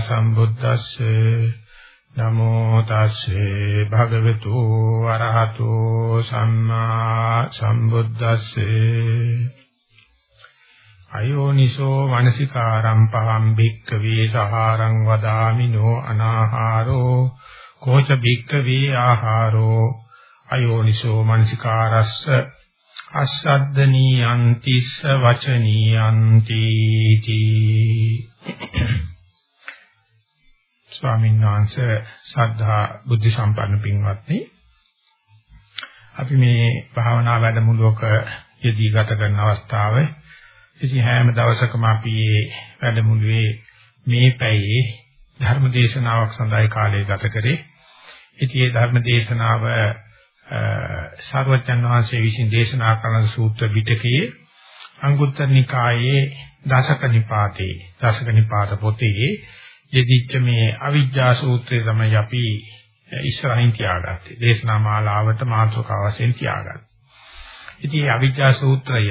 සම්බුද්දස්සේ නමෝ තස්සේ භගවතු අරහතෝ සම්මා සම්බුද්දස්සේ අයෝනිසෝ මනසිකාරම් පහම් භික්ඛවේ සහාරං වදාමිනෝ අනාහාරෝ කෝච භික්ඛවේ ආහාරෝ අයෝනිසෝ මනසිකාරස්ස අස්සද්දනීයන්තිස්ස වචනීයන්ති ස්වාමීන් වහන්සේ සද්ධා බුද්ධ සම්පන්න පින්වත්නි අපි මේ භාවනා වැඩමුළුවක යෙදී ගත කරන අවස්ථාවේ ඉතින් හැම දවසකම අපි මේ වැඩමුළුවේ මේ පැයේ ධර්ම දේශනාවක් සඳහා කාලය ගත කරේ. ඉතින් මේ ධර්ම දේශනාව සර්වජන් වහන්සේ විසින් දේශනා කරන සූත්‍ර පිටකයේ අංගුත්තර නිකායේ දසක නිපාතේ දසක නිපාත පොතේ යෙදිච්ච මේ අවිජ්ජා සූත්‍රය තමයි අපි ඉස්සරහින් තියාගත්තේ. දේශනා මාලාවට මාතෘකාව වශයෙන් තියාගත්තා. ඉතින් අවිජ්ජා සූත්‍රය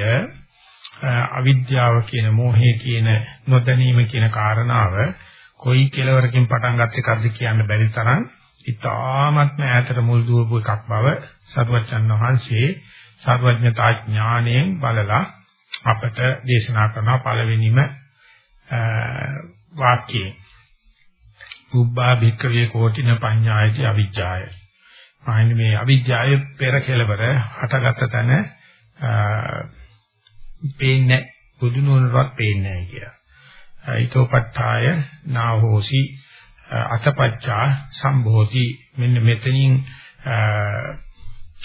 අවිද්‍යාව කියන මෝහය කියන නොදැනීම කියන කාරණාව කොයි කෙලවරකින් පටන් ගත්ත එකක්ද කියන්න බැරි තරම් ඉතාමත්ම ඈතට මුල් දුවපු එකක් බව සරුවචන් වහන්සේ සර්වඥතා ඥාණයෙන් බලලා අපට දේශනා කරන පළවෙනිම වාක්‍යය උබ්බා භික්කවේ කෝටින පඤ්ඤායති අවිජ්ජාය. ආන්නේ මේ අවිජ්ජාය පෙර කෙලවර හටගත් තැන පේන්නේ බුදු නුවණවත් පේන්නේ නැහැ කියලා. ඊතෝපට්ඨාය නාහෝසි අතපච්චා සම්භෝති මෙන්න මෙතනින්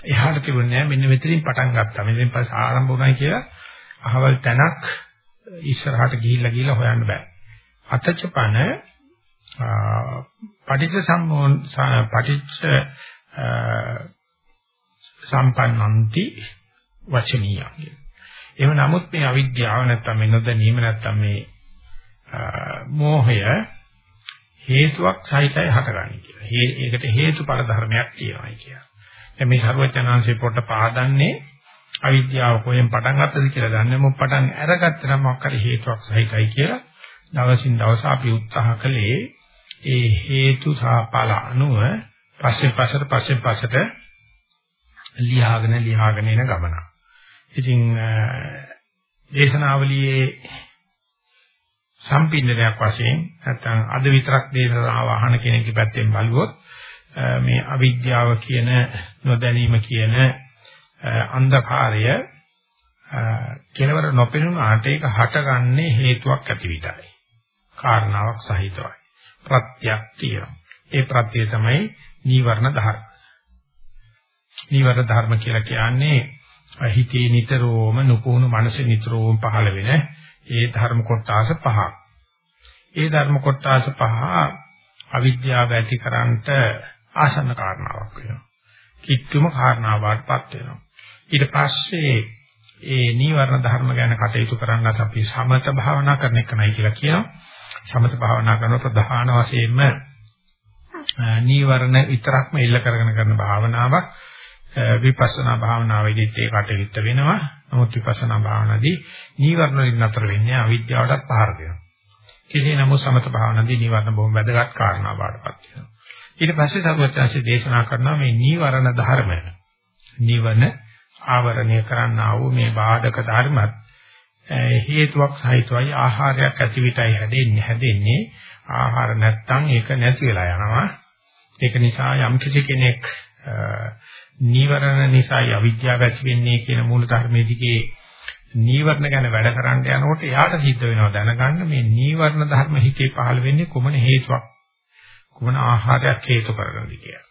එහාට තිබුණේ නැහැ මෙන්න මෙතනින් පටන් ගත්තා. මෙතෙන් පස්සේ ආරම්භ වුණා කියලා අහවල් තැනක් ඉස්සරහට ගිහිල්ලා ගිහිල්ලා හොයන්න බෑ. අතචපන පටිච්ච සම්මෝහන පටිච්ච සම්පන්නන්ති වචනීය. එහෙම නමුත් මේ අවිද්‍යාව නැත්තම් මේ නොදැනීම නැත්තම් මේ මෝහය හේතුවක් සහිතයි හටගන්නේ කියලා. ඒකට හේතුඵල ධර්මයක් තියෙනවා කියලා. දැන් මේ ਸਰවඥාන්සේ පොට පාදන්නේ අවිද්‍යාව කොහෙන් පටන් ගත්තද කියලා දන්නේ මොකක් පටන් අරගත්ත නම් මොකක් හරි හේතුවක් සහිතයි කියලා දවසින් දවස අපි උත්සාහ කළේ ඒ හේතු සහ ඵල අනුව පස්සේ පස්සට පස්සේ පස්සට ලියාගෙන ලියාගෙන එන ගමන. ඉතින් දේශනාවලියේ සම්පින්නයක් වශයෙන් නැත්නම් අද විතරක් දේශනාව අහන කෙනෙක්ගේ පැත්තෙන් බලුවොත් මේ අවිද්‍යාව කියන නොදැනීම කියන අන්ධකාරය කෙලවර නොපෙනුනාට ඒක හටගන්නේ හේතුවක් ඇති විතරයි. කාරණාවක් සහිතවයි. ප්‍රත්‍යක් තියෙනවා. ඒ ප්‍රත්‍යය තමයි නීවරණ ධර්ම. නීවරණ ධර්ම කියලා කියන්නේ හිතේ නිතරම නුපුහුණු මනසේ නිතරම පහළ වෙන ඒ ධර්ම කොටස පහක්. ඒ ධර්ම කොටස පහ අවිද්‍යාව ඇතිකරන්ට ආසන්න කාරණාවක් වෙනවා. කිට්ටුම කාරණාවකටපත් වෙනවා. ඊට පස්සේ ඒ නීවරණ ධර්ම ගැන කටයුතු කරන්නත් අපි සමත භාවනා කරන එක නයි කියලා කියනවා. සමත භාවනා කරන ප්‍රධාන වශයෙන්ම නීවරණ විතරක්ම ඉල්ල කරගෙන කරන භාවනාවක්. විපස්සනා භාවනාවේදීත් ඒ කටයුත්ත වෙනවා. නමුත් විපස්සනා භාවනාවේදී නීවරණ වලින් නතර වෙන්නේ අවිද්‍යාවටත් පහර දෙනවා. කෙසේ නමුත් සමත භාවනාවේදී නීවරණ බොහොම වැදගත් කාරණා බාටපත් වෙනවා. ඊට පස්සේ සර්වඥාන්සේ දේශනා කරනවා මේ නීවරණ ධර්ම. නීවරණ ආවරණය කරන්නා වූ මේ බාධක ධර්මත් හේතුවක් සහිතවයි ආහාරයක් ඇතිවිතයි හැදෙන්නේ හැදෙන්නේ ආහාර නැත්තම් ඒක නැති වෙලා යනවා ඒක නිසා යම් කිසි කෙනෙක් නීවරණ නිසායි අවිද්‍යාව ඇති වෙන්නේ කියන මූල ධර්මයේ දිගේ නීවරණ ගැන වැඩ කරන්න යනකොට එයාට සිද්ධ වෙනවා දැනගන්න මේ නීවරණ ධර්ම හිතේ පහළ වෙන්නේ කුමන හේතුවක් කුමන ආහාරයක් හේතු කරගෙනද කියලා.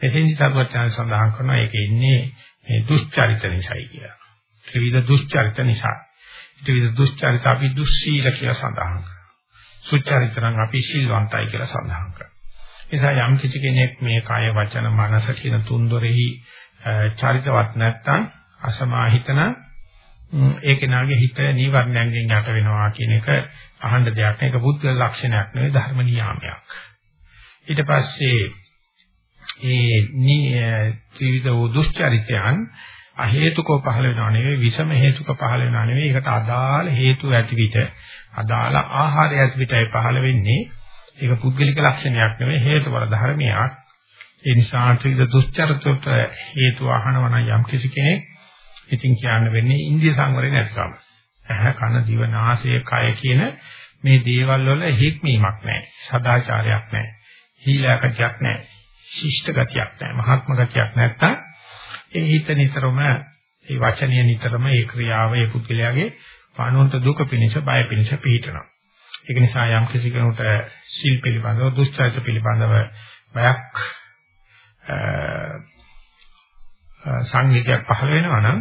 එසේනි සර්වඥයන් සඳහන් කරනවා ඒක ඉන්නේ මේ දුෂ්චරිත නිසායි කියලා. ත්‍රිවිධ දුෂ්චරිත නිසා. ත්‍රිවිධ දුෂ්චරිත අපි දුස්සීල කියලා සඳහන් කරනවා. සුචරිත නම් අපි සීලවන්තයි කියලා සඳහන් කරනවා. නිසා යම් කිසි කෙනෙක් මේ කය වචන මනස කියන තුන් දොරෙහි චරිතවත් නැත්නම් අසමාහිතන ඒ කෙනාගේ හිත නීවරණයෙන් යට වෙනවා කියන එක අහන්න දෙයක් නෑ ඒක බුද්ධ ලක්ෂණයක් නෙවෙයි ධර්ම නියාමයක් ඊට පස්සේ ඒ ත්‍රිවිධ වූ දුෂ්චරිතයන් අ හේතුකව පහළ වෙනව නෙවෙයි විෂම හේතුක පහළ වෙනව නෙවෙයි ඒකට අදාළ හේතු ඇති විට අදාළ ආහාරය ඇති විටයි පහළ වෙන්නේ ඒක පුද්ගලික ලක්ෂණයක් නෙවෙයි හේතුඵල ධර්මයක්. ඒ නිසා ත්‍රිවිධ දුස්චරිතයට හේතු අහනවා නම් යම් කිසි කෙනෙක් ඉතින් කියන්න වෙන්නේ ඉන්දිය සංවරය නැතිකම. ඇහ කන දිව නාසය කය කියන මේ දේවල් වල හික්මීමක් නැහැ. සදාචාරයක් නැහැ. හීලකතියක් නැහැ. ශිෂ්ට ගතියක් නැහැ. මහත්ම ගතියක් නැත්තම් ඒ හිත නිතරම ඒ වචනීය නිතරම ඒ ක්‍රියාව ඒ පුද්ගලයාගේ පානුන්ට දුක පිණිස බය පිණිස පිහිටනවා. ඒක නිසා යම් කිසි කෙනෙකුට සීල් පිළිබඳව දුස්චරිත පිළිබඳව බයක් සංවේගයක් පහළ වෙනවා නම්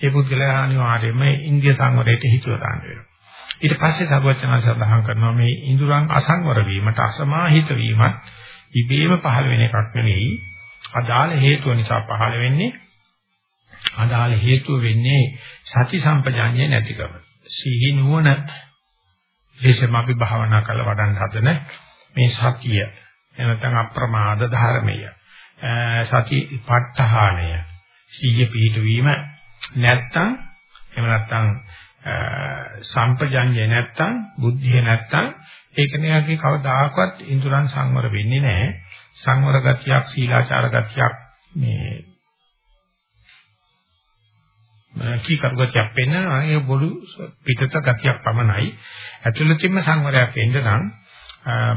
ඒ පුද්ගලයා අනිවාර්යයෙන්ම ඉන්දිය සංවරයට හිතුව දාන්න වෙනවා. ඊට පස්සේ සර්වචනා සඳහන් කරනවා මේ ඉඳුරන් අසංවර වීමට අසමාහිත වීමත් ඉබේම පහළ වෙන එකක් නෙවෙයි. අදාළ හේතුව නිසා පහළ වෙන්නේ අදාළ හේතුව වෙන්නේ සති සම්පජාඤ්ඤය නැතිකම. සිහි නුවණ විශේෂම අපි භාවනා කරලා වඩන්න හදන මේ සතිය එනතන් අප්‍රමාද ධර්මය සති ප ဋ ාණය සීය පිහිටවීම නැත්තම් එහෙම නැත්තම් සම්පජඤ්ඤය නැත්තම් බුද්ධිය නැත්තම් ඒක නිකන් කවදාකවත් ඉන්ද්‍රයන් සංවර වෙන්නේ නැහැ සංවර ගතියක් සීලාචාර ගතියක් මේ කීකරු ගතියක් වෙන ඒ බොළු පිටත ගතියක් පමණයි ඇතුළතින්ම සංවරයක් එන්න නම්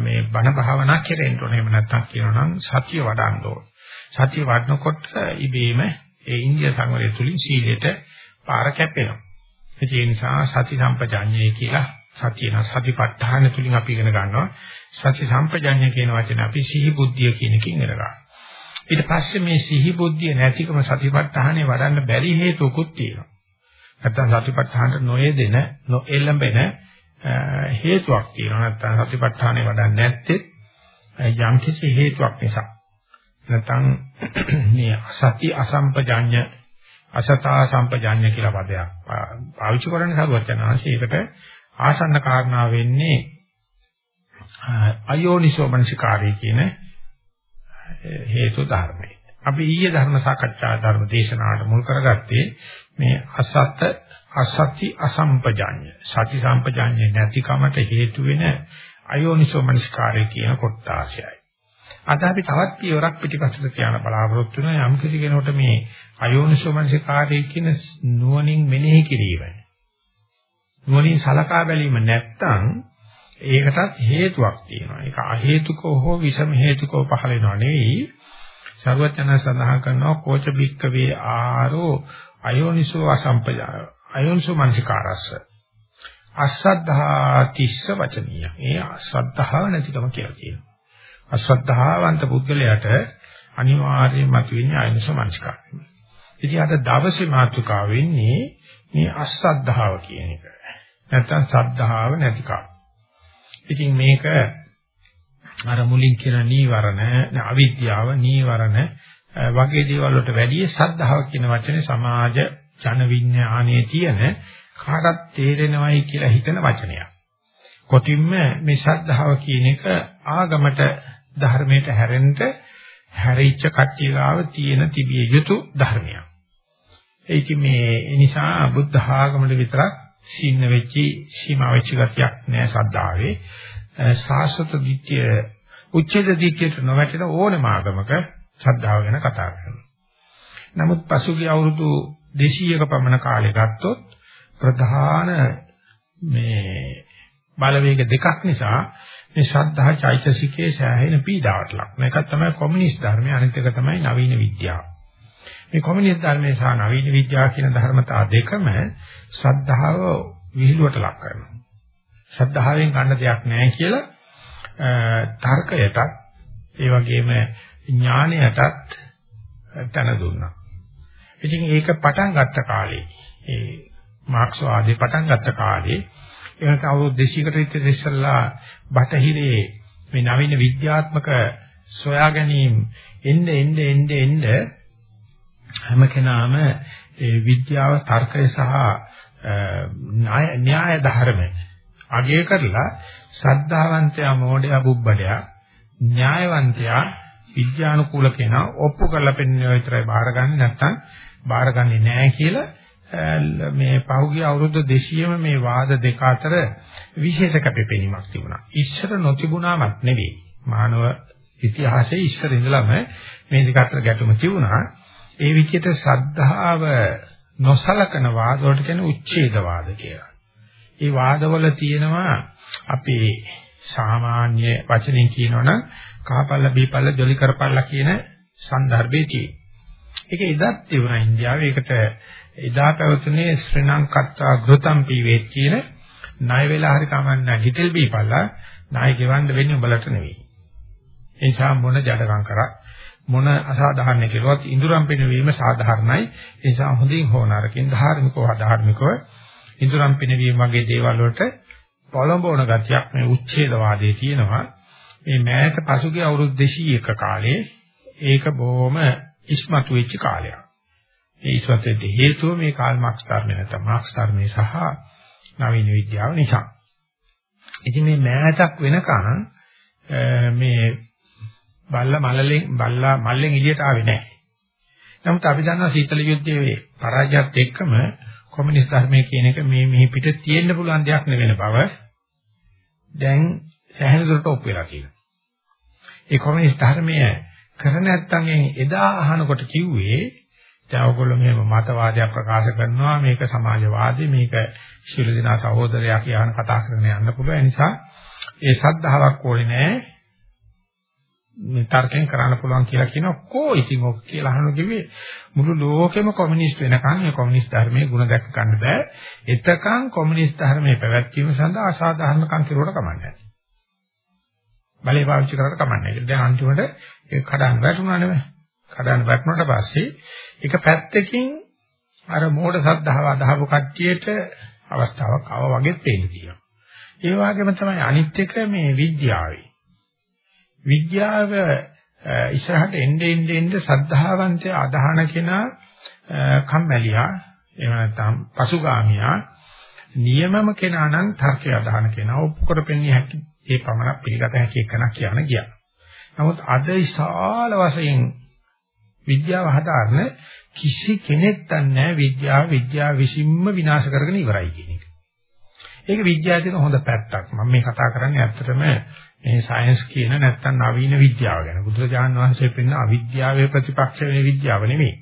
මේ බණ භාවනා කෙරෙන්න ඕනේ එහෙම නැත්තම් කියනවා නම් සතිය වඩන්න ඕනේ සතිය වඩනකොට ඉබේම ඒ ඉන්දිය සංවරය තුලින් සීලයට පාර කැපෙනවා. ඒ නිසා සති සම්පජාඤ්ඤය කියලා සතිය න සතිපට්ඨාන තුලින් අපි ඉගෙන ගන්නවා. සති සම්පජාඤ්ඤය කියන වචනේ අපි සිහි බුද්ධිය කියන එකකින් ඉගෙන ගන්නවා. ඊට පස්සේ මේ සිහි බුද්ධිය නැතිකම සතිපට්ඨානේ වඩන්න බැරි හේතුකුත් තියෙනවා. නැත්තම් සතිපට්ඨානට නොයෙදෙන නොඑළඹෙන හේතුවක් තියෙනවා. නැත්තම් සතිපට්ඨානේ වඩන්නේ නැත්තේ යම් කිසි හේතුවක් නිසා. නැත්නම් මේ සති අසම්පජඤ්ඤ අසතා සම්පජඤ්ඤ කියලා පදයක් පාවිච්චි කරන්නේ සරුවචනාංශ ඒකට ආසන්න කාරණා වෙන්නේ අයෝනිසෝ මනසිකාරය කියන හේතු ධර්මයි. අපි ඊයේ ධර්ම සාකච්ඡා ධර්ම දේශනාවට මුල් කරගත්තේ මේ අසත් අසති අසම්පජඤ්ඤ සති සම්පජඤ්ඤ නැතිකමට හේතු වෙන අයෝනිසෝ මනසිකාරය කියන කොටාශයයි. අද අපි තවත් පියවරක් පිටිපස්සට තියන බලාපොරොත්තු වෙන යම් කිසි කෙනෙකුට මේ අයෝනිසෝමනසිකාරයේ කියන නුවණින් මෙනෙහි කිරීම. නුවණින් සලකා බැලීම නැත්තම් ඒකටත් හේතුවක් තියෙනවා. ඒක අහේතුකව හෝ විෂම හේතුකව පහළ වෙනව නෙවෙයි. සර්වඥ සඳහන් කරනවා කෝච බික්කවේ ආරෝ අයෝනිසෝ අසම්පජාය. අයෝනිසෝ මනසිකාරස්ස. අසද්ධා තිස්ස වචනීය. ඒ අසද්ධාව නැතිකම කියලා කියනවා. අශ්‍රද්ධාවන්ත පුද්ගලයාට අනිවාර්යයෙන්ම මතුවෙන්නේ ආයනස මනස්කාරය. ඉතින් අද දවසේ මාතෘකාව වෙන්නේ මේ අශ්‍රද්ධාව කියන එක. නැත්තම් ශ්‍රද්ධාව නැතිකම. ඉතින් මේක අර මුලින් කියන නීවරණ, අවිද්‍යාව, නීවරණ වගේ දේවල් වලට වැඩිය ශ්‍රද්ධාව කියන වචනේ සමාජ ජන විඥානයේ තියෙන කාටත් තේරෙනවයි කියලා හිතන වචනයක්. කොටින්ම මේ ශ්‍රද්ධාව කියන එක ආගමට ධර්මයට හැරෙන්න හැරිච්ච කට්ටිය ගාව තියෙන තිබිය යුතු ධර්මයක්. ඒක මේ නිසා බුද්ධ ආගමට විතරක් සින්න වෙච්චි සීමා වෙච්ච ගතියක් නෑ ශ්‍රද්ධාවේ. සාස්වත දිට්ඨිය උච්ඡේද දිට්ඨියට නොවැටෙන ඕනම ආගමක ශ්‍රද්ධාව ගැන කතා කරනවා. නමුත් පසුගිය අවුරුදු 200ක පමණ කාලය ගත්තොත් ප්‍රධාන මේ බලවේග දෙකක් නිසා මේ ශ්‍රද්ධා චෛතසිකයේ සෑහෙන පීඩාවට ලක් වෙනවා. එකක් තමයි කොමියුනිස්ට් ධර්මය අනිත් එක තමයි නවීන විද්‍යාව. මේ කොමියුනිස්ට් ධර්මයේ සහ නවීන විද්‍යාව කියන ධර්මතා දෙකම ශ්‍රද්ධාව විහිළුවට ලක් කරනවා. ශ්‍රද්ධාවෙන් ගන්න දෙයක් නැහැ කියලා තර්කයටත් ඒ වගේම ඥානයටත් තන දුන්නා. ඉතින් ඒක පටන් ගත්ත කාලේ ඒ මාක්ස්වාදී පටන් ගත්ත කාලේ එනක අවුරුදු 200කට විතර ඉස්සෙල්ලා බටහිරේ මේ නවීන විද්‍යාත්මක සොයා ගැනීම එන්න එන්න එන්න එන්න හැම කෙනාම ඒ විද්‍යාව තර්කය සහ න්‍යාය ධර්ම අගය කරලා ශ්‍රද්ධාවන්තයා මෝඩයා බුබ්බඩයා න්‍යායවන්තයා විද්‍යානුකූල කෙනා ඔප්පු කරලා පෙන්වන විතරයි බාරගන්නේ නැත්නම් බාරගන්නේ නැහැ කියලා මේ පහුගිය අවුරුදු 200ම මේ වාද දෙක අතර විශේෂ කැපපෙනීමක් තිබුණා. ඉස්සර නොතිබුණාමත් නෙවෙයි. මානව ඉතිහාසයේ ඉස්සර ඉඳලම මේ දෙක අතර ගැටුම තිබුණා. ඒ විදිහට සද්ධාව නොසලකන වාදවලට කියන්නේ උච්ඡේද වාද කියලා. ඒ වාදවල තියෙනවා අපේ සාමාන්‍ය වචනෙන් කියනවනම් කහපල්ල බීපල්ල ජොලි කරපල්ල කියන સંદર્ભයේ තියෙනවා. ඒක එදත් තිබුණා ඉන්දියාවේ. ඒකට එදා පැවතුනේ ශ්‍රී ලංකත්තා ගෘතම් පීවේත් කියන ණය වෙලා හරි කමන්නේ හිතෙල් බීපල්ලා ණය ගෙවන්න වෙන්නේ උඹලට නෙවෙයි. එනිසා මොන ජඩකම් කරා මොන අසාධාරණ කෙරුවත් ඉඳුරම් පිනවීම සාධාරණයි. ඒ නිසා හොඳින් හෝ නරකින් ධාර්මිකව අධාර්මිකව ඉඳුරම් පිනවීම වගේ දේවල් වලට පොළඹවන ගතියක් මේ උච්ඡේදවාදයේ තියෙනවා. මේ මෑත පසුගිය අවුරුදු 200ක කාලේ ඒක බොහොම ඉස්මතු වෙච්ච කාලයක්. ඒ ඉස්මතු වෙද්දී හේතුව මේ කාල් මාක්ස් ධර්මය නැත්නම් මාක්ස් ධර්මයේ සහ නවීන විද්‍යාව නිසා. ඉතින් මේ මෑතක් වෙනකන් මේ බල්ලා මලලෙන් බල්ලා මල්ලෙන් එළියට ආවේ නැහැ. නමුත් අපි දන්නවා සීතල යුද්ධයේ පරාජයත් එක්කම කොමියුනිස්ට් ධර්මයේ කියන එක මේ මෙහි පිට තියෙන්න පුළුවන් දෙයක් නෙවෙන බව දැන් සැහැණ දුරට ඔප් වෙලා තියෙනවා. ඒ කොමියුනිස්ට් ධර්මය කර නැත්තම් එදා අහනකොට කිව්වේ දැන් ඔයගොල්ලෝ මේ මතවාදයක් ප්‍රකාශ කරනවා මේක සමාජවාදී මේක ශිරු දිනා සහෝදරයා කියන කතා කරගෙන යන්න පුළුවන් ඒ නිසා ඒ ශ්‍රද්ධාවක් ඕනේ නැහැ මේ තර්කයෙන් කරන්න පුළුවන් කියලා කියනවා කෝ ඉතින් ඔක් කියලා අහන කිව්වේ මුළු ලෝකෙම කොමියුනිස්ට් වෙනකන් මේ කොමියුනිස්ට් ධර්මයේ ಗುಣ දැක ගන්න බෑ. එතකන් කොමියුනිස්ට් ධර්මයේ පැවැත්වීම සඳහා අසාධාරණකම් කෙරුවට කමන්නේ බලේ පාවිච්චි කරලා කමන්නේ දැන් අන්තිමට ඒක කඩන්න වැටුණා නෙමෙයි. කඩන්න වැටුණාට පස්සේ ඒක පැත්තකින් අර මෝඩ සද්ධාව අදහපු කට්ටියට අවස්ථාවක් ආව වගේ පේන්න තියෙනවා. ඒ වගේම තමයි අනිත් එක මේ විද්‍යාවේ. විද්‍යාව ඉස්සරහට එන්නේ එන්නේ එන්නේ සද්ධාවන්තය අදහන කෙනා කම්මැලියා එහෙම නැත්නම් පසුගාමියා නියමම කෙනා නම් තර්කය අදහන කෙනා ඔප්පු කරපෙන්නේ හැකි ඒ පමණක් පිළිගත හැකි එකක් කියන ගියා. නමුත් අද විශාල වශයෙන් විද්‍යාව හදාරන කිසි කෙනෙක් දන්නේ විද්‍යාව විද්‍යාව විසින්ම විනාශ කරගෙන ඉවරයි කියන එක. ඒක විද්‍යාවේ හොඳ පැත්තක්. මම මේ කතා කරන්නේ ඇත්තටම මේ සයන්ස් කියන නැත්තම් නවීන විද්‍යාව ගැන. බුදුරජාණන් වහන්සේ පෙන්න අවිද්‍යාවේ ප්‍රතිපක්ෂ වෙන විද්‍යාව නෙමෙයි.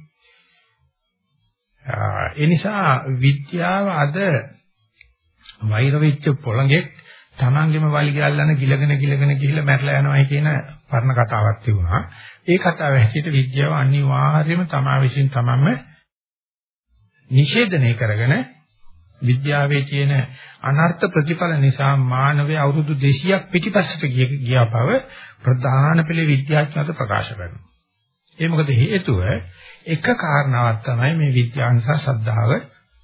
ඒ නිසා විද්‍යාව අද වෛර වෙච්ච පොළඟෙක් තමන්ගේම වලිගය අල්ලන ගිලගෙන ගිලගෙන ගිහිල්ලා මැරලා යනවායි කියන පරණ කතාවක් තිබුණා. ඒ කතාව හැටියට විද්‍යාව අනිවාර්යයෙන්ම තමා විසින් තමන්ම නිෂේධනය කරගෙන විද්‍යාවේ තියෙන අනර්ථ ප්‍රතිඵල නිසා මානවය අවුරුදු 200ක් පිටිපස්සට ගියා බව ප්‍රධාන පෙළේ විද්‍යාඥයන්ට ප්‍රකාශ කරනවා. ඒ මොකද හේතුව එක කාරණාවක් තමයි මේ විද්‍යාංශ ශ්‍රද්ධාව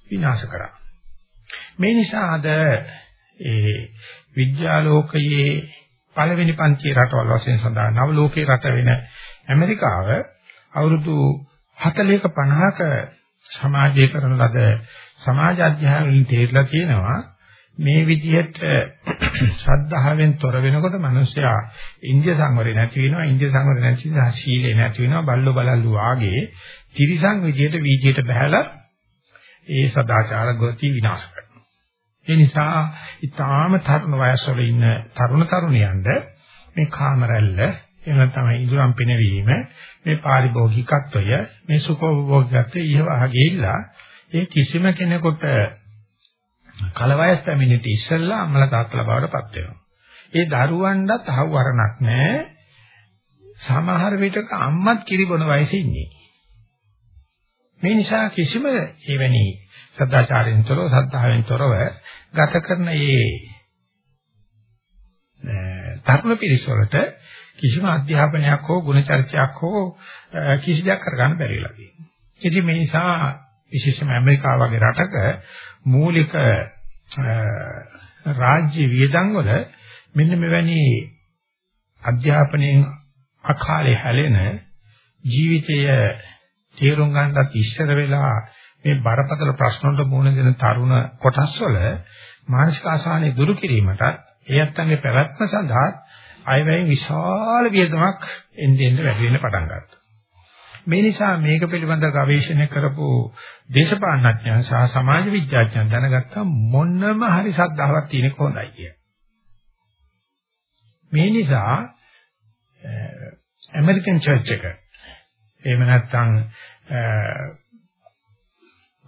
විනාශ කරා. මේ නිසා අද ඒ විද්‍යාලෝකයේ පළවෙනි පන්තියේ රටවල් වශයෙන් සඳහන් නව ලෝකේ රට වෙන ඇමරිකාව අවුරුදු 40ක 50ක සමාජය කරන ලද සමාජ අධ්‍යයනවලින් තේරලා තියෙනවා මේ විදිහට ශ්‍රද්ධාවෙන් තොර වෙනකොට මිනිස්සයා ඉන්දිය සංවරේ නැති වෙනවා ඉන්දිය සංවරේ නැති නිසා සීලේ නැති වෙනවා බල්ලෝ බලල්ලු වාගේ ත්‍රිසං විදියට වීජයට බහැලා ඒ සදාචාර ගති විනාශ කරනවා. ඒ නිසා ඊටාම තරුණ වයස්වල ඉන්න තරුණ තරුණියන්ට මේ කාමරැල්ල එහෙම තමයි ඉදurang පිනවීම මේ පාරිභෝගිකත්වය මේ සුඛෝභෝගීත්වය ඊවහා ගිහිල්ලා ඒ කිසිම කෙනෙකුට කලවයස් පැමිණෙට ඉස්සෙල්ලා අම්මලා තාත්තලා බවට පත් වෙනවා. ඒ දරුවන්ටත් අහුවරණක් නැහැ. සමහර විටක අම්මත් කිරිබොන වයසේ ඉන්නේ. මේ නිසා කිසිම එවැනි සදාචාරයෙන් තොරව සද්ධාවෙන් තොරව ගත කරන මේ තරුණ පිරිස වලට කිසිම අධ්‍යාපනයක් හෝ ගුණ චර්චාවක් හෝ කිසි දෙයක් කරගන්න බැරි වෙලා තියෙනවා. ඉතින් මේ නිසා විශේෂයෙන්ම ඇමරිකාව වගේ රටක මූලික රාජ්‍ය වියදම් වල මෙන්න මෙවැනි අධ්‍යාපනයෙන් අකාලේ හැලෙන ජීවිතය තේරුම් ගන්නත් ඉස්සර වෙලා මේ බරපතල ප්‍රශ්න වලට මුහුණ දෙන තරුණ කොටස් වල මානසික ආසාහනේ දුරු කිරීමට එයත් අංගේ පැවැත්ම සඳහා අයවැයෙන් විශාල වියදමක් එන්නේ එන්නේ වැඩි වෙන්න පටන් ගත්තා. මේ නිසා මේක පිළිබඳව ගවේෂණය කරපු දේශපාලනඥයන් සහ සමාජ විද්‍යාඥයන් දැනගත්තා මොනම හරි ශ්‍රද්ධාවක් තියෙන කොහොඳයි කිය. මේ නිසා ඇමරිකන් චර්ච් එක එහෙම නැත්නම්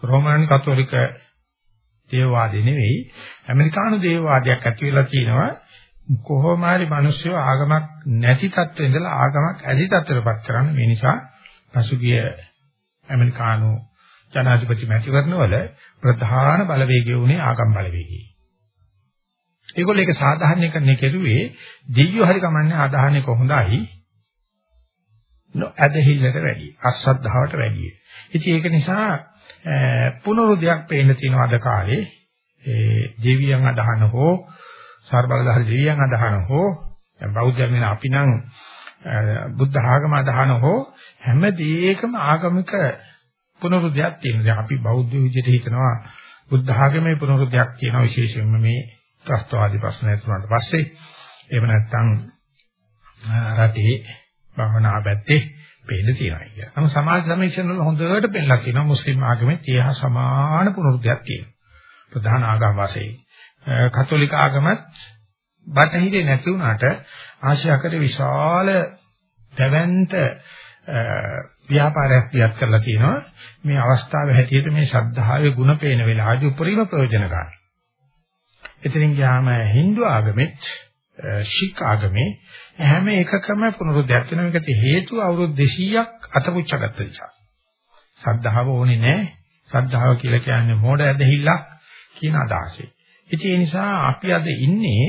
රෝමන් කතෝලික දේවවාදී නෙවෙයි ඇමරිකානු දේවවාදයක් ඇති වෙලා තිනවා කොහොම හරි මිනිස්සු ආගමක් නැති තත්ත්වෙ ඉඳලා ආගමක් ඇති තත්ත්වයටපත් කරන්න මේ නිසා පසුගිය ඇමරිකානු ජනාධිපති මැතිවරණවල ප්‍රධාන බලවේගය උනේ ආගම් බලවේගය. ඒගොල්ලෝ ඒක සාධාරණීකරණය කෙරුවේ දෙයියෝ හරි කමන්නේ ආදාහනේ කොහොඳයි නොඇදහිල්ලට වැඩි අශ්‍රද්ධාවට වැඩි. ඉතින් ඒක නිසා පුනරුදයක් පේන්න තියෙනවා අද කාලේ ඒ දෙවියන් අදහන හෝ සර්බලධාරී දෙවියන් අදහන හෝ දැන් බෞද්ධයන් වෙන අපි නම් බුද්ධ ආගම අදහන හෝ හැම දෙයකම ආගමික පුනරුදයක් තියෙනවා. දැන් අපි බෞද්ධ විදිහට හිතනවා බුද්ධ ආගමේ පුනරුදයක් තියෙනවා විශේෂයෙන්ම මේ ත්‍ස්තවාදී ප්‍රශ්න ඇතුළට පස්සේ එහෙම නැත්නම් රටේ භවනා පැත්තේ පේන්න තියෙනවා කියලා. නමුත් සමාජ සමීක්ෂණ වල හොඳට පෙන්නලා තියෙනවා මුස්ලිම් ආගමේ තියහ සමාන පුනරුදයක් තියෙනවා. ප්‍රධාන ආගම් වශයෙන්. කතෝලික ආගමත් බටහිරේ නැති වුණාට ආශ්‍යාකර විශාල දැවැන්ත ව්‍යාපාරයක් පියත් කරලා තියෙනවා. මේ අවස්ථාවේ හැටියට මේ ශ්‍රද්ධාවේ ಗುಣ පේන වෙලාවදී උපරිම ප්‍රයෝජන ගන්න. එතනින් ගියාම Hindu ආගමෙත් ශික් ආගමේ හැම එකකම පුනරුද්දයක් වෙන එකට හේතුව අවුරුදු 200ක් අතපුච්චගත්ත නිසා. සද්ධාව ඕනේ නැහැ. සද්ධාව කියලා කියන්නේ මෝඩ ඇදහිල්ලක් කියන අදහසයි. ඉතින් ඒ නිසා අපි අද ඉන්නේ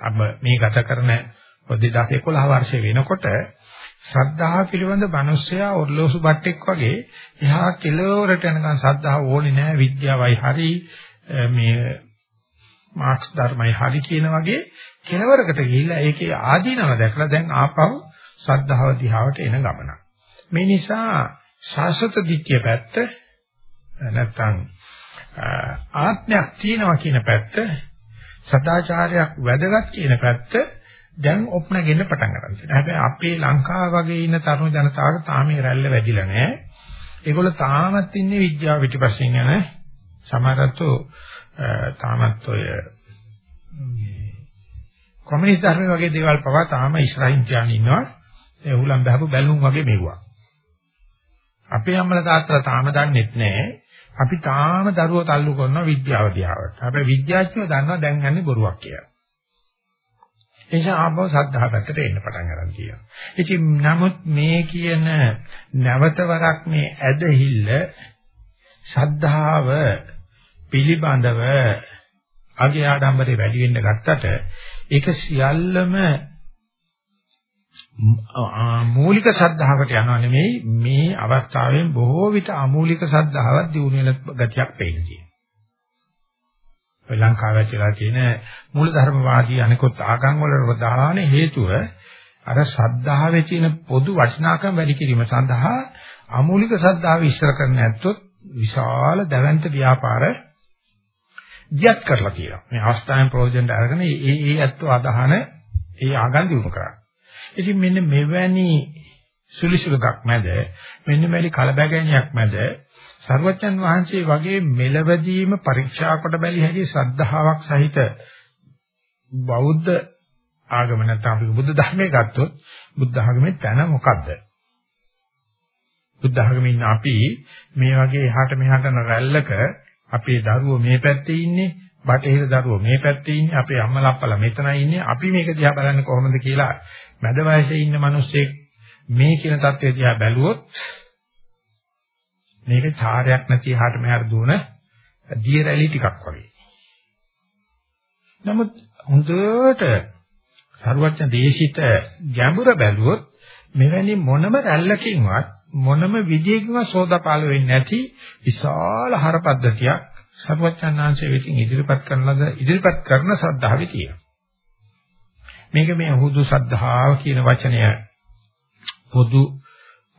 අප මේ ගත කරන 2011 වර්ෂය වෙනකොට ශ්‍රද්ධාව පිළිබඳ මිනිස්සයා ඔර්ලෝසු බට්ටෙක් වගේ එහා කෙලවරට යනකම් ශ්‍රද්ධාව ඕනේ නැහැ විද්‍යාවයි හරි මේ මාක්ස් ධර්මයි හරි කියන වගේ කෙලවරකට ගිහිල්ලා ඒකේ ආදීනව දැකලා දැන් ආපහු ශ්‍රද්ධාව දිහාවට එන ගමන. මේ නිසා ශාස්ත්‍ර දිට්ඨිය පැත්ත නැත්තම් ආත්මයක් තියෙනවා කියන පැත්ත සදාචාරයක් වැදගත් කියන පැත්ත දැන් ඔප්නගෙන පටන් ගන්න තියෙනවා. හැබැයි අපේ ලංකාව වගේ ඉන්න තරුණ ජනතාවට තාම මේ රැල්ල වැඩිලා නැහැ. ඒගොල්ලෝ තාමත් ඉන්නේ විද්‍යාව පිටිපස්සෙන් යන සමහරතු තාමත් ඔය කොමියුනිස්ට් ධර්ම වගේ දේවල් පවා තාම ඉස්රායින් තියාගෙන ඉන්නවා. ඒ උලම් බහපු බැලුම් වගේ මෙව්වා. අපේ අම්මලා තාත්තලා තාම දන්නෙත් නැහැ. අපි තාම දරුවෝ තල්ලු කරනවා විද්‍යාව දිහාවට. හැබැයි විද්‍යාඥයෝ දන්නවා දැන් යන්නේ බොරුවක් කියලා. ඒ නිසා ආපහු සද්ධා පැත්තට එන්න පටන් ගන්න කියනවා. ඉතින් නමුත් මේ කියන නැවතවරක් මේ ඇදහිල්ල ශද්ධාව පිළිබඳව අගේ ආඩම්බරේ වැඩි වෙන්න ගත්තට ඒක සියල්ලම මූලික සද්ධාවට යනවා නෙමෙයි මේ අවස්ථාවෙන් බොහෝ විට අමූලික සද්ධාවක් දිනු වෙන ගතියක් පේනවා. ඔය ලංකාවේ කියලා තියෙන මූලධර්මවාදී අනිකුත් ආගම් වල ප්‍රධාන හේතුව අර ශ්‍රද්ධාවේ තියෙන පොදු වටිනාකම වැඩි කිරීම සඳහා අමූලික ශ්‍රද්ධාව ඉස්සර කරන්න ඇත්තොත් විශාල දැවැන්ත ව්‍යාපාර දියත් කරලා තියෙනවා. මේ අවස්ථාවෙන් ප්‍රයෝජන අරගෙන ඒ ඒ ඇත්තෝ අදහන ඒ ආගම් දිනු කරා. ඉතින් මෙන්න මෙවැනි සුලිසුලකක් මැද මෙන්න මෙලි කලබගැනියක් මැද සර්වචන් වහන්සේ වගේ මෙලවදීම පරීක්ෂා කොට බැලිය හැකි ශ්‍රද්ධාවක් සහිත බෞද්ධ ආගම නැත්නම් අපි බුද්ධ ධර්මයේ ගත්තොත් බුද්ධ ආගමේ තැන මොකද්ද? බුද්ධ ආගමේ ඉන්න අපි මේ වගේ එහාට මෙහාට යන රැල්ලක අපේ දරුවෝ මේ පැත්තේ ඉන්නේ බටහිර දරුවෝ මේ පැත්තේ ඉන්නේ අපේ අම්මලා අප්පලා මෙතනයි ඉන්නේ අපි මේක දිහා බලන්නේ කොහොමද කියලා මැද වයසේ ඉන්න මිනිස්සෙක් මේ කියන தත්ත්වය දිහා බැලුවොත් මේක චාරයක් නැති එහාට මෙහාට දුවන දිය රැලි ටිකක් වගේ. නමුත් හොඳට සරුවච්ච දේශිත ගැඹුර බැලුවොත් මෙවැනි මොනම රැල්ලකින්වත් මොනම විදියකින්වත් සෝදාපාල වෙන්නේ නැති විශාල හරපද්ධතියක් සරුවච්චන්හන්සේ විසින් ඉදිරිපත් කරන ලද ඉදිරිපත් කරන ශ්‍රද්ධාවේ තියෙනවා. මේක මේ හුදු ශ්‍රද්ධාව කියන වචනය පොදු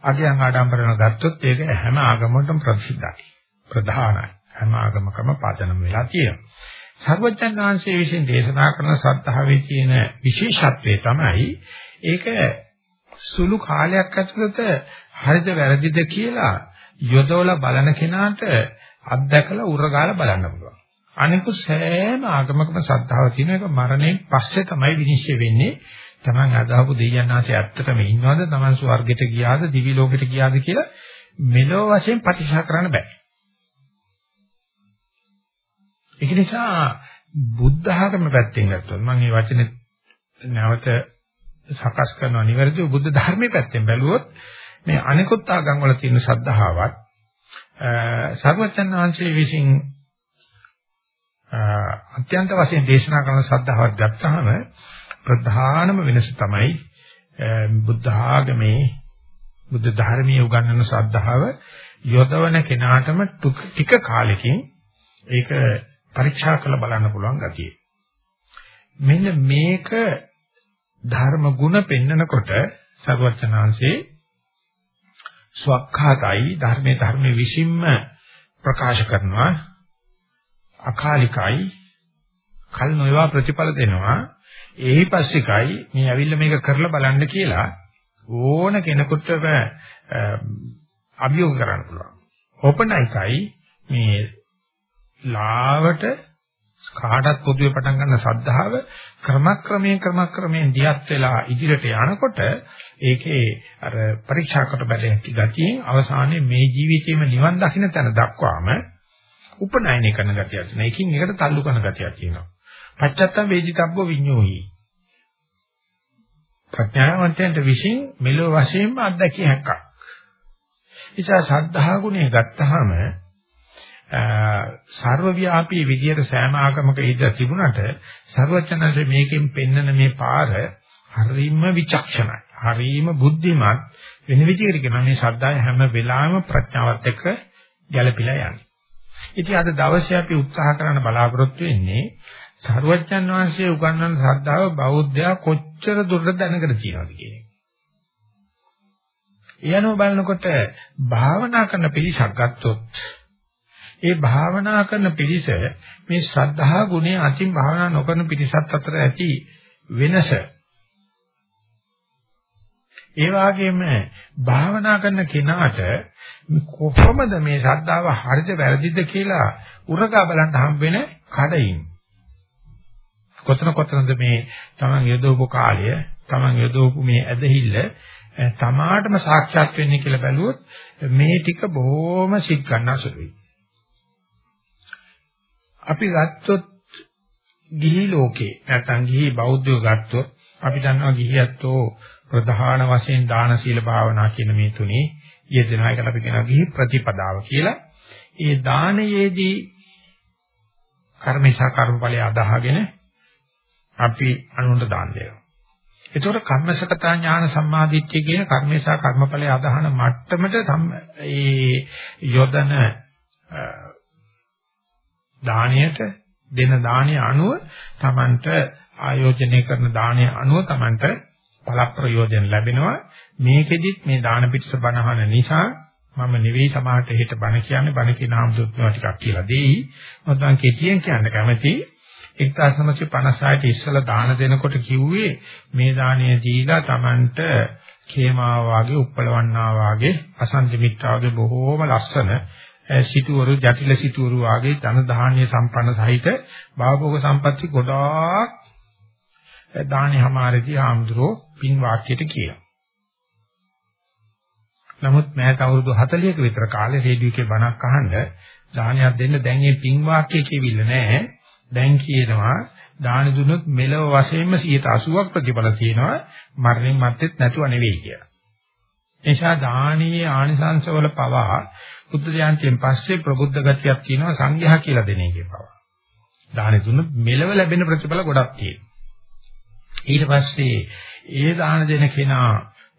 අගයන් ආඩම්බරන ගත්තොත් ඒක හැම ආගමකටම ප්‍රසිද්ධයි. ප්‍රධානයි. හැම ආගමකම පාදනම් වෙලා තියෙනවා. සර්වජන් වහන්සේ විසින් දේශනා කරන සත්‍තාවේ තියෙන විශේෂත්වය තමයි ඒක සුළු කාලයක් ඇතුළත හරිද වැරදිද කියලා යොදවලා බලන කෙනාට අත්දැකලා උරගාලා බලන්න පුළුවන්. අනික සෑම ආගමකම ශ්‍රද්ධාව තියෙන එක මරණයෙන් පස්සේ තමයි විනිශ්චය වෙන්නේ. Taman අදහපු දෙයයන් ආශය ඇත්තටම ඉන්නවද? Taman ස්වර්ගයට ගියාද? දිවි ලෝකෙට ගියාද කියලා මෙලෝ වශයෙන් ප්‍රතික්ෂේප කරන්න බෑ. ඒක නිසා බුද්ධ ආගම පැත්තෙන් ගත්තොත් මම මේ වචනේ නැවත සකස් කරනවා නිවැරදිව බුද්ධ ධර්මයේ පැත්තෙන් බැලුවොත් මේ අනිකුත් ආගම් වල තියෙන ශ්‍රද්ධාවත් සර්වචන් වහන්සේ විසින් අත්‍යන්ත වශයෙන් දේශනා කරන ශ්‍රද්ධාවක් ගත්තාම ප්‍රධානම වෙනස තමයි බුද්ධ ආගමේ බුද්ධ ධර්මයේ උගන්වන ශ්‍රද්ධාව යොදවන කෙනාටම ටික කාලෙකින් ඒක පරීක්ෂා කරලා බලන්න පුළුවන් ගතිය. මෙන්න මේක ධර්ම ගුණ පෙන්නකොට සර්වචනාංශේ ස්වක්ඛාතයි ධර්මයේ ධර්මයේ විසින්ම ප්‍රකාශ කරනවා අකාලිකයි කල් නොයවා ප්‍රතිඵල දෙනවා එහි පස්සිකයි මේ ඇවිල්ලා මේක කරලා බලන්න කියලා ඕන කෙනෙකුට අභියෝග කරන්න පුළුවන්. ඕපනයිකයි මේ ලාවට කාටත් පොදුවේ පටන් ගන්න සද්ධාව ක්‍රමක්‍රමයෙන් ක්‍රමක්‍රමයෙන් දියත් වෙලා ඉදිරියට යනකොට ඒකේ අර පරීක්ෂාකට බැලෙති ගතියෙන් අවසානයේ මේ ජීවිතේම නිවන් දකින්න තැන දක්වාම උපනයනය කරන ගතියක් තියෙනවා. එකින් එකට තල්ලු කරන ගතියක් තියෙනවා. පච්චත්තම් වේදිතබ්බෝ විඤ්ඤෝහි. ප්‍රඥාවන්තයන්ට විශ්ින් මෙලෝ වශයෙන්ම අත්දැකිය හැක්කක්. නිසා සද්ධා ගුණය ගත්තාම සර්වව්‍යාපී විදියට සෑම ආගමක ඉඳ තිබුණට සර්වචනසේ මේකෙන් පෙන්නන මේ පාර හරීම විචක්ෂණයි. හරීම බුද්ධිමත් වෙන විදිහකට කියනවා මේ ශ්‍රද්ධාව හැම වෙලාවෙම ප්‍රඥාවත් එක්ක ගැළපීලා යන්නේ. ඉතින් අද දවසේ අපි උත්සාහ කරන්න බලාපොරොත්තු වෙන්නේ සර්වඥන් වහන්සේ උගන්වන ශ්‍රද්ධාව බෞද්ධයා කොච්චර දුරට දැනගෙන තියෙනවද කියන එක. ඊයනෝ බලනකොට භාවනා කරන පිළිසක් ගත්තොත් ඒ භාවනා කරන පිරිස මේ ශ්‍රද්ධා ගුණය අතින් භාවනා නොකරන පිරිසත් අතර ඇති වෙනස ඒ වගේම භාවනා කරන කෙනාට කොහොමද මේ ශ්‍රද්ධාව හරිද වැරදිද කියලා උරගා බලන්න හම්බ වෙන කඩයින් කොතන කොතනද මේ Taman යදවපු කාලය Taman යදවපු මේ ඇදහිල්ල තමාටම සාක්ෂාත් වෙන්නේ කියලා බැලුවොත් මේ ටික බොහොම සිත් ගන්න සුළුයි අපි ගත්තොත් ගිහි ලෝකේ නැත්නම් ගිහි බෞද්ධයෝ ගත්තොත් අපි දන්නවා ගිහියත්ෝ ප්‍රධාන වශයෙන් දාන සීල භාවනා කියන මේ තුනේ යෙදෙනවා ඒකට අපි කියනවා ගිහි ප්‍රතිපදාව කියලා. ඒ දානයේදී කර්මේශා කර්මඵලයේ අදාහගෙන අපි අනුන්ට දාන දෙනවා. ඒතකොට කර්මසකතා ඥාන සම්මාදිට්ඨිය කියන කර්මේශා කර්මඵලයේ අදහන මට්ටමට ඒ යොදන දාණයට දෙන දාණය අනුව Tamanට ආයෝජනය කරන දාණය අනුව Tamanට ඵල ප්‍රයෝජන ලැබෙනවා. මේකෙදිත් මේ දාන පිටස බණහන නිසා මම නෙවෙයි සමාහට හෙට බණ කියන්නේ බණ කියන ආම්දුත්වා ටිකක් කියලා දෙයි. මොකද මම කෙටියෙන් කියන්න කැමති 1956 ඉස්සලා දාන දෙනකොට කිව්වේ මේ දාණය දීලා Tamanට කේමා වාගේ උප්පලවන්නා වාගේ අසන්ති මිත්‍රාගේ බොහෝම ලස්සන සිටුවරු ජටිල සිටුවරු වාගේ ධන ධාන්‍ය සම්පන්න සහිත භාවෝග සම්පatti ගොඩාක් දානි හැමාරේදී ආම්ද්‍රෝ පින් වාක්‍යයට කියනවා. නමුත් මෑත අවුරුදු 40ක විතර කාලේ රේඩියෝ එකේ බණක් අහන්න දානයක් දෙන්න දැන් මේ පින් වාක්‍ය කියවිල්ල නැහැ. දැන් කියනවා දාන දුන්නොත් මෙලව වශයෙන්ම 180ක් ප්‍රතිඵල තියෙනවා මරණින් මත්තේත් නැතුව නෙවෙයි කියලා. එනිසා දානීය ආනිසංශවල පවා බුද්ධ ඥානයෙන් පස්සේ ප්‍රබුද්ධ ගතියක් තියෙනවා සංඝයා කියලා දෙන එකේ පවා. දානෙ දුන්නොත් මෙලව ලැබෙන ප්‍රතිඵල ගොඩක් තියෙනවා. ඊට පස්සේ ඒ දාන දෙන කෙනා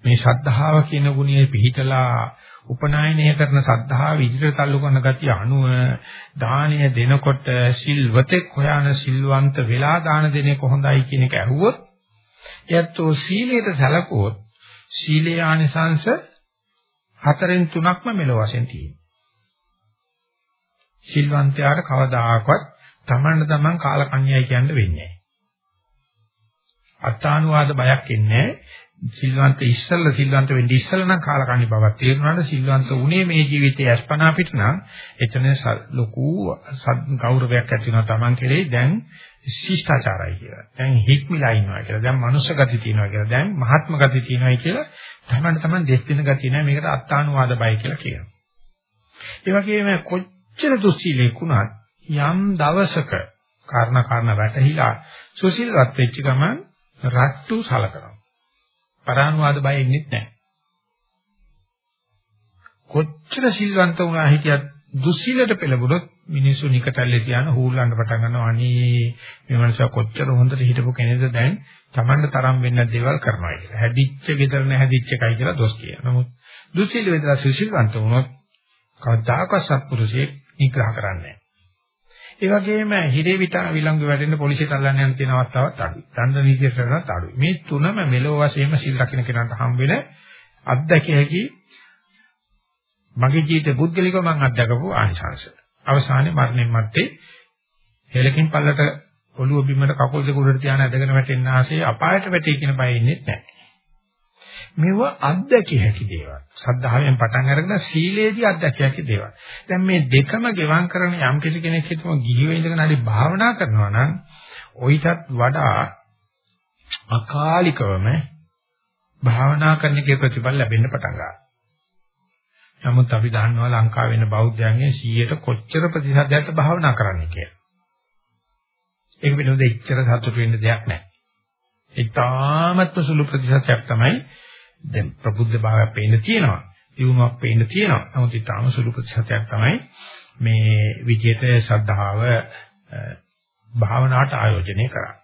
මේ ශද්ධාව කියන ගුණයේ පිහිටලා උපනායනය කරන සද්ධාව ඉදිරියට තල්ලු කරන ගතිය අනුව දානය දෙනකොට සිල්වතෙක් හොයන සිල්වන්ත වෙලා දාන දෙන්නේ කොහොඳයි කියන එක ඇහුවොත් එයත්ෝ සීලයට සැලකුවොත් සීලේ ආනිසංශ හතරෙන් තුනක්ම මෙලොව වශයෙන් තියෙනවා. සිල්වන්තයාට කවදාකවත් තමන්න තමන් කාලකන්‍යයි කියන්න වෙන්නේ නැහැ. අත්තානුවාද බයක් එන්නේ සිල්වන්ත ඉස්සල්ල සිල්වන්ත වෙන්න ඉස්සල්ල නම් කාලකන්ණි බවක් තේරුණාට සිල්වන්ත උනේ මේ ජීවිතයේ අස්පනා පිට නම් එතන ලොකු ගෞරවයක් ඇති වෙනවා Taman කෙරේ දැන් ශිෂ්ටාචාරයි කියලා. දැන් හික්මිලා ඉන්නවා කියලා. දැන් මනුෂ්‍ය ගති තියෙනවා කියලා. දැන් මහත්ම ගති තියෙනවායි කියලා තමයි Taman දෙස් දෙන ගතිය නෑ මේකට අත්තානුවාද බය කියලා කියනවා. ඒ වගේම කොච්චර දුස්සීලෙක් වුණත් යම් දවසක කාරණා කාරණා වැටහිලා සුසිල්වත් වෙච්ච ගමන් රට්ටු සලකනවා. පරානුවාද බය ඉන්නෙත් නැහැ. කොච්චර සිල්වන්ත වුණා හිටියත් දුස්සීලට පෙළඹුණොත් මිනිස්සු නිකටල්ලේ තියාන හූල්ලන්න පටන් ගන්නවා අනේ මේ මනුස්සයා කොච්චර හොඳට හිටපු කෙනෙක්ද දැන් Tamanට තරම් වෙන්න දේවල් කරනවා කියලා. හැදිච්ච ගෙදර නැහැදිච්ච එකයි කියලා දොස් කියනවා. නමුත් දුස්සීල වේදලා සුසිල්වන්ත වුණොත් කවදාකවත් සත්පුරුෂයෙක් නිග්‍රහ කරන්නේ ඒ වගේම හිරේ විතා විලංගු වැඩෙන්න පොලිසියට අල්ලන්න යන තියෙන අවස්ථාවක් අඩුයි. දඬ නීතිය කරනත් අඩුයි. මේ තුනම මෙලෝ වශයෙන්ම සිල් රකින්න කෙනාට හම් වෙන අත්දැකිය හැකි මගේ ජීවිතේ පුද්ගලිකව මම අත්දකපු ආනිසංශ. අවසානයේ මරණයන් මැත්තේ හෙලකින් පල්ලට ඔළුව බිමට කකුල් දෙක උඩට තියාන ඇදගෙන වැටෙන්න ආසේ අපායට වැටේ කියන බය ඉන්නේ නැහැ. මෙව අත්දැකිය හැකි දේවල්. සද්ධාවෙන් පටන් අරගෙන සීලේදී අත්දැකිය හැකි දේවල්. දැන් මේ දෙකම ගෙවම් කරන යම් කිසි කෙනෙක් හිතමු ගිහිව ඉඳගෙන හරි භාවනා කරනවා නම් ඔయితත් වඩා අකාලිකවම භාවනා කරන එකේ ප්‍රතිඵල ලැබෙන්න පටන් ගන්නවා. නමුත් අපි දන්නවා ලංකාවේ ඉන්න බෞද්ධයන්ගේ 100ට කොච්චර ප්‍රතිශතයක්ද භාවනා කරන්නේ කියලා. ඒක පිළිබඳව එච්චර සතුටු වෙන්න දෙයක් නැහැ. ඒ තාමත්ම සුළු ප්‍රතිශතයක් තමයි දැන් ප්‍රබුද්ධ භාවයක් පේන්න තියෙනවා. දියුණුවක් පේන්න තියෙනවා. නමුත් ඊටාම සුළු ප්‍රතිශතයක් තමයි මේ විජේත ශ්‍රද්ධාව භාවනාවට ආයෝජනය කරන්නේ.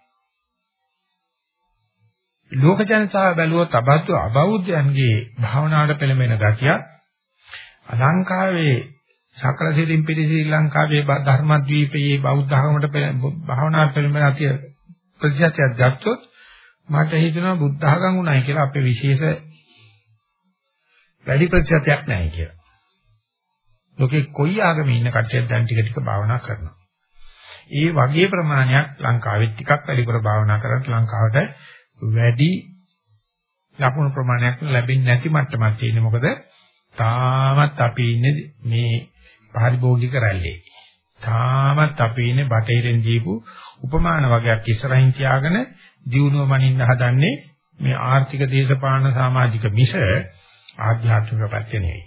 ලෝක ජනතාව බැලුවොත් අබද්ද අබෞද්ධයන්ගේ භාවනාවට පෙළඹෙන ගතිය ලංකාවේ සකල සිරින් පිටි ශ්‍රී ලංකාවේ ධර්මද්වීපයේ බෞද්ධ ධර්මයට භාවනාවට පෙළඹෙන අතිය ප්‍රතිශතයක් ගත්තොත් මට හිතෙනවා බුද්ධ ධර්ම උනායි කියලා අපේ විශේෂ වැඩි ප්‍රතිශතයක් නැහැ කියලා. ලෝකේ කොයි ආගමේ ඉන්න කට්ටියක් දැන් ටික ටික භාවනා කරනවා. ඒ වගේ ප්‍රමාණයක් ලංකාවෙත් ටිකක් වැඩිපුර භාවනා කරත් ලංකාවට වැඩි ලකුණු ප්‍රමාණයක් ලැබෙන්නේ නැති මට්ටමක් තියෙන්නේ මොකද තාමත් අපි ඉන්නේ මේ පාරිභෝගික රැල්ලේ. තාමත් අපි ඉන්නේ බටහිරෙන් දීපු උපමාන වගේක් ඉස්සරහින් තියාගෙන දියුණුව මනින්න හදන්නේ මේ ආර්ථික දේශපාලන සමාජික මිස ආධ්‍යාත්මික පැත්ත නෙවෙයි.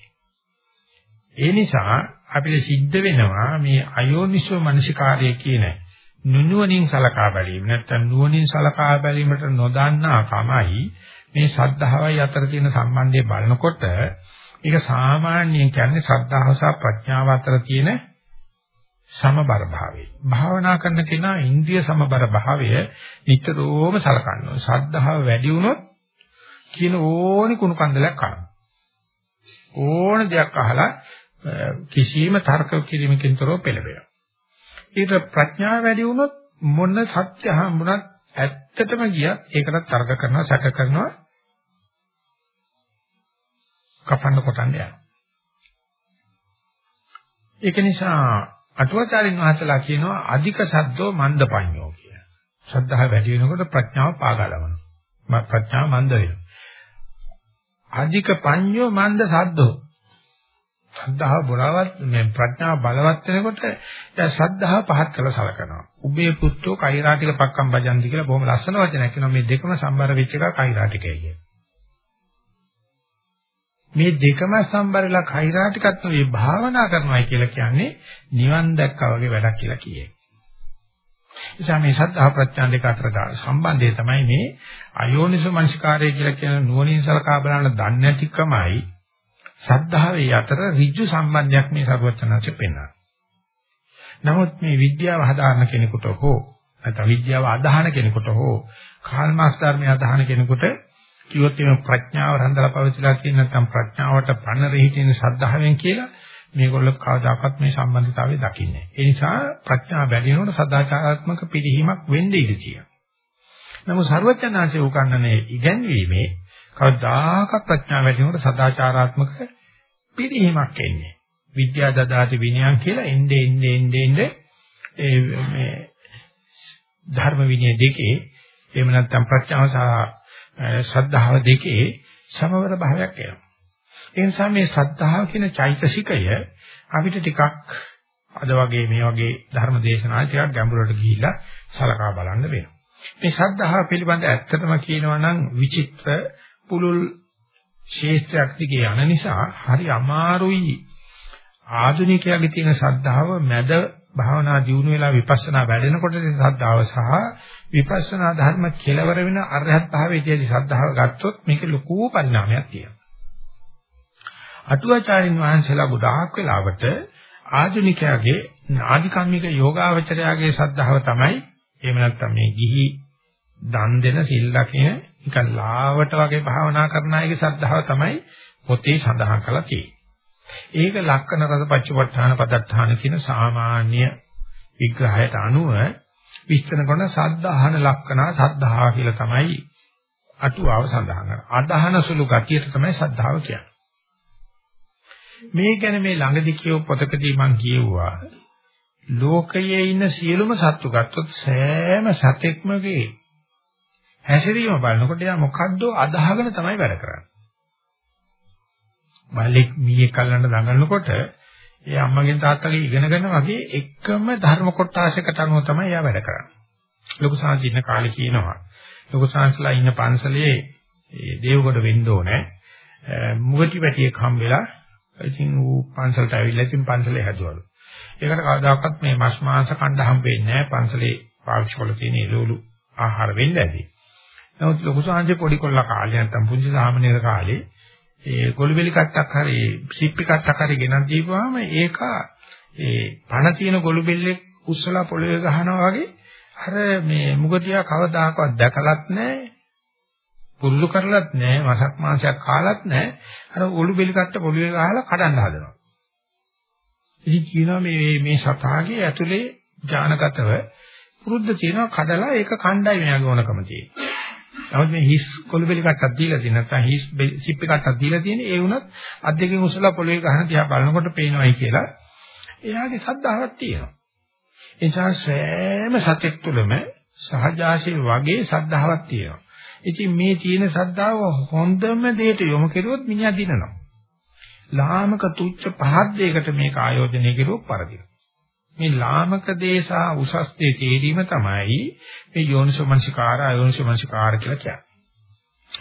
ඒ නිසා අපිට සිද්ධ වෙනවා මේ අයෝනිසෝ මනසිකාරය කියන නුනුවණින් සලකා බැලීම නැත්නම් නුවණින් සලකා බැලීමට නොදන්නා කමයි මේ සද්ධාවයි අතර තියෙන සම්බන්ධය බලනකොට ඒක සාමාන්‍යයෙන් කියන්නේ සද්ධාව සහ ප්‍රඥාව අතර තියෙන සමබර භාවය. භාවනා කරන කෙනා ඉන්ද්‍රිය සමබර භාවය නිතරම සලකනවා. ශ්‍රද්ධාව වැඩි වුණොත් කියන ඕනි කුණු කන්දලයක් කරනවා. ඕන දෙයක් අහලා කිසියම් තර්ක කිරීමකින් තොරව පෙළඹෙනවා. ඊට ප්‍රඥාව වැඩි වුණොත් මොන සත්‍ය හම්බුණත් ඇත්තටම ගියත් ඒකට තර්ක කරනවා සැක කරනවා කපන්න කොටන්න යනවා. ඒක නිසා අටුවාචාරින් වහන්සලා කියනවා අධික සද්දෝ මන්දපඤ්ඤෝ කියලා. ශ්‍රද්ධාව වැඩි වෙනකොට ප්‍රඥාව පාගලවනවා. ප්‍රඥාව මන්ද වෙනවා. අධික පඤ්ඤෝ මන්ද සද්දෝ. ශ්‍රද්ධාව බොරවත් මේ ප්‍රඥාව බලවත් වෙනකොට දැන් ශ්‍රද්ධාව පහත් කළ සලකනවා. උබේ පුත්තෝ කෛරාටික පක්කම් බජන්ති කියලා බොහොම ලස්සන වචනයක් කියනවා. මේ දෙකම සම්බර වෙච්ච එක කෛරාටිකයි කියන්නේ. මේ දෙකම සම්බරලා කෛරාටිකත් නෙවෙයි භාවනා කරනවා කියලා කියන්නේ නිවන් දැක්කා වගේ වැඩක් කියලා කියයි. එසා මේ සද්ධා ප්‍රත්‍යයන් දෙක අතර සම්බන්ධය තමයි මේ අයෝනිසෝ මනසිකාරය කියලා කියන නුවණින් සලකා බලන දන්නේ නැතිකමයි සද්ධාවේ අතර ඍජු සම්බන්ධයක් මේ සර්වචනanse පෙන්වනවා. නමුත් මේ විද්‍යාව හදාන්න කෙනෙකුට හෝ නැත්නම් විද්‍යාව අදහන කෙනෙකුට හෝ කාල් මාක්ස් ධර්මය අදහන කෙනෙකුට කිව්වොත් එimhe ප්‍රඥාව රඳලා පවතිලා කියන නැත්නම් ප්‍රඥාවට පණ රෙහිටින සද්ධාවෙන් කියලා මේගොල්ලෝ කවදාකවත් මේ සම්බන්ධතාවය දකින්නේ නැහැ. ඒ නිසා ප්‍රඥාව වැඩි වෙනකොට සදාචාරාත්මක පිළිහිමක් වෙන්නේ ඉඳී කියනවා. නමුත් ਸਰවඥාන්සේ උකන්නනේ ඉගැන්වීමේ කවදාකවත් ප්‍රඥාව වැඩි වෙනකොට සදාචාරාත්මක පිළිහිමක් එන්නේ. විද්‍යා දදාති විනයන් කියලා එnde ende ende ende මේ ධර්ම විනය දෙකේ එහෙම නැත්නම් ප්‍රඥාව සහ ශ්‍රද්ධාව දෙකේ සමවර භාවයක් එනවා. ඒ නිසා මේ ශ්‍රද්ධාව කියන චෛතසිකය අපිට ටිකක් අද වගේ මේ වගේ ධර්ම දේශනා ටිකක් ගැඹුරට ගිහිල්ලා සලකා බලන්න වෙනවා. මේ ශ්‍රද්ධාව පිළිබඳ ඇත්තටම කියනවා නම් විචිත්‍ර පුලුල් ශේෂ්ත්‍රයක් දිගේ යන නිසා හරි අමාරුයි ආධුනිකයාගේ තියෙන ශ්‍රද්ධාව මැද භාවනා දියුණු වෙලා විපස්සනා වැඩෙනකොට තියෙන ශ්‍රද්ධාව සහ විපස්සනා ධර්ම කෙලවර වෙන අරහත් භාවයේ තියෙන ශ්‍රද්ධාව ගත්තොත් මේක ලොකු පරිණාමයක් තියෙනවා. අටුවාචාරින් වහන්සේලා ගොඩාක් වෙලාවට ආධුනිකයාගේ ආධිකම්මික යෝගාවචරයාගේ ශ්‍රද්ධාව තමයි එහෙම නැත්නම් මේ ගිහි දන් දෙන සිල් ලකින නිකන් ලාවට වගේ භාවනා කරන අයගේ ශ්‍රද්ධාව තමයි පොතේ සඳහන් කරලා තියෙන්නේ. ඒක ලක්කන රස පච්චපට්ඨාන පදත්තාන කියන සාමාන්‍ය විග්‍රහයට අනුව විස්තර කරන සද්ධාහන ලක්කනා සද්ධා කියලා තමයි අටුවාව සඳහන් කරන්නේ. අදහන සුළු ගතියට තමයි සද්ධාව කියන්නේ. මේ ගැන මේ ළඟදි කියව පොතකදී මම කියුවා ලෝකයේ ඉන්න සියලුම සත්තු ගත්තොත් සෑම සතෙක්මගේ හැසිරීම බලනකොට යා මොකද්ද අදහගෙන තමයි වැඩ කරන්නේ. බල්ලෙක් මීයක් කල්ලන්න දඟලනකොට ඒ අම්මගෙන් තාත්තගෙන් ඉගෙනගෙන වගේ එකම ධර්ම කොටාශයකට අනුව තමයි එයා වැඩ කරන්නේ. ලොකු සාංශ ඉන්න කාලේ කියනවා. ලොකු සාංශලා ඉන්න පන්සලේ ඒ දේවගොඩ වෙන්න ඕනේ. මුගති පැටියෙක් හම්බෙලා ඉතින් ඌ පන්සලට ඇවිල්ලා ඉතින් පන්සලේ හැදුවලු. ඒකට කවදාකවත් මේ මස් මාංශ කණ්ඩ හම්බෙන්නේ නැහැ පන්සලේ පාවිච්චි කරලා තියෙන එළවලු ආහාර වෙන්න ඇති. නමුත් ලොකු සාංශේ පොඩි කොල්ල කාලේ නැත්තම් පුංචි සාමනීර කාලේ ඒ ගොළුබෙලි කට්ටක් හරි සිප්පි කට්ටක් හරි ගෙනත් දීපුවාම ඒක ඒ පණ තියෙන ගොළුබෙල්ලෙක් උස්සලා පොළවේ ගහනවා වගේ අර මේ මුගතියා කවදාකවත් දැකලත් නැහැ. පුරුදු කරලත් නැහැ. වසක් මාසයක් කාලත් නැහැ. අර ගොළුබෙලි කට්ට පොළවේ ගහලා කඩන්න හදනවා. ඉතින් කියනවා මේ මේ සතාගේ ඇතුලේ ඥානගතව පුරුද්ද තියෙනවා. කඩලා ඒක කණ්ඩායම යන ඕනකම තියෙනවා. නමුත් මේ හිස් කොළුබෙලි කට්ටක් දීලා තියෙන නැත්නම් හිස් සිප්පි කට්ටක් දීලා තියෙන ඒ වුණත් අත් දෙකෙන් උසලා පොළවේ ගහන දිහා බලනකොට පේනවායි කියලා එයාගේ සද්ධාවක් තියෙනවා. ඒ නිසා සෑම සතෙක් තුළම සහජාසී වගේ සද්ධාවක් තියෙනවා. ඉතින් මේ තියෙන සද්ධාව හොඳම දෙයට යොමු කෙරුවොත් මිනිහා දිනනවා. ලාමක තුච්ච පහත් දෙයකට මේක ආයෝජනය කෙරුවොත් පරදිනවා. මේ ලාමක දේශා උසස් දේ තේරීම තමයි මේ යෝනිසෝමනසිකාර අයෝනිසෝමනසිකාර කියලා කියන්නේ.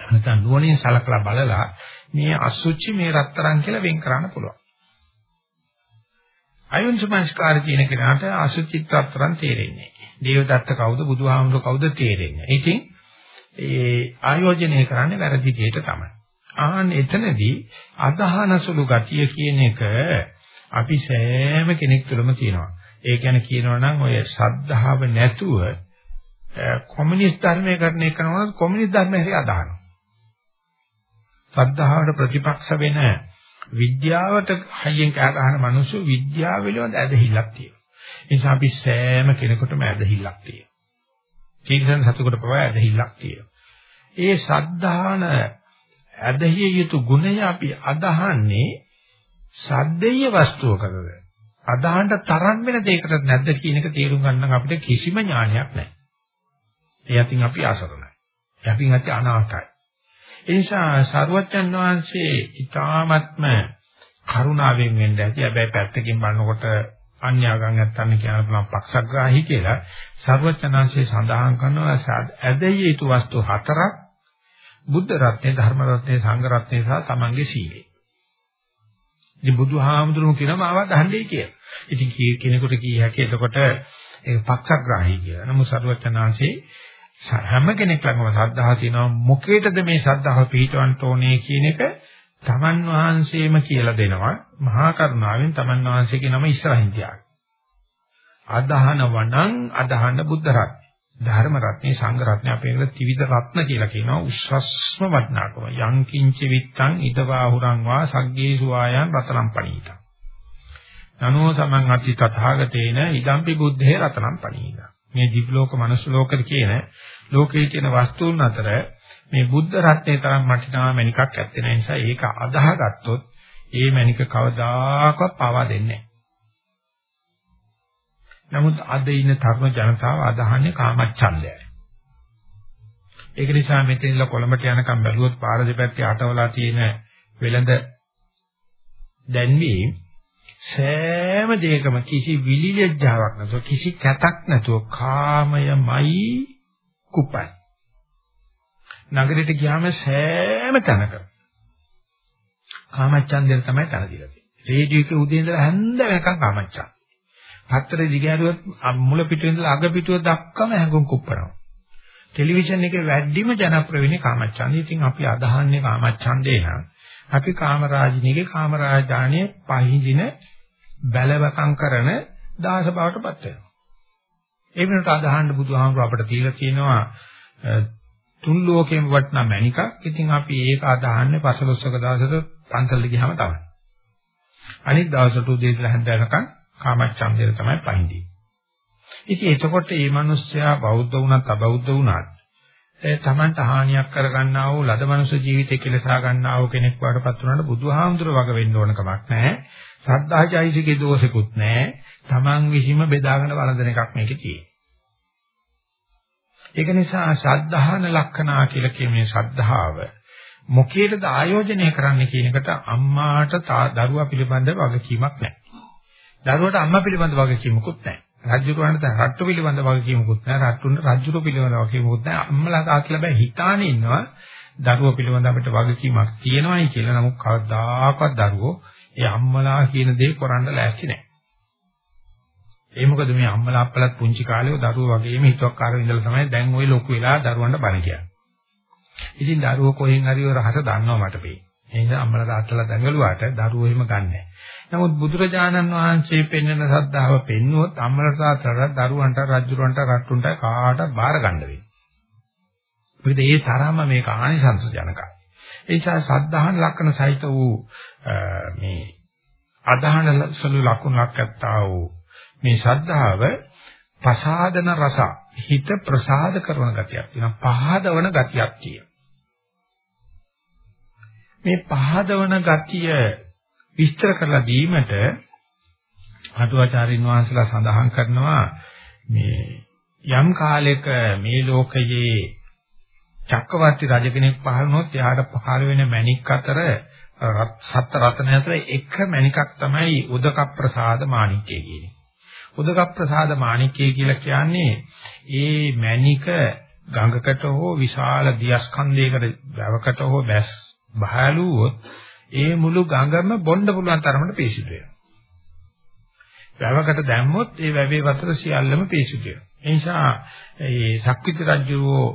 නැත්නම් නුවණින් සලකලා බලලා මේ අසුචි මේ රත්තරන් කියලා වෙන් කරන්න පුළුවන්. අයෝනිසෝමනසිකාර කියන කෙනාට අසුචි රත්තරන් තේරෙන්නේ නැහැ. දේවදත්ත කවුද බුදුහාමුදුර කවුද තේරෙන්නේ නැහැ. ඉතින් ඒ ආයෝජනය කරන්නේ වැරදි දෙයට තමයි. ආහන් එතනදී අදහනසුළු ගතිය කියන එක අපි සෑම කෙනෙක් තුළම තියෙනවා. ඒ කියන්නේ කියනවා නම් ඔය ශ්‍රද්ධාව නැතුව කොමියුනිස්ට් ධර්මය කරන එක නෝන කොමියුනිස්ට් ධර්මය හරි අදහනවා. ශ්‍රද්ධාවට ප්‍රතිපක්ෂ වෙන විද්‍යාවට හයියෙන් කෑ ගහන මිනිස්සු විද්‍යාව පිළිබඳ ඇදහිල්ලක් තියෙනවා. ඒ නිසා අපි සෑම කෙනෙකුටම ඇදහිල්ලක් තියෙනවා. කීර්තන සතුකට පවා ඇදහිල්ලක් තියෙනවා. ඒ ශ්‍රද්ධාන ඇදහිය යුතු ගුණය අපි අදහන්නේ සද්දේය වස්තුවකද අදහන්න තරම් වෙන දෙයකට නැද්ද කියන එක තේරුම් ගන්න අපිට කිසිම ඥානයක් නැහැ. ඒ අතින් අපි අසරණයි. ඒ අතින් අපි අනාථයි. ඒ නිසා සරුවච්චන් වහන්සේ ඊ타ත්ම කරුණාවෙන් වෙන්න ඇති. හැබැයි පැත්තකින් බලනකොට අන්‍යාගම් නැත්තන් කියන පුළුවන් පක්ෂග්‍රාහී කියලා සරුවච්චන්හන්සේ සඳහන් කරනවා ඇදහිය යුතු වස්තු හතරක් බුද්ධ රත්නේ ධර්ම රත්නේ සංඝ රත්නේ සහ තමන්ගේ සීලය. ඉතින් බුදුහාමුදුරුවෝ කියනවා මාව දහන්නේ කියලා. ඉතින් කෙනෙකුට කිය හැකි එතකොට ඒක පක්ෂග්‍රාහී කියලා. නමුත් සරුවචනාංශේ හැම කෙනෙක් ළඟම ශ්‍රද්ධාව තියෙනවා මොකේද මේ ශ්‍රද්ධාව පිහිටවන්න ඕනේ කියන එක තමන් වහන්සේම කියලා දෙනවා. මහා කරුණාවෙන් තමන් වහන්සේගේ නම ඉස්සරහින් තියාගන්න. අදහන වණං අදහන බුද්ධ රත්න. ධර්ම රත්නේ සංඝ රත්නේ අපේ එකට ත්‍රිවිධ රත්න කියලා කියනවා. උස්සස්ම වටිනාකම. යං කිංච විත්තං ඉදවාහුරං වා සග්ගේසු ආයන් රතනම් පණීත. නනෝ සමං අති තථාගතේන ඉදම්පි බුද්ධේ රතනම් පණීත. මේ දිව්ලෝක මනුස්ස ලෝකද කියන ලෝකයේ කියන වස්තුන් අතර මේ බුද්ධ රත්නේ තරම් වටිනා මණිකක් ඇත්තේ නැහැ. නිසා ඒක අදාහගත්තොත් ඒ මණික කවදාකවත් පාවා දෙන්නේ නමුත් අද ඉන්න තරුණ ජනතාව අදහන්නේ කාමච්ඡන්දයයි. ඒක නිසා මෙතනilla කොළඹට යනකම් බැලුවොත් පාර දෙපැත්තේ අටවලා තියෙන වෙළඳ දැන්වීම සෑම දෙයකම කිසි විලිලැජ්ජාවක් නැතුව කිසි කැතක් නැතුව කාමයමයි කුපයි. නගරෙට ගියාම සෑම තැනකම කාමච්ඡන්දයෙන් තමයි තන දිලා තියෙන්නේ. රේඩියෝ එකේ උදේ ඉඳලා හැන්ද වෙනකන් කාමච්ඡන්ද. පත්තරේ දිගහැරුවත් මුල පිටේ ඉඳලා අග පිටුව දක්වාම හැඟුම් කුප්පනවා. ටෙලිවිෂන් එකේ වැඩිම ජනප්‍රිය වෙන්නේ කාමච්ඡන්දය. ඉතින් අපි අදහන්නේ කාමච්ඡන්දේ නම් අපි කාමරාජිනීගේ කාමරාජානිය පහින්දින බැලවකම් කරන දාස බවට පත් වෙනවා. ඒ වෙනට අදහන්න බුදුහාමුදුර අපිට දීලා තියෙනවා තුන් ලෝකෙම වටනා මණිකක්. ඉතින් අපි ඒක අදහන්නේ පසළොස්වක දවසට පන්සලට ගියාම තමයි. අනිත් දවසට උදේ ඉඳලා හැන්ද වෙනකන් කාමච්ඡන්දේ තමයි පහින්දී. ඉතින් එතකොට මේ මිනිස්සයා බෞද්ධ වුණත් අබෞද්ධ වුණත් ඒ තමන්ට හානියක් කරගන්නා වූ ලද මනුෂ්‍ය ජීවිතය කෙලසා ගන්නා වූ කෙනෙක් වඩපත් වුණාට බුදුහාමුදුර වග වෙන්න ඕන කමක් නැහැ. සද්ධාචෛසිකේ දෝෂෙකුත් නැහැ. තමන් විසීම බෙදාගෙන වළඳන එකක් මේකේ තියෙන්නේ. ඒක නිසා ශද්ධාන ලක්ෂණා කියලා කියන්නේ ශද්ධාව මොකේද ආයෝජනය කරන්න කියන එකට අම්මාට දරුවා පිළිබඳව වගකීමක් නැහැ. දරුවට අම්මා පිළිබඳව වගකීමකුත් නැහැ. රජුරවන්ට රට්ටු පිළිබඳ වගකීමකුත් නැහැ. රට්ටුන්ට රජුර පිළිබඳ වගකීමකුත් නැහැ. අම්මලා තාත්තලා බෑ. හිතානේ ඉන්නවා දරුවෝ පිළිබඳ අපිට වගකීමක් තියෙනවායි කියලා. නමුත් කවදාකවත් දරුවෝ ඒ අම්මලා කියන දේ කරන්න ලෑස්ති නැහැ. ඒ මොකද මේ අම්මලා අප්පලත් පුංචි කාලේ දරුවෝ වගේම හිතුවක්කාරව ඉඳලා තමයි දැන් ওই ලොකු වෙලා දරුවන්ට බණ කියන්නේ. ඉතින් දරුවෝ කොහෙන් හරි ඔය රහස දන්නවා මට පේ ඒ නිසා අම්මලා තාත්තලා දැඟලුවාට දරුවෝ එහෙම ගන්නෑ. නමුත් බුදුරජාණන් වහන්සේ පෙන්වන සද්ධාව පෙන්නුවොත් අම්මලට තාත්තට දරුවන්ට රජුරවන්ට රට්ටුන්ට කාට බාර ගන්න වෙන්නේ. මොකද ඒ තරම මේක ආනිසංස ජනකයි. ඒ නිසා සද්ධාහන ලක්ෂණ සහිත වූ මේ අදහන සලු ලකුණක් ඇත්තා වූ මේ ශ්‍රද්ධාව ප්‍රසාදන රස හිත ප්‍රසාද කරන ගතියක් තියෙනවා පහදවන ගතියක් තියෙනවා මේ පහදවන ගතිය විස්තර කරලා දීමට අටුවාචාරින් වහන්සේලා සඳහන් කරනවා මේ යම් කාලයක මේ ලෝකයේ චක්කවර්ති රජ කෙනෙක් පහළ වුණොත් එයාට පහළ වෙන මණික් අතර සත් රත්න අතර එක මණිකක් තමයි උදක ප්‍රසාද මාණික්කය කියන්නේ. උදක ප්‍රසාද මාණික්කය කියලා කියන්නේ ඒ මණික ගඟකට හෝ විශාල දියස්කන්ධයකට වැවකට හෝ බැස් බහලුවොත් ඒ මුළු ගඟම බොන්න පුළුවන් තරමට පිරිසිදු වෙනවා. වැවකට දැම්මොත් ඒ වැවේ වතුර සියල්ලම පිරිසිදු වෙනවා. ඒ නිසා මේ ශක්විත රජුෝ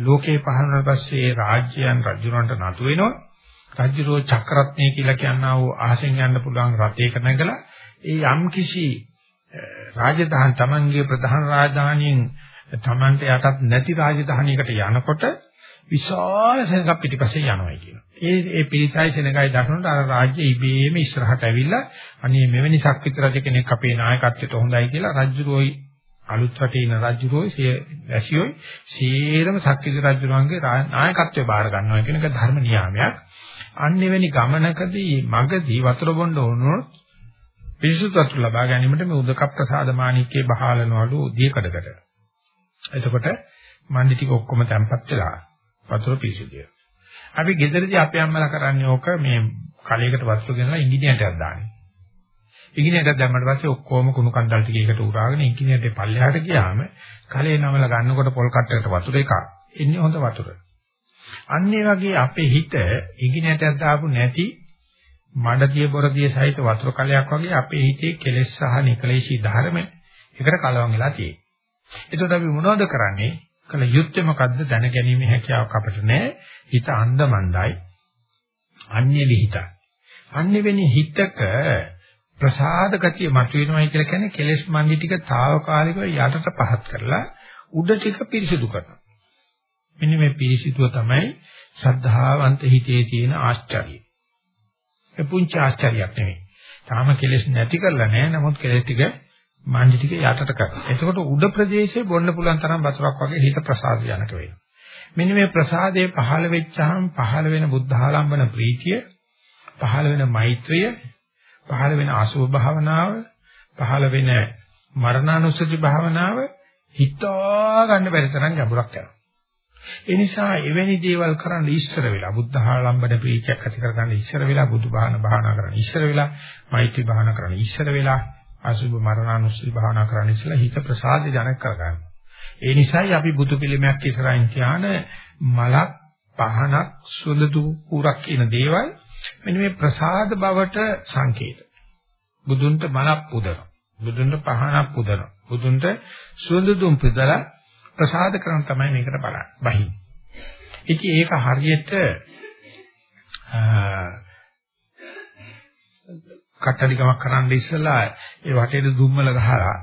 ලෝකේ පහළන පස්සේ රාජ්‍යයන් රජුරන්ට නතු වෙනවා. රජුරෝ චක්‍රරත්නය කියලා කියනවා වූ අහසෙන් යන්න පුළුවන් රථයක නැගලා ඒ යම් කිසි රාජධානි තමන්ගේ ප්‍රධාන රාජධානියෙන් තමන්ට යටත් නැති රාජධානියකට යනකොට විශාල සෙනඟක් පිටිපස්සේ යනවා කියනවා. ඒ ඒ පිරිසයි සෙනඟයි දකින්නට අර රාජ්‍ය ඉබේම ඉස්සරහට ඇවිල්ලා අනේ මෙවැනි ශක්තිත රජ කෙනෙක් අපේ නායකත්වයට හොඳයි කියලා රජුරෝයි අලුත් රටේ ඉන රජුරෝයි සිය වැසියෝයි සීරම ශක්තිත රජුරන්ගේ නායකත්වය බාර ගන්නවා කියන එක ධර්ම නියාමයක්. අන්න එවැනි ගමනකදී මගදී වතුර බොන්න ඕනොත් පිරිසුදු වතුර ලබා ගැනීමට මේ උදක ප්‍රසාද මාණිකේ බහලනවලු දීකඩකට. එතකොට මණ්ඩි ටික ඔක්කොම තැම්පත් වෙලා වතුර පිරිසිදුය. අපි ගෙදරදී අපේ අම්මලා කරන්නේ ඕක මේ කලයකට වස්තු ගෙනලා ඉංගිනේටයක් දාන්නේ. ඉංගිනේටයක් දැම්මට පස්සේ ඔක්කොම කුණු කන්දල් ටික එකට උරාගෙන ඉංගිනේටේ පල්ලෙහාට ගියාම කලේ නමල ගන්නකොට පොල් කට්ටකට වතුර එකක් එන්නේ හොඳ වතුර. අන්න ඒ වගේ අපේ හිත ඉංගිනේටයක් දාපු නැති මඩදිය බොරදිය සහිත වතුර කලයක් වගේ අපේ හිතේ කෙලෙස් සහ නිකලේශී ධර්ම එකට කලවම් වෙලා තියෙනවා. ඒකට අපි මොනවද කරන්නේ? කල යුත්තේ මොකද්ද දැනගැනීමේ හැකියාවක් අපිට නැහැ. හිත අන්ධමන්දයි. අන්‍ය විහිිත. අන්‍ය වෙන්නේ හිතක ප්‍රසාද ගතිය මතුවෙනවයි කියලා කියන්නේ කෙලෙස් මන්දි ටික తాවකාලිකව යටට පහත් කරලා උඩ ටික පිරිසිදු කරනවා. මෙන්න මේ පිරිසිදුව තමයි ශ්‍රද්ධාවන්ත හිතේ තියෙන ආශ්චර්යය. ඒ පුංචි ආශ්චර්යයක් නෙමෙයි. තාම කෙලෙස් නැති කරලා නැහැ. නමුත් කෙලෙස් ටික මණ්ඩි ටික යටට කරනවා. එතකොට උඩ ප්‍රදේශයේ බොන්න පුළුවන් තරම් වතුරක් වගේ හිත ප්‍රසාද ජනක වෙනවා. මෙන්න මේ ප්‍රසාදයේ පහළ වෙච්චහම පහළ වෙන බුද්ධාලම්බන ප්‍රීතිය, පහළ වෙන මෛත්‍රිය, පහළ වෙන අසුභ භාවනාව, පහළ වෙන මරණානුස්සති භාවනාව හිතා ගන්න බැරි තරම් ගැඹුරක් යනවා. ඒ නිසා එවැනි දේවල් කරන්න ඉස්සර වෙලා බුද්ධ ආලම්බන ප්‍රීතියක් ඇති කරගන්න ඉස්සර වෙලා බුදු බාහන භාවනා කරන්න ඉස්සර වෙලා මෛත්‍රී භාවනා කරන්න ඉස්සර වෙලා අසුභ මරණානුස්සති භාවනා කරන්න ඉස්සලා හිත ප්‍රසාද ජනක කරගන්න. ඒ නිසායි අපි බුදු පිළිමයක් ඉස්සරහින් තියාන මලක් පහනක් සුළදු කුරක් කියන දේවල් මෙන්න මේ ප්‍රසාද බවට සංකේත. බුදුන්ට මලක් පුදනවා. බුදුන්ට පහනක් පුදනවා. බුදුන්ට සුළදුම් පුදලා ප්‍රසාද කරන තමයි මේකට බලන්නේ. බහි. ඉතින් ඒක හරියට කට්ටඩිකමක් කරන්න ඉස්සලා ඒ වටේට දුම්මල ගහලා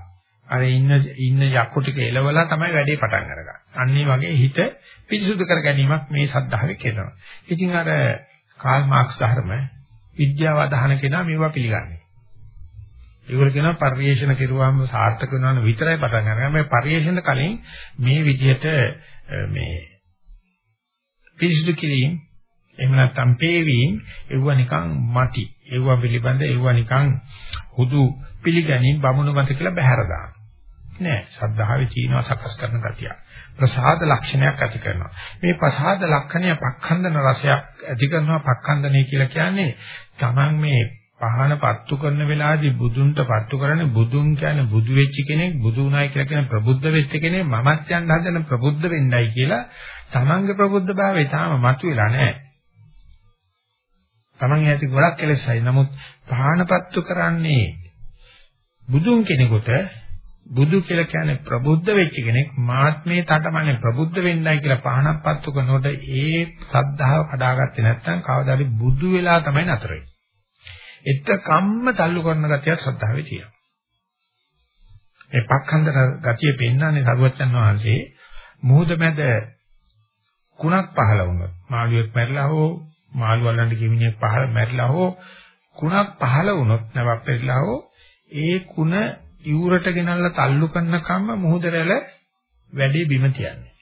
අර ඉන්න ඉන්න යක්කු ටික එලවලා තමයි වැඩේ පටන් අරගන්නේ. අන්න ඒ වගේ හිත පිරිසුදු කර ගැනීමක් මේ සද්ධාවේ කරනවා. ඉතින් අර කාල් මාක්ස් ධර්ම විද්‍යාව අදහන කෙනා මේවා පිළිගන්නේ. ඒගොල්ලෝ කියනවා පරිේශන කෙරුවාම සාර්ථක වෙනවා විතරයි පටන් ගන්න. මේ පරිේශන කලින් මේ විදිහට මේ පිරිසුදු කිරීම එහෙම නැත්නම් පේවීම එවුව නිකන් මටි. එවුව පිළිබඳ එවුව නිකන් හුදු පිළිගැනීම බමුණු මත කියලා බැහැර දාන. නෑ සද්ධාවේ චීනවා සකස් කරන ගතිය. ප්‍රසාද ලක්ෂණයක් ඇති කරනවා. මේ ප්‍රසාද ලක්ෂණය පක්ඛන්දන රසයක් ඇති කරනවා පක්ඛන්දනය කියලා කියන්නේ Taman මේ පහන පත්තු කරන වෙලාවේදී බුදුන්ට පත්තු කරන්නේ බුදුන් කියන්නේ බුදු වෙච්ච කෙනෙක් බුදු උනායි කියලා කියන ප්‍රබුද්ධ වෙච්ච කෙනෙක් මමත් යන්න හදන ප්‍රබුද්ධ වෙන්නයි කියලා තමන්ගේ ප්‍රබුද්ධ භාවය තාම මතුවෙලා නැහැ. Taman ඇති ගොඩක් කෙලෙසයි. නමුත් පහනපත්තු කරන්නේ බුදුන් කෙනෙකුට බුදු කියලා කියන්නේ ප්‍රබුද්ධ වෙච්ච කෙනෙක් මාත්මේ තටමනේ ප්‍රබුද්ධ වෙන්නයි කියලා පහනපත්තු කරනකොට ඒ සද්ධාව කඩාගත්තේ නැත්නම් කවදාද බුදු වෙලා තමයි නතර වෙන්නේ. එතකම්ම තල්ලු කරන ගතිය ශ්‍රද්ධාවේ තියෙනවා. මේ පක්ඛන්දර ගතිය පෙන්වන්නේ සරුවච්චන් වහන්සේ මුහුද මැද කුණක් පහළ වුණොත් මාළුවෙක් මැරිලා හෝ මාළු වලන්න කිමිනියක් පහළ මැරිලා හෝ කුණක් පහළ වුණොත් නැවක් පෙරලා හෝ ඒ කුණ ඉවුරට ගෙනල්ලා තල්ලු කරන කම්ම මුහුද රැළ වැඩි බිම තියන්නේ.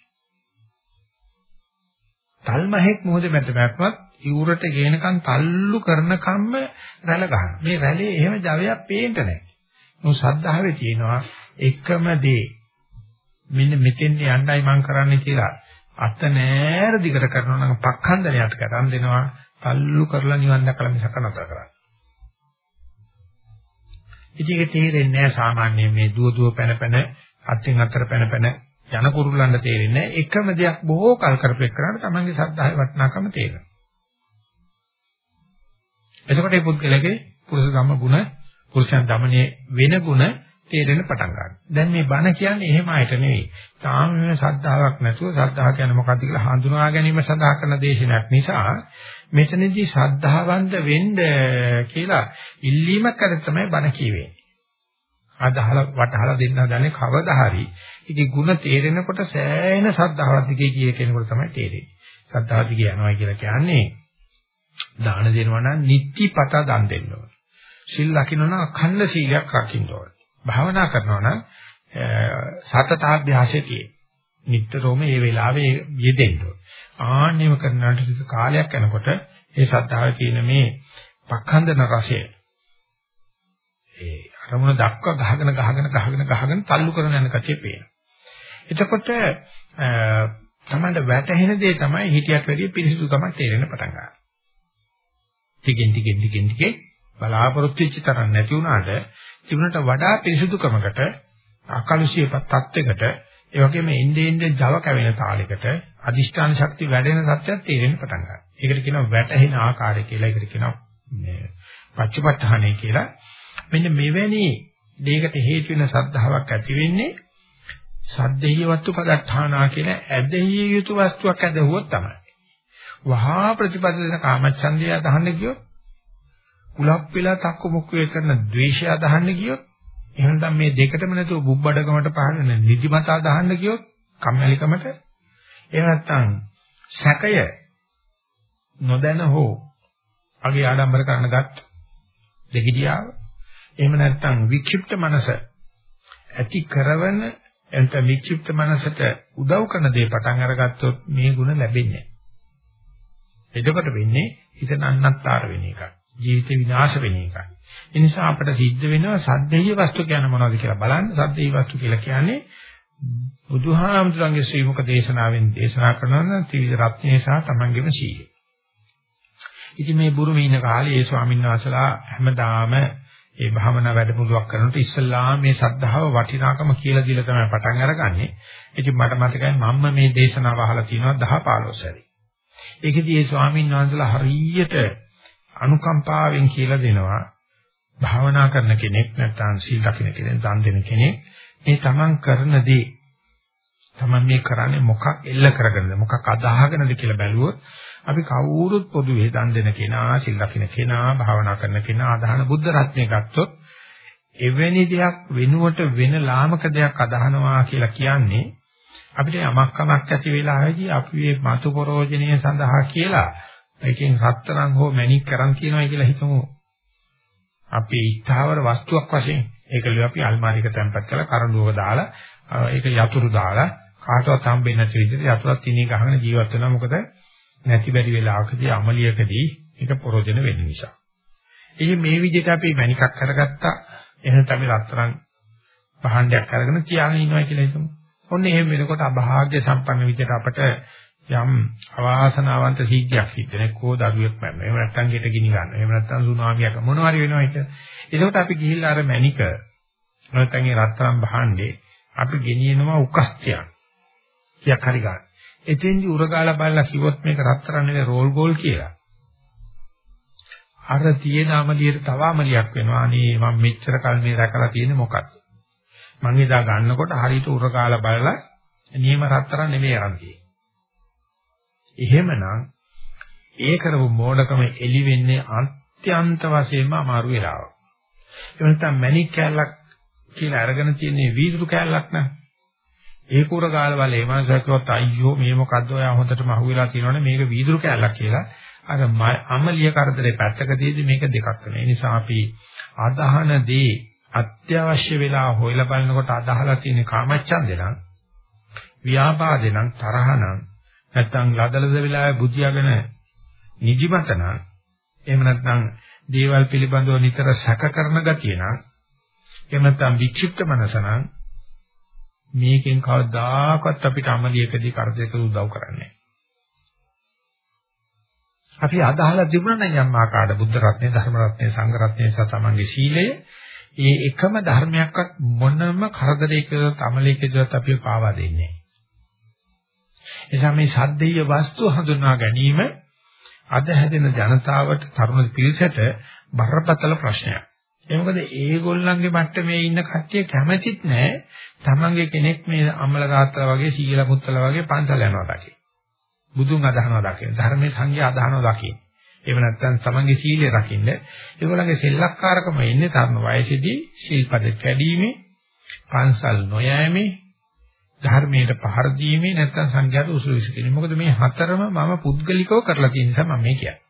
තල්මහෙක් මුහුද මැද වැක්වත් ඉවුරට ගේනකන් තල්ලු කරන කම්ම රැළ ගන්න. මේ රැළේ එහෙම ජවයක් පේන්න නැහැ. මොකද සද්ධාවේ තියෙනවා එකම දේ. මෙන්න මෙතෙන් යන්නයි මම කරන්නේ කියලා අත නෑර දිගට කරනවා නම් පක්ඛන්දනයට කරන් දෙනවා තල්ලු කරලා නිවන් දැකලා මිසක නතර කරන්නේ. ඉතින් ඒක තේරෙන්නේ නෑ සාමාන්‍ය මේ දුව දුව පැන පැන අත්ෙන් අතර පැන පැන යන කුරුල්ලන්ට තේරෙන්නේ එකම දෙයක් බොහෝ කල් කරපෙක් කරාට තමන්ගේ සද්ධාවේ වටිනාකම තේරෙනවා. එතකොට මේ පුද්ගලගේ පුරුෂ ධම්ම ගුණ පුරුෂයන් දමනයේ වෙන ගුණ තේරෙන්න පටන් ගන්නවා. දැන් මේ බණ කියන්නේ එහෙම ආයත නෙවෙයි. තාම වෙන ශ්‍රද්ධාවක් නැතුව ශ්‍රද්ධාව කියන්නේ මොකක්ද කියලා හඳුනා ගැනීම සඳහා කරන දේශනයක් නිසා මෙතනදී ශ්‍රද්ධාවන්ත වෙන්න කියලා ඉල්ලීමක් අර තමයි බණ කියවෙන්නේ. අදහල වටහලා දෙන්න හදන්නේ කවදා හරි. ඉතින් ಗುಣ තේරෙනකොට සෑහෙන ශ්‍රද්ධාවක් දිගේ ගිය කෙනෙකුට තමයි තේරෙන්නේ. ශ්‍රද්ධාව දිගේ යනවා කියලා කියන්නේ දාන දෙනවා නම් නිත්‍යපත දන් දෙන්න ඕන. සිල් රකින්න නම් අඛණ්ඩ සීලයක් රකින්න ඕන. භාවනා කරනවා නම් සතතාභ්‍යාසයේ තියෙන. නිට්ටරෝම මේ වෙලාවේ යෙදෙන්න ඕන. ආන්නේම කරනාට ටික කාලයක් යනකොට ඒ සද්ධාවේ තියෙන මේ පක්ඛන්දන රසය ඒ අරමුණ දක්වා ගහගෙන ගහගෙන ගහගෙන ගහගෙන තල්ලු කරන යන කතිය පේනවා. එතකොට තමයි වැටහෙන දේ තමයි හිතියට වැඩිය පිරිසිදුකමක් තේරෙන්න පටන් ගන්නවා. ටිකෙන් ටිකෙන් ටිකෙන් ටිකේ බලාපොරොත්තු වෙච්ච තරම් නැති වුණාට තිබුණට වඩා පිරිසුදුකමකට අකලුෂිය තත්ත්වයකට ඒ වගේම එnde ende Java කැවෙන තාලයකට අදිෂ්ඨාන ශක්තිය වැඩෙන තත්ත්වයක් තේරෙන්න පටන් ගන්නවා. ඒකට කියනවා වැටහෙන ආකාරය කියලා. ඒකට කියනවා මේ පච්චපට්ඨානයි කියලා. මෙන්න මෙවැනි දෙයකට හේතු වෙන සද්ධාාවක් ඇති වෙන්නේ සද්දේය වස්තු පදත්තානා කියන ඇදහිය යුතු වස්තුවක් ඇදහුවොත් තමයි. වහා ප්‍රතිපදිත කාමච්ඡන්දය අදහන්න ගියොත් කුලප් වෙලා තක්කු මුක්කු කරන ද්වේෂය අදහන්න ගියොත් එහෙම නැත්නම් මේ දෙකටම නැතුව බුබ්බඩකමට පහළ වෙන නිදිමත අදහන්න ගියොත් කම්මැලිකමට එහෙම නැත්නම් සැකය නොදැන හෝ අගේ ආඩම්බර කරන ගත් දෙගිඩියාව එහෙම නැත්නම් වික්ෂිප්ත මනස ඇති කරවන එන්ට වික්ෂිප්ත මනසට උදව් කරන දේ පටන් අරගත්තොත් මේ ಗುಣ ලැබෙන්නේ නැහැ. එතකොට වෙන්නේ හිත නන්නත්තර වෙන එකයි. ජීවිත විනාශ වෙන එකයි. ඒ නිසා අපිට සිද්ධ වෙනවා සද්දේය වස්තු කියන මොනවද කියලා බලන්න. සද්දේය වස්තු කියලා කියන්නේ බුදුහාමුදුරන්ගේ ශ්‍රී මුඛ දේශනාවෙන් දේශනා කරනවා ත්‍රිවිධ රත්නයේ සහ තමන්ගේම සීලය. ඉතින් මේ බුරුමේ ඉන්න කාලේ ඒ ස්වාමීන් වහන්සලා හැමදාම ඒ භාවනා වැඩමුළුවක් කරනකොට ඉස්සල්ලාම මේ සද්ධාව වටිනාකම කියලා දීලා තමයි පටන් අරගන්නේ. ඉතින් මට මතකයි මම මේ දේශනාව අහලා තියෙනවා 10 15 සැරේ. ඒකෙදී ඒ ස්වාමීන් වහන්සේලා හරියට අනුකම්පාවෙන් කියලා දෙනවා. භාවනා කරන කෙනෙක් නැත්නම් සීල දකින්න කෙනෙක් දන් දෙන කෙනෙක්. මේ තමන් කරන දේ තමන් මේ කරන්නේ මොකක් එල්ල කරගෙනද මොකක් අදාහගෙනද කියලා බැලුවොත් අපි කවුරුත් පොදුවේ දන් දෙන කෙනා සීල දකින්න කෙනා භාවනා කරන කෙනා අදහන බුද්ධ රත්නය ගත්තොත් එවැනි දෙයක් වෙනුවට වෙන ලාමක දෙයක් අදහනවා කියලා කියන්නේ අපිට යමක් කමක් ඇති වෙලාවේදී අපි මේ මතු ප්‍රෝජනීය සඳහා කියලා ඒකෙන් හතරන් හෝ මැණික් කරන් කියනවා කියලා හිතමු අපි ස්ථාවර වස්තුවක් වශයෙන් ඒක ලිය අපි අල්මාරියක තැන්පත් කරලා කරඬුවක දාලා ඒක යතුරු දාලා කාටවත් හම්බෙන්නේ නැති විදිහට යතුරුත් තිනේ ගහගෙන ජීවත් වෙනවා මොකද නැති බැරි වෙලාවකදී අමලියකදී ඒක ප්‍රෝජන වෙන්න නිසා. ඉතින් මේ විදිහට අපි මැණිකක් කරගත්තා එහෙනම් අපි රත්තරන් පහණ්ඩයක් අරගෙන තියාගෙන ඉන්නවා කියලා හිතමු. ඔන්න එහෙම වෙනකොට අභාග්‍ය සම්පන්න විදිහට අපට යම් අවාසනාවන්ත සිද්ධියක් සිද්ධ වෙන කෝ දරුවෙක් මරන. එහෙම නැත්නම් ගෙට ගිනි ගන්න. එහෙම නැත්නම් සුනාමියක් මොනවා හරි වෙනවා ඒක. ඒකට අපි ගිහිල්ලා අර මැණික නැත්නම් ඒ රත්තරන් භාණ්ඩේ අපි ගෙනියනවා උකස්තියක්. කියක් හරි ගන්න. එතෙන්දි උරගාලා බලලා කිව්වොත් මේක රත්තරන් නෙවෙයි රෝල් ගෝල් කියලා. අර තියෙන අමලියට තව අමලියක් වෙනවා. අනේ මම මෙච්චර කල් මේ රැකලා තියෙන්නේ මොකක්ද? මම එදා ගන්නකොට හරියට උරගාලා බලලා නියම රත්තරන් නෙවෙයි අරන් තියෙන්නේ. එහෙමනම් ඒ කරපු මෝඩකම එළි වෙන්නේ අත්‍යන්ත වශයෙන්ම අමාරු වෙලාවක්. ඒ නැත්නම් මැණික් කැලක් කියලා අරගෙන තියෙන වීදුරු කැලක් නෑ. ඒක උර ගාල වල ඒ මනසකවත් අයියෝ මේ මොකද්ද ඔයා හොඳටම අහුවෙලා තියෙනවනේ මේක වීදුරු කැලක් කියලා. අර අමලිය කරදරේ පැත්තක තියදී මේක දෙකක් වෙනවා. ඒ නිසා අපි අදහන දේ අත්‍යවශ්‍ය වෙලා හොයලා බලනකොට අදහලා තියෙන කාමච්ඡන්දේ නම් ව්‍යාපාදේ නම් තරහ නම් නැත්නම් ලදලද වෙලාවේ බුදියාගෙන නිදිමත නම් එහෙම නැත්නම් දේවල් පිළිබඳව නිතර සැක කරන ගතිය නම් එහෙම නැත්නම් වික්ෂිප්ත මනස නම් මේකෙන් කවදාකවත් අපිට අමලියකදී කරදරයක උදව් කරන්නේ අපි අදහලා තිබුණා නම් යම් ආකාරයට බුද්ධ රත්නය ධර්ම රත්නය සංඝ රත්නය සහ තමන්ගේ සීලය ඒ එකම ධර්මයක්වත් මොනම කරදරයකවත් අමලියකදවත් අපි පාවා දෙන්නේ එනිසා මේ සද්දේය වස්තු හඳුනා ගැනීම අද හැදෙන ජනතාවට තරුණ පිරිසට බරපතල ප්‍රශ්නයක්. ඒ මොකද ඒගොල්ලන්ගේ මට්ටමේ ඉන්න කට්ටිය කැමැතිත් නැහැ තමන්ගේ කෙනෙක් මේ අම්මල තාත්තලා වගේ සීලා පුත්තලා වගේ පන්සල් යනවා දකින්න. බුදුන් අදහනවා දකින්න. ධර්මයේ සංඝයා අදහනවා දකින්න. එහෙම නැත්නම් තමන්ගේ සීලය රකින්න. ඒගොල්ලන්ගේ සෙල්ලක්කාරකම ඉන්නේ තරුණ වයසේදී ශීල්පද කැඩීමේ, පන්සල් නොයෑමේ, ධර්මයට පහර දීමේ නැත්නම් සංඝයාට උසුළු විසිකීම. මොකද මේ හතරම මම පුද්ගලිකව කරලා තියෙන නිසා මම මේ කියන්නේ.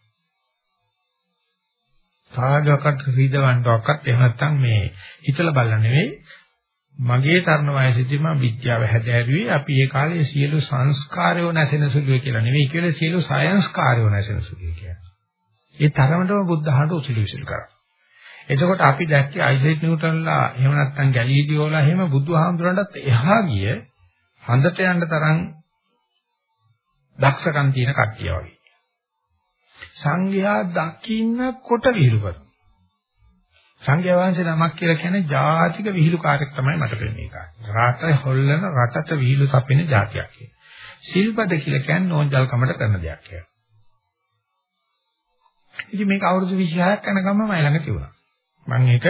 සාගකට රීදවන්ටවත් එහෙම නැත්නම් මේ හිතලා බලලා නෙවෙයි මගේ තරණ වයසේදී මම විද්‍යාව හැදෑරුවේ අපි ඒ කාලේ සියලු සංස්කාරයෝ නැසෙන සුළුයි කියලා නෙවෙයි කියලා සියලු සයන්ස්කාරයෝ නැසෙන සුළුයි කියලා. ඒ තරමටම බුද්ධ ධර්මයට උසුළු විසිල් කරා. එතකොට අපි දැක්කේ අයිසෙක් නිව්ටන්ලා එහෙම නැත්නම් ගැලීලියෝලා එහෙම බුදුහාමුදුරන්ටත් එහා ගිය හඳට යන්න තරම් දක්ෂකම් තියෙන කට්ටිය වගේ. සංඝයා දකින්නකොට විහිළු කරනවා. සංඝයා වහන්සේ නමක් කියලා කියන්නේ ජාතික විහිළුකාරයෙක් තමයි මට පෙන්නේ ඒක. රාත හොල්ලන රටට විහිළු සපෙන જાතියක් කියලා. සිල්පද කියලා කියන්නේ නෝන්ජල්කමට කරන දෙයක් කියලා. ඉතින් මේක අවුරුදු 26ක් යනකම්ම මම ළඟ තිබුණා. මම ඒක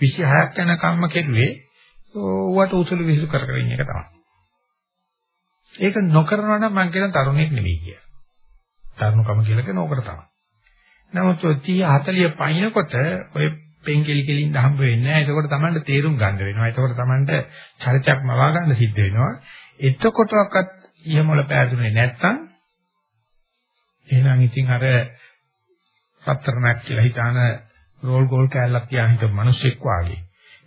26ක් යනකම්ම කෙරුවේ ඌවට උසුළු විහිළු කර කර ඉන්න එක තමයි. ඒක නොකරනවා නම් මං කියන තරුණෙක් නෙවෙයි කිය. තරුණකම කියලා කියන ඕකට තමයි. නමුත් 30 40 පයින්කොට ඔය පෙන්කෙලි කෙලින් හම්බ වෙන්නේ නැහැ. ඒකෝට Tamanට තේරුම් ගන්න වෙනවා. ඒකෝට Tamanට චරිතයක් මවා ගන්න සිද්ධ වෙනවා. එතකොටවත් ඉහමොල පෑදුනේ නැත්තම් එහෙනම් ඉතින් අර පත්තරණක් කියලා හිතාන රෝල් ගෝල් කෑල්ලක් තියාගෙන හිටපු මිනිස්සෙක් වාගේ.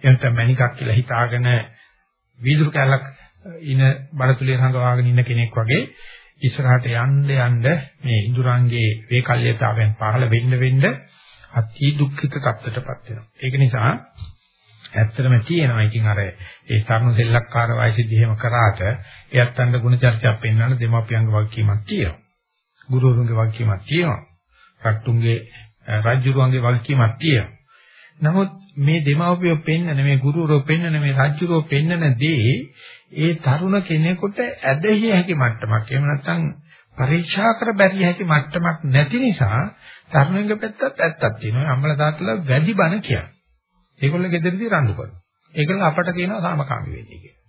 එතන මැනිකක් කියලා හිතාගෙන වීදුරු කෑල්ලක් ඉන බඩතුලේ රඟවාගෙන ඉන්න කෙනෙක් වගේ ඉස්සරහට යන්න යන්න මේ ඉඳුරංගේ වේකල්යතාවෙන් පහළ වෙන්න වෙන්න අති දුක්ඛිත තත්ත්වයටපත් වෙනවා. ඒක නිසා ඇත්තටම තියෙනවා. ඉතින් අර ඒ තරුණ සෙල්ලක්කාර වයසේදී එහෙම කරාට එයත් අnder ගුණ චර්චාවක් පෙන්වන්න දෙමාපියන්ගේ වගකීමක් තියෙනවා. ගුරුවරුන්ගේ වගකීමක් තියෙනවා. රට්ටුන්ගේ රාජ්‍යරුවන්ගේ වගකීමක් තියෙනවා. නමුත් මේ දෙමාපියෝ පෙන්නන මේ ගුරුවරෝ පෙන්නන මේ රාජ්‍යරුවෝ පෙන්නන දේ ඒ තරුණ කෙනෙකුට ඇදහිය හැකි මට්ටමක්. එහෙම නැත්නම් පරීක්ෂා කර බැරිය හැකි මට්ටමක් නැති නිසා තරුණයන්ගේ පැත්තත් ඇත්තක් තියෙනවා. අම්මලා තාත්තලා වැඩි බණ කියන්නේ. ඒගොල්ලෝ ගෙදරදී රණ්ඩු කරනවා. ඒගොල්ලෝ අපට කියනවා සාමකාමී වෙන්නේ කියලා.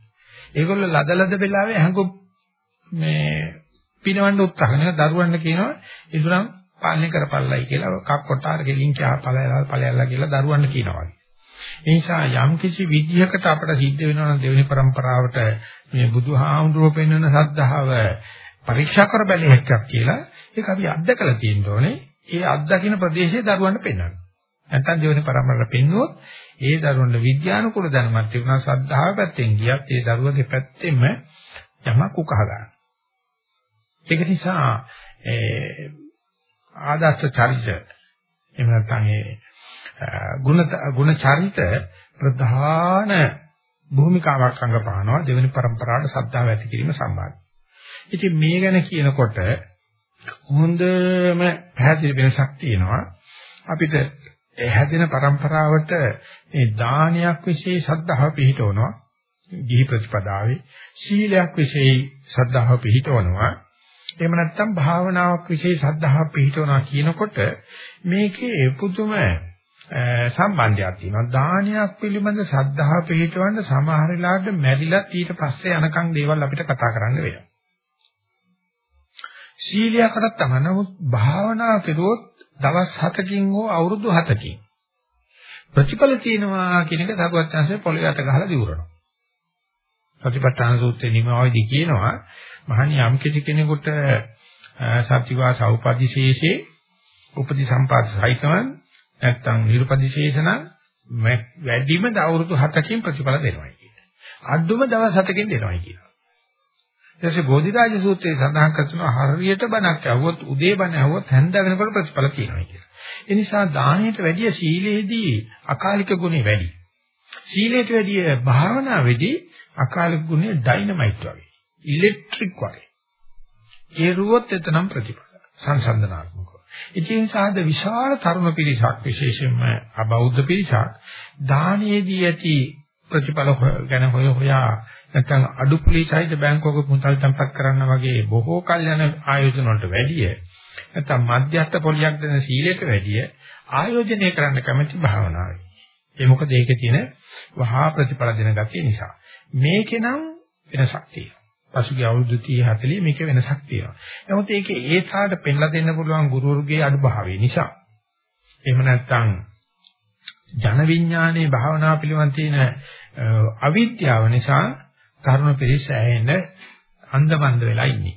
ඒගොල්ලෝ ලද ලද වෙලාවේ හැංගු මේ පිනවන්න උත්සාහ කරන දරුවන්ට කියනවා ඉදurang පාලනය කරපල්ලයි කියලා කක්කොටාරගේ ලින්කියා පළයලා පළයලා කියලා දරුවන්ට කියනවා. ඒ නිසා යම් කිසි විදිහකට අපට සිද්ධ වෙනවා නම් දෙවෙනි પરම්පරාවට මේ බුදුහාමුදුරුවෝ පෙන්වන සද්ධාව පරීක්ෂා කර බැලිය හැකික් කියලා ඒක අපි අත්දකලා තියෙන්න ඕනේ. ඒ අත්දකින ප්‍රදේශයේ දරුවන්ට පෙන්වන්න. නැත්නම් දෙවෙනි પરම්පරාවට පෙන්වුවොත් ඒ දරුවන්ට විද්‍යානුකූල දැනුමක් තිබුණා සද්ධාව පැත්තෙන් ගියත් ඒ දරුවගේ පැත්තෙම යමක් උකහා ගන්න. ඒක නිසා ආදර්ශ චරිත එහෙම නැත්නම් ඒ ගුණ ගුණ චරිත ප්‍රධාන භූමිකාවක් අංගපානවා දෙවෙනි પરම්පරාවට සද්ධා වැඩි කිරීම සම්බන්ධ. ඉතින් මේ ගැන කියනකොට හොඳම පැහැදිලි වෙනසක් තියෙනවා. අපිට හැදෙන પરම්පරාවට මේ දානයක් વિશે සද්ධාව පිහිටවනවා. ගිහි ප්‍රතිපදාවේ සීලයක් વિશે සද්ධාව පිහිටවනවා. එහෙම නැත්නම් භාවනාවක් વિશે ශ්‍රද්ධාව පිහිටවනවා කියනකොට මේකේ පුදුම සම්බන්ධයක් තියෙනවා. දානයක් පිළිබඳ ශ්‍රද්ධාව පිහිටවන්න සමහර වෙලාවට මැරිලා ඊට පස්සේ යනකම් දේවල් අපිට කතා කරන්න වෙනවා. සීලයකට තමයි නමුත් භාවනා කෙරුවොත් දවස් 7කින් හෝ අවුරුදු 7කින් ප්‍රතිඵල තියෙනවා කියන එක සරුවත්යන්සේ පොළොවේ අත ගහලා දිවුරනවා. ප්‍රතිපත්තාන සූත්‍රයේ නිමාවේදී කියනවා මහණි යම් කිසි කෙනෙකුට සත්‍විවා සෞපදිශේෂේ උපදි සම්පාද සහිතවන් නැත්නම් නිර්පදිශේෂණ වැඩිම අවුරුදු 7කින් ප්‍රතිඵල දෙනවා කියන්නේ. අඩුම දවස් 7කින් දෙනවා කියනවා. ඊටසේ බෝධිරාජ සූත්‍රයේ සඳහන් කරනවා හරියට බණක් ඇහුවොත් උදේ බණ ඇහුවොත් හැන්ද වෙනකොට ප්‍රතිඵල තියෙනවා කියලා. ඒ නිසා දානයට වැඩිය සීලේදී අකාලික ගුණේ වැඩි. සීලයට වැඩිය භාවනාවේදී අකාලික ගුණේ ඩයිනමයිට් වගේ. ඉලෙක්ට්‍රික් වගේ. ඒරුවොත් එතනම් ප්‍රතිඵල සංසන්දනාත්මකව. ඉතින් සාද විශාල තරුණ පිරිසක් විශේෂයෙන්ම අබෞද්ධ පිරිසක් දානයේදී ඇති ප්‍රතිඵල ගැන හොය හොයා නැත්නම් අඩුපුලි සහිත බැංකුවක මුදල් තැන්පත් කරන්න වගේ බොහෝ කල් යන ආයෝජන වලට වැඩිය නැත්නම් මධ්‍යස්ථ පොලියක් දෙන සීලයට වැඩිය ආයෝජනය කරන්න කැමැති භාවනාවයි. ඒ මොකද ඒකේ තියෙන වහා ප්‍රතිඵල දෙන ගතිය නිසා. මේකේ නම් වෙනසක් තියෙනවා. පසුගිය අවුරුදු 30 40 මේකේ වෙනසක් තියෙනවා. නමුත් ඒකේ ඒ තාට පෙන්ලා දෙන්න පුළුවන් ගුරුවරුගේ අඩුභාවය නිසා. එහෙම නැත්නම් ජන විඥානයේ භාවනා පිළිබඳ තියෙන අවිද්‍යාව නිසා කරුණ පිළිස ඇහෙන්න අන්දමන්ද වෙලා ඉන්නේ.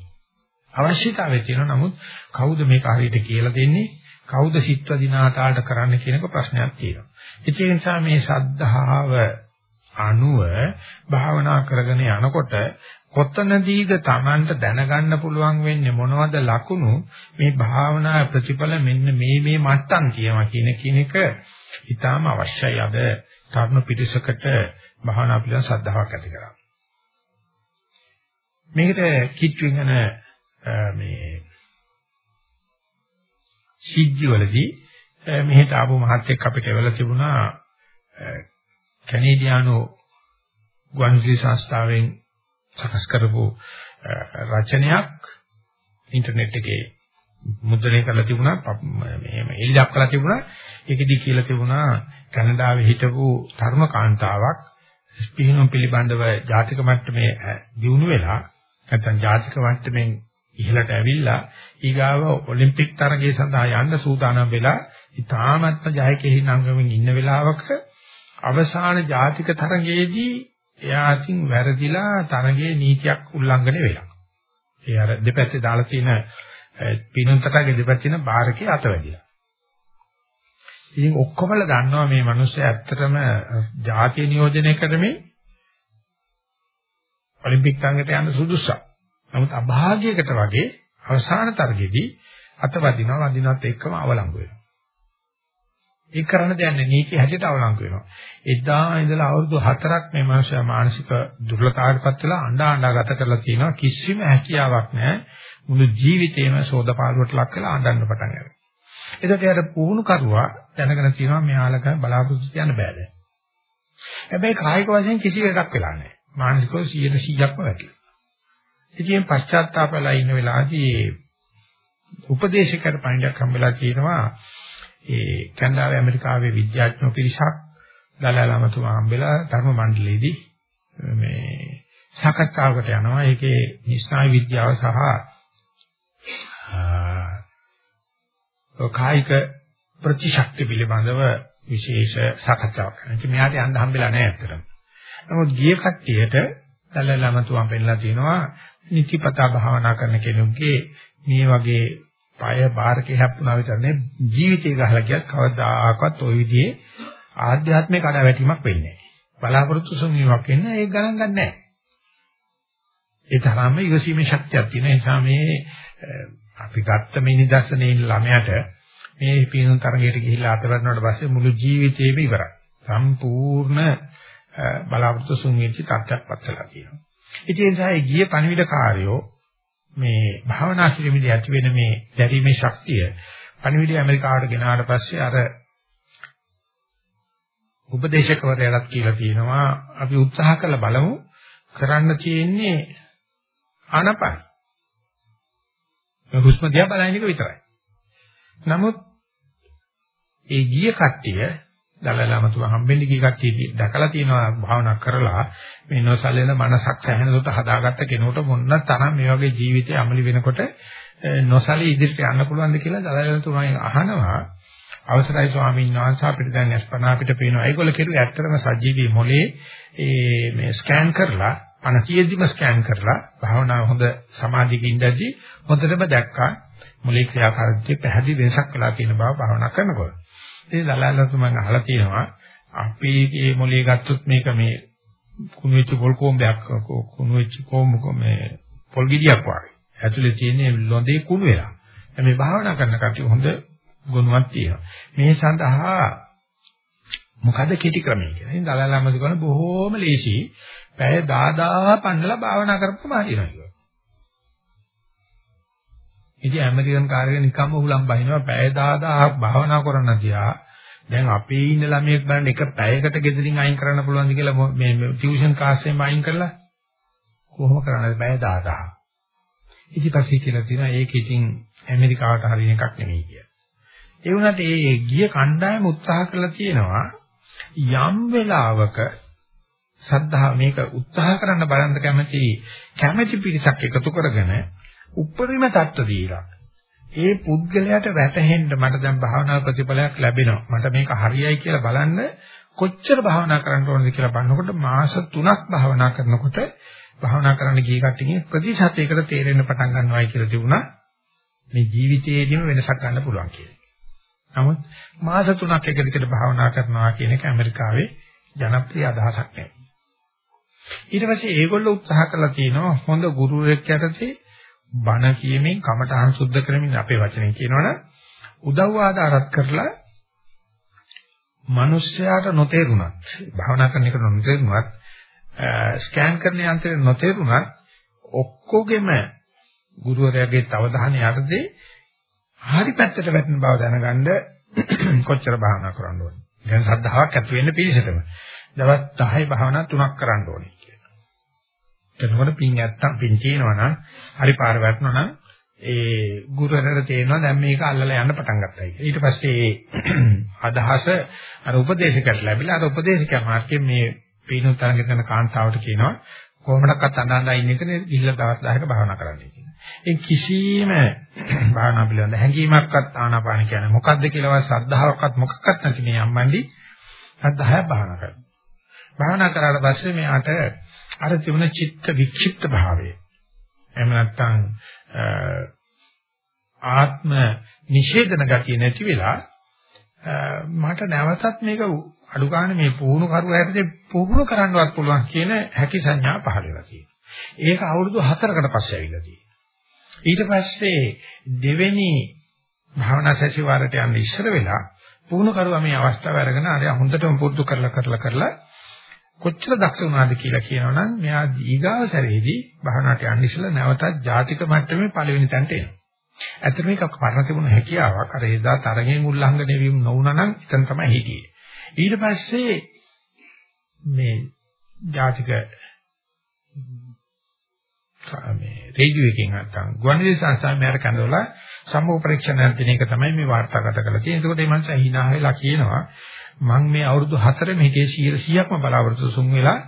අවශ්‍යතාවය තියෙනවා නමුත් කවුද මේක හරියට කියලා දෙන්නේ? කවුද සිත්ව දිනාතාලට කරන්න කියනක ප්‍රශ්නයක් තියෙනවා. ඒ නිසා මේ සද්ධාව අනුව භාවනා කරගෙන යනකොට කොතනදීද Tamanට දැනගන්න පුළුවන් වෙන්නේ මොනවද ලකුණු මේ භාවනා ප්‍රතිඵල මෙන්න මේ මේ මට්ටම් කියනවා කියන කෙනෙක් ඊටාම අවශ්‍යයි අද තරුණ පිරිසකට භාවනා පිළිබඳ ශ්‍රද්ධාවක් ඇති කරගන්න. මේකට කිච්චුවෙන් යන මේ සිද්ධිවලදී මෙහෙට ආපු මහත්ෙක් අපිට එවලා තිබුණා කැනේඩියානු ගුවන්විදුලි සංස්ථාවෙන් සකස් කරපු රචනයක් ඉන්ටර්නෙට් එකේ මුද්‍රණය කරලා තිබුණා මෙහෙම එළියක් කරලා තිබුණා. ඒකෙදි කියලා තිබුණා කැනඩාවේ හිටපු තරුණ කාන්තාවක් පිහිනුම් පිළිබඳව ජාතික මට්ටමේ දිනු වෙලා නැත්නම් ජාතික මට්ටමින් ඉහළට ඇවිල්ලා ඊගාව ඔලිම්පික් තරගයේ සඳහා යන්න සූදානම් වෙලා ඉතාමත්ම ජයකෙහි නංගමින් ඉන්න වෙලාවක අවසාන ජාතික තරගයේදී එයා අතින් වැරදිලා තරගයේ නීතියක් උල්ලංඝනය වෙලා. ඒ අර දෙපැත්තේ දාලා තියෙන පිනුම්තටගේ දෙපැත්තේ තියෙන බාරකේ අත වැදිලා. ඉතින් ඔක්කොමල දන්නවා මේ මිනිස්සු ඇත්තටම ජාතිය නියෝජනය කරමින් ඔලිම්පික් තරඟට යන්න සුදුසුසක්. නමුත් අභාග්‍යයකට වගේ අවසාන තරගෙදී අත වදිනවා වදිනවත් එක්කම අවලංගු වෙනවා. ඒක කරන්න දෙයක් නැහැ. නීති හැටියට අවලංගු වෙනවා. එදා ඉඳලා අවුරුදු 4ක් මේ මානසික මානසික දුර්ලභතාවටපත් වෙලා අඬා අඬා ගත කරලා තියෙනවා. කිසිම හැකියාවක් නැහැ. මුළු ජීවිතේම සෝදපාලුවට ලක් වෙලා අඬන්න පටන් ගන්නවා. එතකොට යාට පුහුණු කරුවා දැනගෙන තියෙනවා මෙයාලක බලාපොරොත්තු තියන්න බෑ හැබැයි කායික වශයෙන් කිසි වෙලක් වෙලා නැහැ. මානසිකව 100%ක්ම වැටිලා. ඉතින් පශ්චාත්තාපලා ඉන්න වෙලාවදී උපදේශකර පණිඩක් හම්බෙලා තියෙනවා ඒ කැනඩාවේ ඇමරිකාවේ විද්‍යාඥයෝ පිරිසක් දලලමතුමා හම්බෙලා ධර්ම මණ්ඩලයේදී මේ සාකච්ඡාවකට යනවා. ඒකේ නිස්නාය විද්‍යාව සහ කායික ප්‍රතිශක්ති පිළිබඳව විශේෂ සාකච්ඡාවක් කරනවා. ඉතින් මෙයාට යන්න හම්බෙලා නැහැ ඇත්තටම. නමුත් ගිය කට්ටියට දලලමතුමා පෙන්නලා තියෙනවා නිතිපතා භාවනා කරන කෙනෙකුගේ මේ වගේ පය බාරකේ හැප්පුණා විතරනේ ජීවිතේ ගහලා ගියත් කවදාකවත් ওই විදිහේ ආධ්‍යාත්මික කඩාවැටීමක් වෙන්නේ නැහැ. බලාපොරොත්තු සුන්වීමක් වෙන්නේ ඒක ගණන් ගන්න නැහැ. ඒ තරම්ම ඉවසීමේ ශක්තියක් තියෙන නිසා මේ අපි ගත්ත මේ නිදර්ශනයේ ළමයට මේ පිනුම් තරගයට ගිහිල්ලා අතවරනකොට පස්සේ මුළු ජීවිතේම ඉවරයි. සම්පූර්ණ බලාපොරොත්තු සුන්වීමේ තත්ත්වයක් පත්ලා තියෙනවා. ඉතින් ඒ නිසා ගිය පණිවිඩ කාර්යෝ මේ භාවනා කිරීමේදී ඇති වෙන මේ දැරීමේ ශක්තිය පණිවිඩය ඇමරිකාවට ගෙනාවට පස්සේ අර උපදේශකවරයාට කියලා තියෙනවා අපි උත්සාහ කරලා බලමු කරන්න තියෙන්නේ ආනපන. හුස්ම දිහා බලන එක විතරයි. නමුත් ඒ ගිය කට්ටිය දලලාමතුමා හම්බෙන්න ගිය කට්ටිය දැකලා තියෙනවා භාවනා කරලා මේ නොසලෙන මනසක් සැහැනකට හදාගත්ත කෙනෙකුට මොන්න තරම් මේ වගේ ජීවිතය අමලි වෙනකොට නොසලී ඉදිරියට යන්න පුළුවන්ද කියලා දලලාමතුමා අහනවා. අවසරයි ස්වාමීන් වහන්සේ අපිට දැන් ස්පනා අපිට පේනවා. ඒගොල්ලෝ කෙරුවේ ඇත්තටම සජීවී මොලේ ඒ මේ ස්කෑන් කරලා අනතියෙදිම ස්කෑන් කරලා භාවනාව හොඳ සමාධියක ඉඳදී හොඳටම දැක්කා. මොලේ ක්‍රියාකාරීත්වය පැහැදිලි වෙනසක් වෙලා තියෙන බව භාවනා කරනකොට. ඉතින් දලාලතු මම අහලා තියෙනවා අපි මේ මොලේ ගත්තොත් මේක මේ කුණු වෙච්ච පොල් කොම්බයක් කුණු වෙච්ච කොම්බ මේ පොල් ගෙඩියක් වගේ. ඇතුලේ තියෙන ලොඳේ කුණු වෙලා. මේ භාවනා කරන කටිය හොඳ ගුණයක් තියෙනවා. මේ සඳහා මොකද කෙටි ක්‍රමය කියලා. ඉතින් දලාලමද කරන බොහෝම ලේසි. පැය 1000 පන්නලා භාවනා කරපුවම හරියනවා කියලා. ඉතින් ඇමරිකන් කාර්යය නිකම්ම උලම් බහිනවා. පැය 10000ක් භාවනා කරන්න තියා දැන් අපේ ඉන්න ළමයෙක් බලන්න එක පැයකට ගෙදරින් අයින් කරන්න පුළුවන්ද කියලා මේ ටියුෂන් ක්ලාස් එකෙන් අයින් කරලා කොහොම කරන්නද? පැය 10000 ඉතින් පස්සේ කියලා තියෙනවා ඒක ඉතින් ඇමරිකාවට හරින එකක් නෙමෙයි කියලා. ඒ වුණාට ඒ ගිය කණ්ඩායම උත්සාහ කරලා තියෙනවා යම් වෙලාවක සද්ධා මේක උත්සාහ කරන්න බලන්න කැමති කැමැති පිරිසක් එකතු කරගෙන උප්පරිම தত্ত্ব දීලා ඒ පුද්ගලයාට වැටහෙන්න මට දැන් භාවනා ප්‍රතිඵලයක් ලැබෙනවා. මට මේක හරියයි කියලා බලන්න කොච්චර භාවනා කරන්න ඕනද කියලා බලනකොට මාස 3ක් භාවනා කරනකොට භාවනා කරන්න ගිය කට්ටියගේ ප්‍රතිශතයකට තේරෙන්න පටන් ගන්නවායි කියලා තිබුණා. මේ ජීවිතයේදීම වෙනසක් ගන්න පුළුවන් කියලා. නමුත් මාස 3ක් එක දිගට භාවනා කරනවා කියන එක ඇමරිකාවේ ජනප්‍රිය අදහසක් නෙවෙයි. ඊට පස්සේ ඒගොල්ලෝ උත්සාහ කරලා තිනවා හොඳ ගුරුවරයෙක් යටතේ බණ කියමින් කමඨහං සුද්ධ කරමින් අපේ වචනෙන් කියනවනම් උදව් ආදාරත් කරලා මිනිස්යාට නොතේරුණත් භාවනා කරන එක නොතේරුණත් ස්කෑන් කරන යන්ත්‍රය නොතේරුණත් ඔක්කොගෙම ගුරුවරයාගේ තවධානය යටතේ හරි පැත්තට වැටෙන බව දැනගන්න කොච්චර භාවනා කරන්න ඕනේ. දැන් සද්ධාාවක් ඇති වෙන්න පිළිසෙතම. දවස් 10 භාවනා තුනක් කරන්න ඕනේ. එතකොට පින් නැත්තම් පින් තියෙනවා නම් හරි පාර වැටුණා නම් ඒ ගුරුවරයාට තේරෙනවා දැන් මේක අල්ලලා යන්න පටන් ගත්තා කියලා. ඊට පස්සේ අදහස අර උපදේශකයට ලැබිලා අර උපදේශකයා මාර්ගයෙන් මේ පීනු තරඟ කරන කාන්තාවට කියනවා කොහොමඩක්වත් අඬනවා ඉන්න එකනේ ගිහිල්ලා දවස් 10ක භාවනා කරන්න කියලා. ඒ කිසිම භාවනා පිළිබඳ හැඟීමක්වත් ආනාපාන කියන්නේ මොකද්ද කියලාවත් ශ්‍රද්ධාවක්වත් මොකක්වත් නැති මේ අම්මන්ඩි සද්ධාය භාවනා කරනවා. භාවනා කරාට පස්සේ මෙයාට අර තිබුණ චිත්ත වික්ෂිප්ත භාවය එහෙම නැත්නම් ආත්ම නිෂේධන ගතිය නැති වෙලා මට නැවතත් මේක අඩු ගන්න මේ පුහුණු කරුව හැටදී පුහුණු කරන්නවත් පුළුවන් කියන හැකි සංඥා පහළ වෙලා තියෙනවා. ඒක අවුරුදු 4කට පස්සේ ඇවිල්ලා තියෙනවා. ඊට පස්සේ දෙවෙනි භාවනා සැසිවාරයට යන්න ඉස්සර වෙලා පුහුණු කරුවා මේ අවස්ථාව අරගෙන අර හොඳටම පුරුදු කරලා කරලා කරලා කොච්චර දක්ෂ වුණාද කියලා කියනවනම් මෙයා ඊගාව සැරේදී භාවනාවට යන්න ඉස්සලා නැවතත් ජාතික මට්ටමේ පළවෙනි තැනට එනවා. ඇත්තට මේක පරණ තිබුණු හැකියාවක්. අර එදා තරගෙන් උල්ලංඝනය වීම නොවුණා නම් එතන තමයි හිටියේ. ඊට පස්සේ මේ ජාතික මේ රේඩියෝ එකෙන් නැත්තම් ගුවන්විදුලි සංස්ථාවේ මෙයාට කඳවලා සම්මුඛ පරීක්ෂණ දෙන එක තමයි මේ වාර්තාගත කරලා තියෙන්නේ. ඒකට මේ මනුස්සයා hina වෙලා කියනවා මම මේ අවුරුදු 4 මෙහිදී 100%ක්ම බලාපොරොත්තු සුන් වෙලා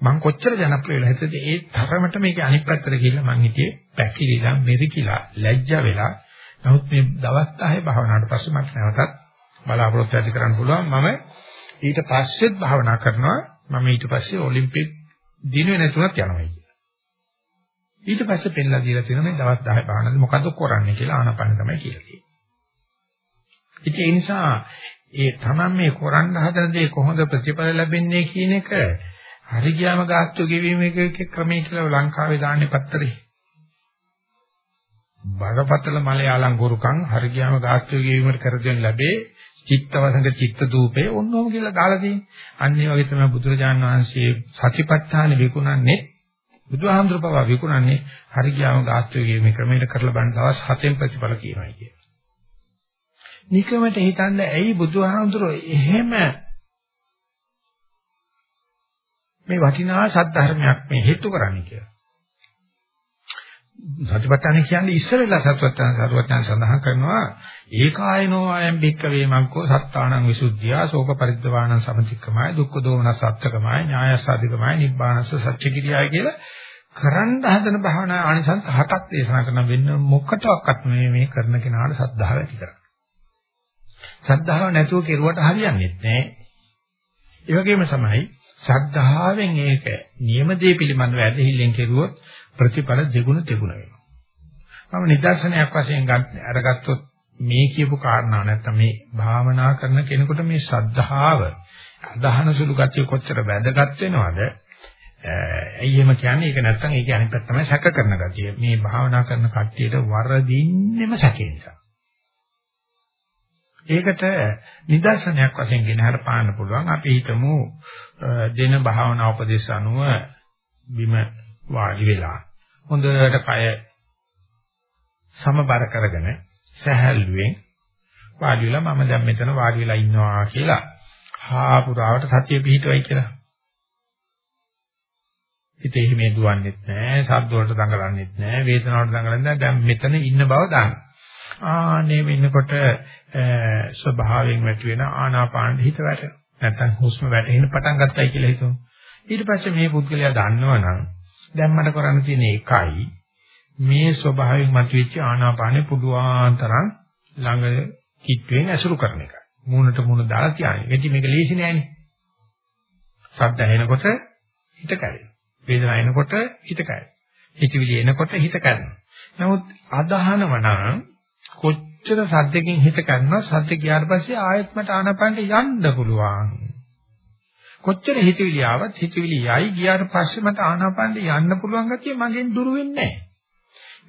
මම කොච්චර ජනප්‍රිය වෙලා හිටියද ඒ තරමට මේකේ අනිත් පැත්තට ගිහිල්ලා මං හිටියේ පැකිලිලා මෙරිකිලා ලැජ්ජා වෙලා. නමුත් මේ දවස් 10 භාවනාවට පස්සේ මට නැවතත් බලාපොරොත්තු ඇති කරන්න පුළුවන්. මම ඊට පස්සෙත් භාවනා කරනවා. මම ඊට පස්සේ ඔලිම්පික් දිනුවේ නැතුණත් යනවා ඊට පස්සේ පෙන්ලා දීලා තියෙනවා මේ දවස් 10 භාවනාවේ මොකද්ද කරන්නේ කියලා ආනපන තමයි කියලා තියෙන්නේ. ඉතින් ඒ නිසා ඒ තමන් මේ කරන්න හදන දේ කොහොමද ප්‍රතිඵල ලැබෙන්නේ කියන එක හරි ගියාම ගාස්තු ගෙවීම එක ක්‍රමයේ කියලා ලංකාවේ දාන්නේ පත්තරේ. බරපතල මලයාලම් ගුරුකම් හරි ගියාම ගාස්තු ගෙවීමට කර දෙන්න ලැබේ චිත්තවසඟ චිත්ත දූපේ ඔන්නෝම කියලා දාලා තියෙන්නේ. අන්න ඒ වගේ තමයි බුදුරජාණන් වහන්සේ සතිපට්ඨාන විකුණන්නේ බුදුහාමුදුර පවා විකුණන්නේ හරි ගියාම ගාස්තු ගෙවීම ක්‍රමයට කරලා බලන දවස් 7න් ප්‍රතිඵල කියනවා කියන්නේ. නිකමට හිතන්න ඇයි බුදුහාමුදුරෝ එහෙම මේ වටිනා සත්‍ය මේ හේතු කරන්නේ කියලා. සතිපට්ඨාන කියන්නේ ඉස්සරලා සත්වත්තාන සරුවත්යන් සඳහන් කරනවා ඒකායනෝ අයම් බික්ක වේමංකෝ සත්තානං විසුද්ධියා ශෝක පරිද්දවාණං සමතික්කමයි දුක්ඛ දෝමන සත්‍යකමයි ඥායසාධිකමයි නිබ්බානස්ස සත්‍ය කිරියයි කියලා කරන්න හදන භාවනා ආනිසංස හතක් දේශනා කරන වෙන්න මොකටවත් මේ මේ කරන කෙනාට සද්ධාව ඇති කරගන්න. සද්ධාව නැතුව කෙරුවට හරියන්නේ නැහැ. ඒ වගේම තමයි ශ්‍රද්ධාවෙන් ඒක නියම දේ පිළිබඳව ඇදහිල්ලෙන් කෙරුවොත් ප්‍රතිඵල දෙගුණ තෙගුණ වෙනවා. මම නිදර්ශනයක් වශයෙන් අරගත්තොත් මේ කියපු කාරණා නැත්තම් මේ භාවනා කරන කෙනෙකුට මේ ශ්‍රද්ධාව අදහන සුළු ගතිය කොච්චර වැදගත් වෙනවද? ඇයි එහෙම කියන්නේ? ඒක නැත්තම් ඒක අනිත් පැත්ත තමයි සැක කරන ගතිය. මේ භාවනා කරන කට්ටියට වරදින්නෙම සැකේ නිසා. ඒකට නිදර්ශනයක් වශයෙන් ගෙනහැර පාන්න පුළුවන්. අපි හිතමු දෙන භාවනා උපදේශ අනුව බිම වාඩි වෙලා හොඳට කය සමබර කරගෙන සහැල්ලුවෙන් වාඩි වෙලා මම දැන් මෙතන වාඩි වෙලා ඉන්නවා කියලා හා පුරාවට සතිය පිහිටවයි කියලා. හිතේ හිමේ දුවන්නේත් නැහැ, ශබ්ද වලට දඟලන්නේත් නැහැ, වේදනාවට දඟලන්නේ නැහැ. දැන් මෙතන ඉන්න බව දාන්න. ආනේ වෙනකොට ස්වභාවයෙන් වැටි වෙන ආනාපාන හිත වැටෙනවා. නැත්තම් හුස්ම වැටෙන්න පටන් ගත්තයි කියලා හිතමු. ඊට පස්සේ මේ පුද්ගලයා දන්නවනම් දැන් මට කරන්න තියෙන එකයි මේ ස්වභාවයෙන් මතුවෙච්ච ආනාපානෙ පුදුආන්තරම් ළඟ කිට්ටුවෙන් ඇසුරු කරන එක. මූණට මූණ දාලා තියාගෙන. එටි මේක ලේසි නෑනේ. සද්ද ඇහෙනකොට හිත කැඩෙනවා. වේදනාව එනකොට හිත කැඩෙනවා. හිතවිලි එනකොට හිත කැඩෙනවා. නමුත් අදහනව නම් කොච්චර සද්දකින් හිත ගන්නවා සද්ද ගියාට පස්සේ ආයෙත් මට ආනපනට යන්න පුළුවන්. කොච්චර හිතවිලි ආවත් හිතවිලි යයි ගියාට පස්සේ මට ආනපනට යන්න පුළුවන් ගැතිය මගෙන් දුර වෙන්නේ නැහැ.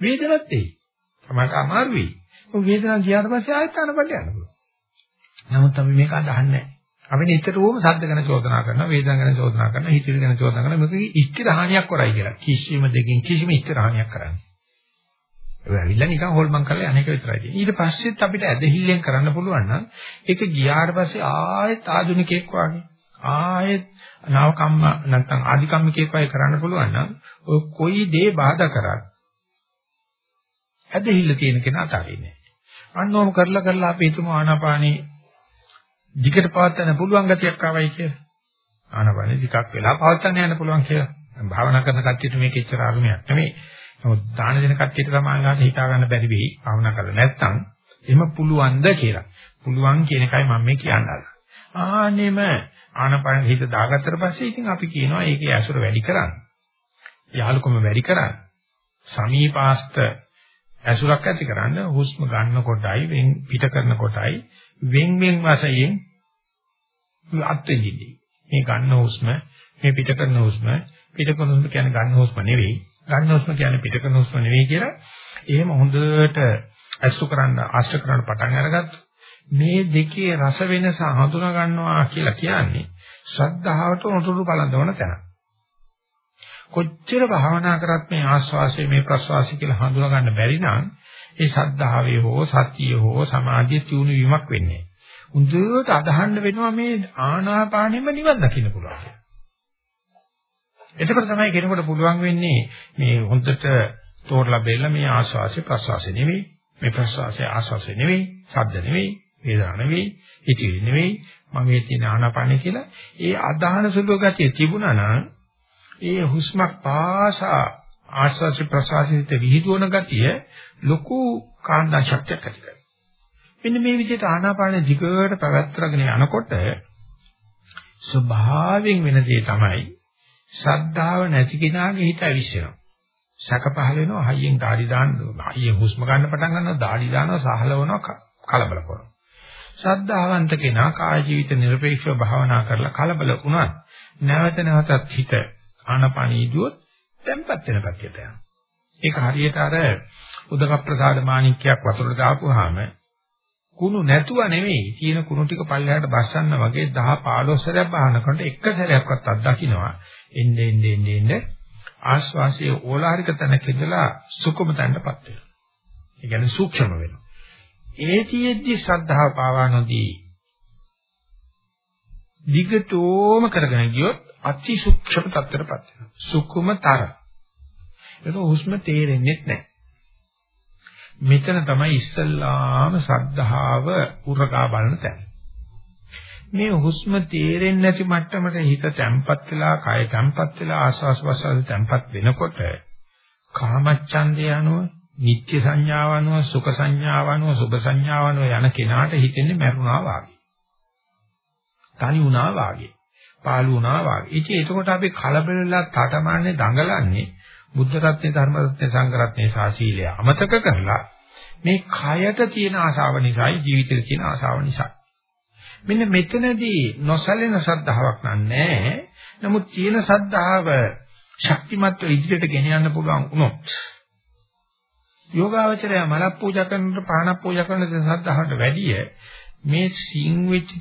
වේදනත් එයි. තමයි අමාරුයි. ඔය වේදනාව ගියාට පස්සේ ආයෙත් ආනපනට යන්න පුළුවන්. නමුත් අපි මේක අදහන්නේ නැහැ. අපි නිතරම සද්ද ගැන චෝදනා කරනවා, වේදනා ගැන චෝදනා කරනවා, හිතවිලි ගැන චෝදනා කරනවා. මේක ඉෂ්ටි රහණියක් කරයි කියලා. කිසිම දෙකින් කිසිම ඉෂ්ටි රහණියක් කරන්නේ. ඒ ඇවිල්ලා නිකන් හොල්මන් කරලා අනේක විතරයි තියෙන්නේ. ඊට පස්සෙත් අපිට ඇදහිල්ලෙන් කරන්න පුළුවන් නම් ඒක ගියාට පස්සේ ආයෙත් ආධුනිකයෙක් වගේ ආයෙත් නව කම්ම නැත්නම් ආදි කම්මිකයෙක් වගේ කරන්න පුළුවන් නම් ඔය කොයි දේ බාධා කරත් ඇදහිල්ල තියෙන කෙනා අතාරින්නේ. අන්නෝම කරලා කරලා අපි හිතමු ආනාපානේ දිගට පවත්වන්න පුළුවන් ගතියක් ආවයි කියලා. ආනාපානේ ටිකක් වෙලා පවත්වන්න යන්න පුළුවන් කියලා. භාවනා කරන කච්චිට මේක එච්චර අරුමයක් නෙමෙයි. නමුත් දාන දෙන කට්ටියට සමානලාට හිතා ගන්න බැරි වෙයි. භාවනා කරලා නැත්නම් එහෙම පුළුවන්ද කියලා. පුළුවන් කියන එකයි මම මේ කියන්නේ. ආනෙම ආනපන හිත දාගත්තට පස්සේ ඉතින් අපි කියනවා ඒකේ ඇසුර වැඩි කරන්න. යාලුකම වැඩි කරන්න. සමීපාස්ත ඇසුරක් ඇති කරන්න හුස්ම ගන්න කොටයි වෙන් පිට කරන කොටයි වෙන් වෙන් වශයෙන් අත්දෙන්නේ. මේ ගන්න හුස්ම මේ පිට කරන හුස්ම පිට කරන හුස්ම කියන්නේ ගන්න හුස්ම නෙවෙයි ගන්න හුස්ම කියන්නේ පිට කරන හුස්ම නෙවෙයි කියලා එහෙම හොඳට අසු කරන්න ආශ්‍ර කරන්න පටන් අරගත්තා. මේ දෙකේ රස වෙනස හඳුනා ගන්නවා කියලා කියන්නේ ශ්‍රද්ධාවට උතුරු බලඳවන තැන. කොච්චර භාවනා කරත් මේ ආස්වාසය මේ ප්‍රස්වාසය කියලා හඳුනා ගන්න බැරි නම් ඒ ශ්‍රද්ධාවේ හෝ සතිය හෝ සමාධිය තියුණු වීමක් වෙන්නේ. හොඳට අදහන්න වෙනවා මේ ආනාපානෙම නිවන් දකින්න පුළුවන්. එතකොට තමයි කෙනෙකුට පුළුවන් වෙන්නේ මේ හොඳට තෝරලා බෙල්ල මේ ආස්වාසය ප්‍රස්වාසය නෙවෙයි මේ ප්‍රස්වාසය ආස්වාසය නෙවෙයි ශබ්ද නෙවෙයි වේදනා නෙවෙයි හිතවිලි නෙවෙයි මගේ තියෙන ආනාපානෙ කියලා ඒ අදහන සුළු ගතිය තිබුණා නම් ඒ හුස්මක් පාසා ආස්වාස ප්‍රසවාසිත විහිදුවන ගතිය ලොකු කාණ්ඩ ශක්තියක් ඇති කරනවා. මෙන්න මේ විදිහට ආනාපාන දිගට පැවැත්වගෙන යනකොට ස්වභාවයෙන් වෙන දේ තමයි ශ්‍රද්ධාව නැති කෙනාගේ හිත ඇවිස්සෙනවා. සැක පහල වෙනවා හයියෙන් দাঁඩි දාන්න හයියෙන් හුස්ම ගන්න පටන් ගන්නවා দাঁඩි දානවා සහලවනවා කලබල කරනවා. ශ්‍රද්ධාවන්ත කෙනා කාය ජීවිත නිර්පේක්ෂව භාවනා කරලා කලබල වුණත් නැවත නැවතත් හිත ආනපනීදුවොත් tempat වෙන පැත්තට යනවා. ඒක හරියට අර උදක ප්‍රසාද මාණික්කයක් වතුරට දාපුවාම කුණු නැතුව නෙවෙයි තියෙන කුණු ටික පල්ලෙහාට බස්සන්න වගේ 10 15 සැරයක් බහනකොට එක සැරයක්වත් අත්දකින්නවා එන්නේ එන්නේ එන්නේ ආශ්වාසයේ ඕලාරික තැනක ඉඳලා සුකුම තැනටපත් වෙනවා. ඒ කියන්නේ සූක්ෂම වෙනවා. ඒතියෙද්දි ශ්‍රද්ධාව පාවා නොදී දිගටම කරගෙන ගියොත් අති සූක්ෂම තත්ත්වයටපත් වෙනවා. සුකුමතර. ඒක හුස්ම තේරෙන්නේ නැහැ. මෙතන තමයි ඉස්සල්ලාම ශ්‍රද්ධාව උරගා බලන තැන. මේ හුස්ම තේරෙන්නේ නැති මට්ටමට හිත තැම්පත් වෙලා, කය තැම්පත් වෙලා ආස්වාස් ප්‍රසවාස තැම්පත් වෙනකොට කාමච්ඡන්දය අනුව, නිත්‍ය සංඥාව අනුව, සුඛ සංඥාව අනුව, සුභ සංඥාව අනුව යන කෙනාට හිතෙන්නේ මරුණා වාගේ. තනි වුණා වාගේ. පාළු වුණා වාගේ. ඉතින් එතකොට අපි කලබල වෙලා තටමන්නේ දඟලන්නේ බුද්ධ රත්නේ ධර්ම රත්නේ සංඝ රත්නේ සාසීලය අමතක කරලා මේ කයට තියෙන ආශාව නිසායි ජීවිතේ තියෙන ආශාව නිසායි. මෙන්න මෙතනදී නොසැලෙන ශ්‍රද්ධාවක් නැහැ. නමුත් තියෙන ශ්‍රද්ධාව ශක්තිමත්ව ඉදිරියට ගෙන යන්න පුළුවන් වුණොත් යෝගාවචරය මල පූජා කරනකොට පහනක් පූජා කරන ශ්‍රද්ධාවට වැඩිය මේ සිං වෙච්ච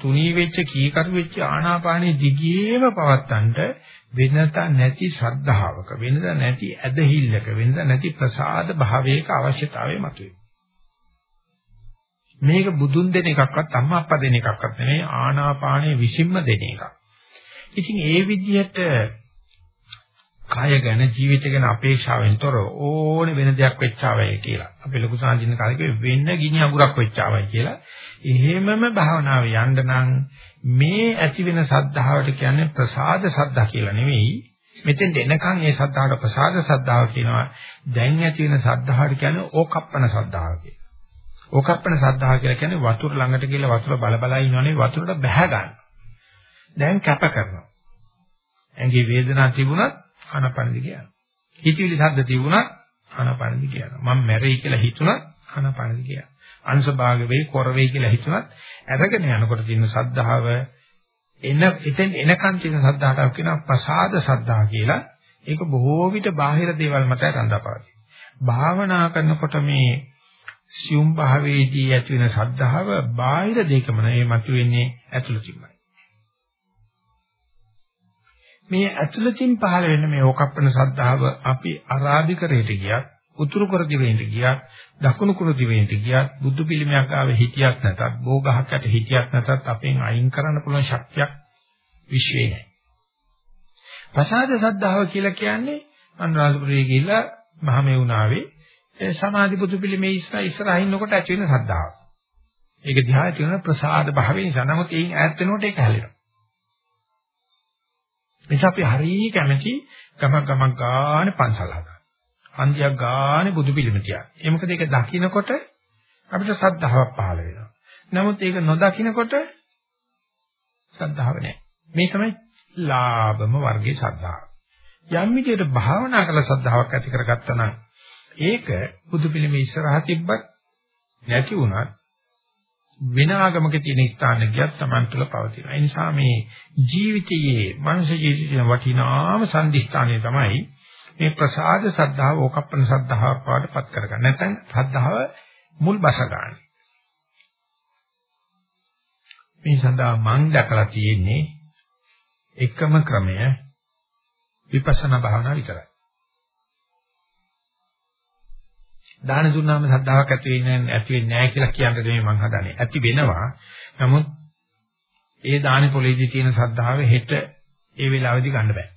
තුනී වෙච්ච කීකරු වෙච්ච ආනාපානෙ දිගේම පවත්තන්ට වෙනත නැති ශ්‍රද්ධාවක වෙනත නැති ඇදහිල්ලක වෙනත නැති ප්‍රසාද භාවයක අවශ්‍යතාවය මතුවේ. මේක බුදුන් දෙන එකක්වත් අම්මා අප්පා දෙන එකක්වත් නෙවෙයි ආනාපානයේ විසින්ම දෙන එකක්. ඉතින් ඒ විදිහට කය ගැන ජීවිතය ගැන අපේක්ෂාවෙන් තොර ඕනේ වෙන දෙයක් වෙච්චාවයි කියලා. අපි ලොකු සාධින කාලේ වෙන්න ගිනි අඟුරක් වෙච්චාවයි කියලා. එහෙමම භාවනාව යන්න නම් මේ ඇති වෙන සද්ධාවට කියන්නේ ප්‍රසාද සද්ධා කියලා නෙවෙයි. මෙතෙන් එනකන් මේ සද්ධාවට ප්‍රසාද සද්ධාව කියනවා. දැන් ඇති වෙන සද්ධාවට කියන්නේ ඕකප්පන සද්ධාව කියලා. ඕකප්පන සද්ධාව කියලා කියන්නේ වතුර ළඟට ගිහලා වතුර බල බල ඉන්නවනේ වතුරට බැහැ ගන්න. දැන් කැප කරනවා. ඇඟේ වේදනාවක් තිබුණත් ආනපනදි කියනවා. හිතවිලි ශබ්ද තිබුණත් ආනපනදි කියනවා. මම මැරෙයි කියලා හිතුණත් ආනපනදි කියනවා. අංශභාග වෙයි, කොර වෙයි කියලා හිතුණත් අරගෙන යනකොට තියෙන සද්ධාව එන එතෙන් එනකන් තියෙන සද්ධාහට කියනවා ප්‍රසාද සද්ධා කියලා. ඒක බොහෝ විට බාහිර දේවල් මත රඳාපවතී. භාවනා කරනකොට මේ සියුම් භාවයේදී ඇති වෙන සද්ධාව බාහිර දෙයකම නෙවෙයි මතුවෙන්නේ ඇතුළතින්මයි. මේ ඇතුළතින් පහළ වෙන මේ ඕකප්පන සද්ධාව අපි අරාබිකරයට ගියත් උතුරු කර දිවෙන්ට ගියත් දකුණු කර දිවෙන්ට ගියත් බුදු පිළිමයක් ආවේ හිටියක් නැතත් බෝගහකට හිටියක් නැතත් අපෙන් අයින් කරන්න පුළුවන් ශක්තියක් විශ්වේ නැහැ. ප්‍රසාද සද්ධාව කියලා කියන්නේ අනුරාධපුරයේ ගිහිල්ලා මහමෙවුනාවේ සමාධි බුදු පිළිමේ ඉස්සර ඉස්සරහින් නොකොට ඇති වෙන සද්ධාව. ඒක දිහා තියෙන ප්‍රසාද භාවයෙන් නිසා නමුත් ඒන් ඈත් වෙනකොට ඒක හැලෙනවා. නිසා අපි හරිය කැමැති ගමක් ගමක් ගානේ පන්සල් හදා. හන්දියක් ගානේ බුදු පිළිම තියා. ඒ මොකද ඒක දකින්නකොට අපිට සද්ධාාවක් පහළ වෙනවා. නමුත් ඒක නොදකින්නකොට සද්ධාව නැහැ. මේ තමයි ලාභම වර්ගයේ සද්ධාව. යම් විදිහට භාවනා කළ සද්ධාාවක් ඇති කරගත්තා නම් ඒක බුදු පිළිමේ ඉස්සරහ තිබ්බත් නැති වුණත් වෙන ආගමක තියෙන ස්ථාන ගියත් Taman තුල පවතින. ඒ නිසා මේ ජීවිතයේ මනුෂ්‍ය ජීවිතයේ වටිනාම සම්දිස්ථානය තමයි මේ ප්‍රසාද සද්ධාව ඕකප්පන සද්ධාව පාඩපත් කරගන්න. නැත්නම් සද්ධාව මුල් බස ගන්න. මේ සඳහා මම දැකලා තියෙන්නේ එකම ක්‍රමය විපස්සනා භාවනාව විතරයි. දාන දුන්නාම සද්ධාාවක් ඇති වෙන්නේ ඇති වෙන්නේ නැහැ කියලා කියන්න දෙමේ මම හදන්නේ. ඇති වෙනවා. නමුත් ඒ දානි පොලේදී තියෙන සද්ධාව හෙට ඒ වෙලාවේදී ගන්න බෑ.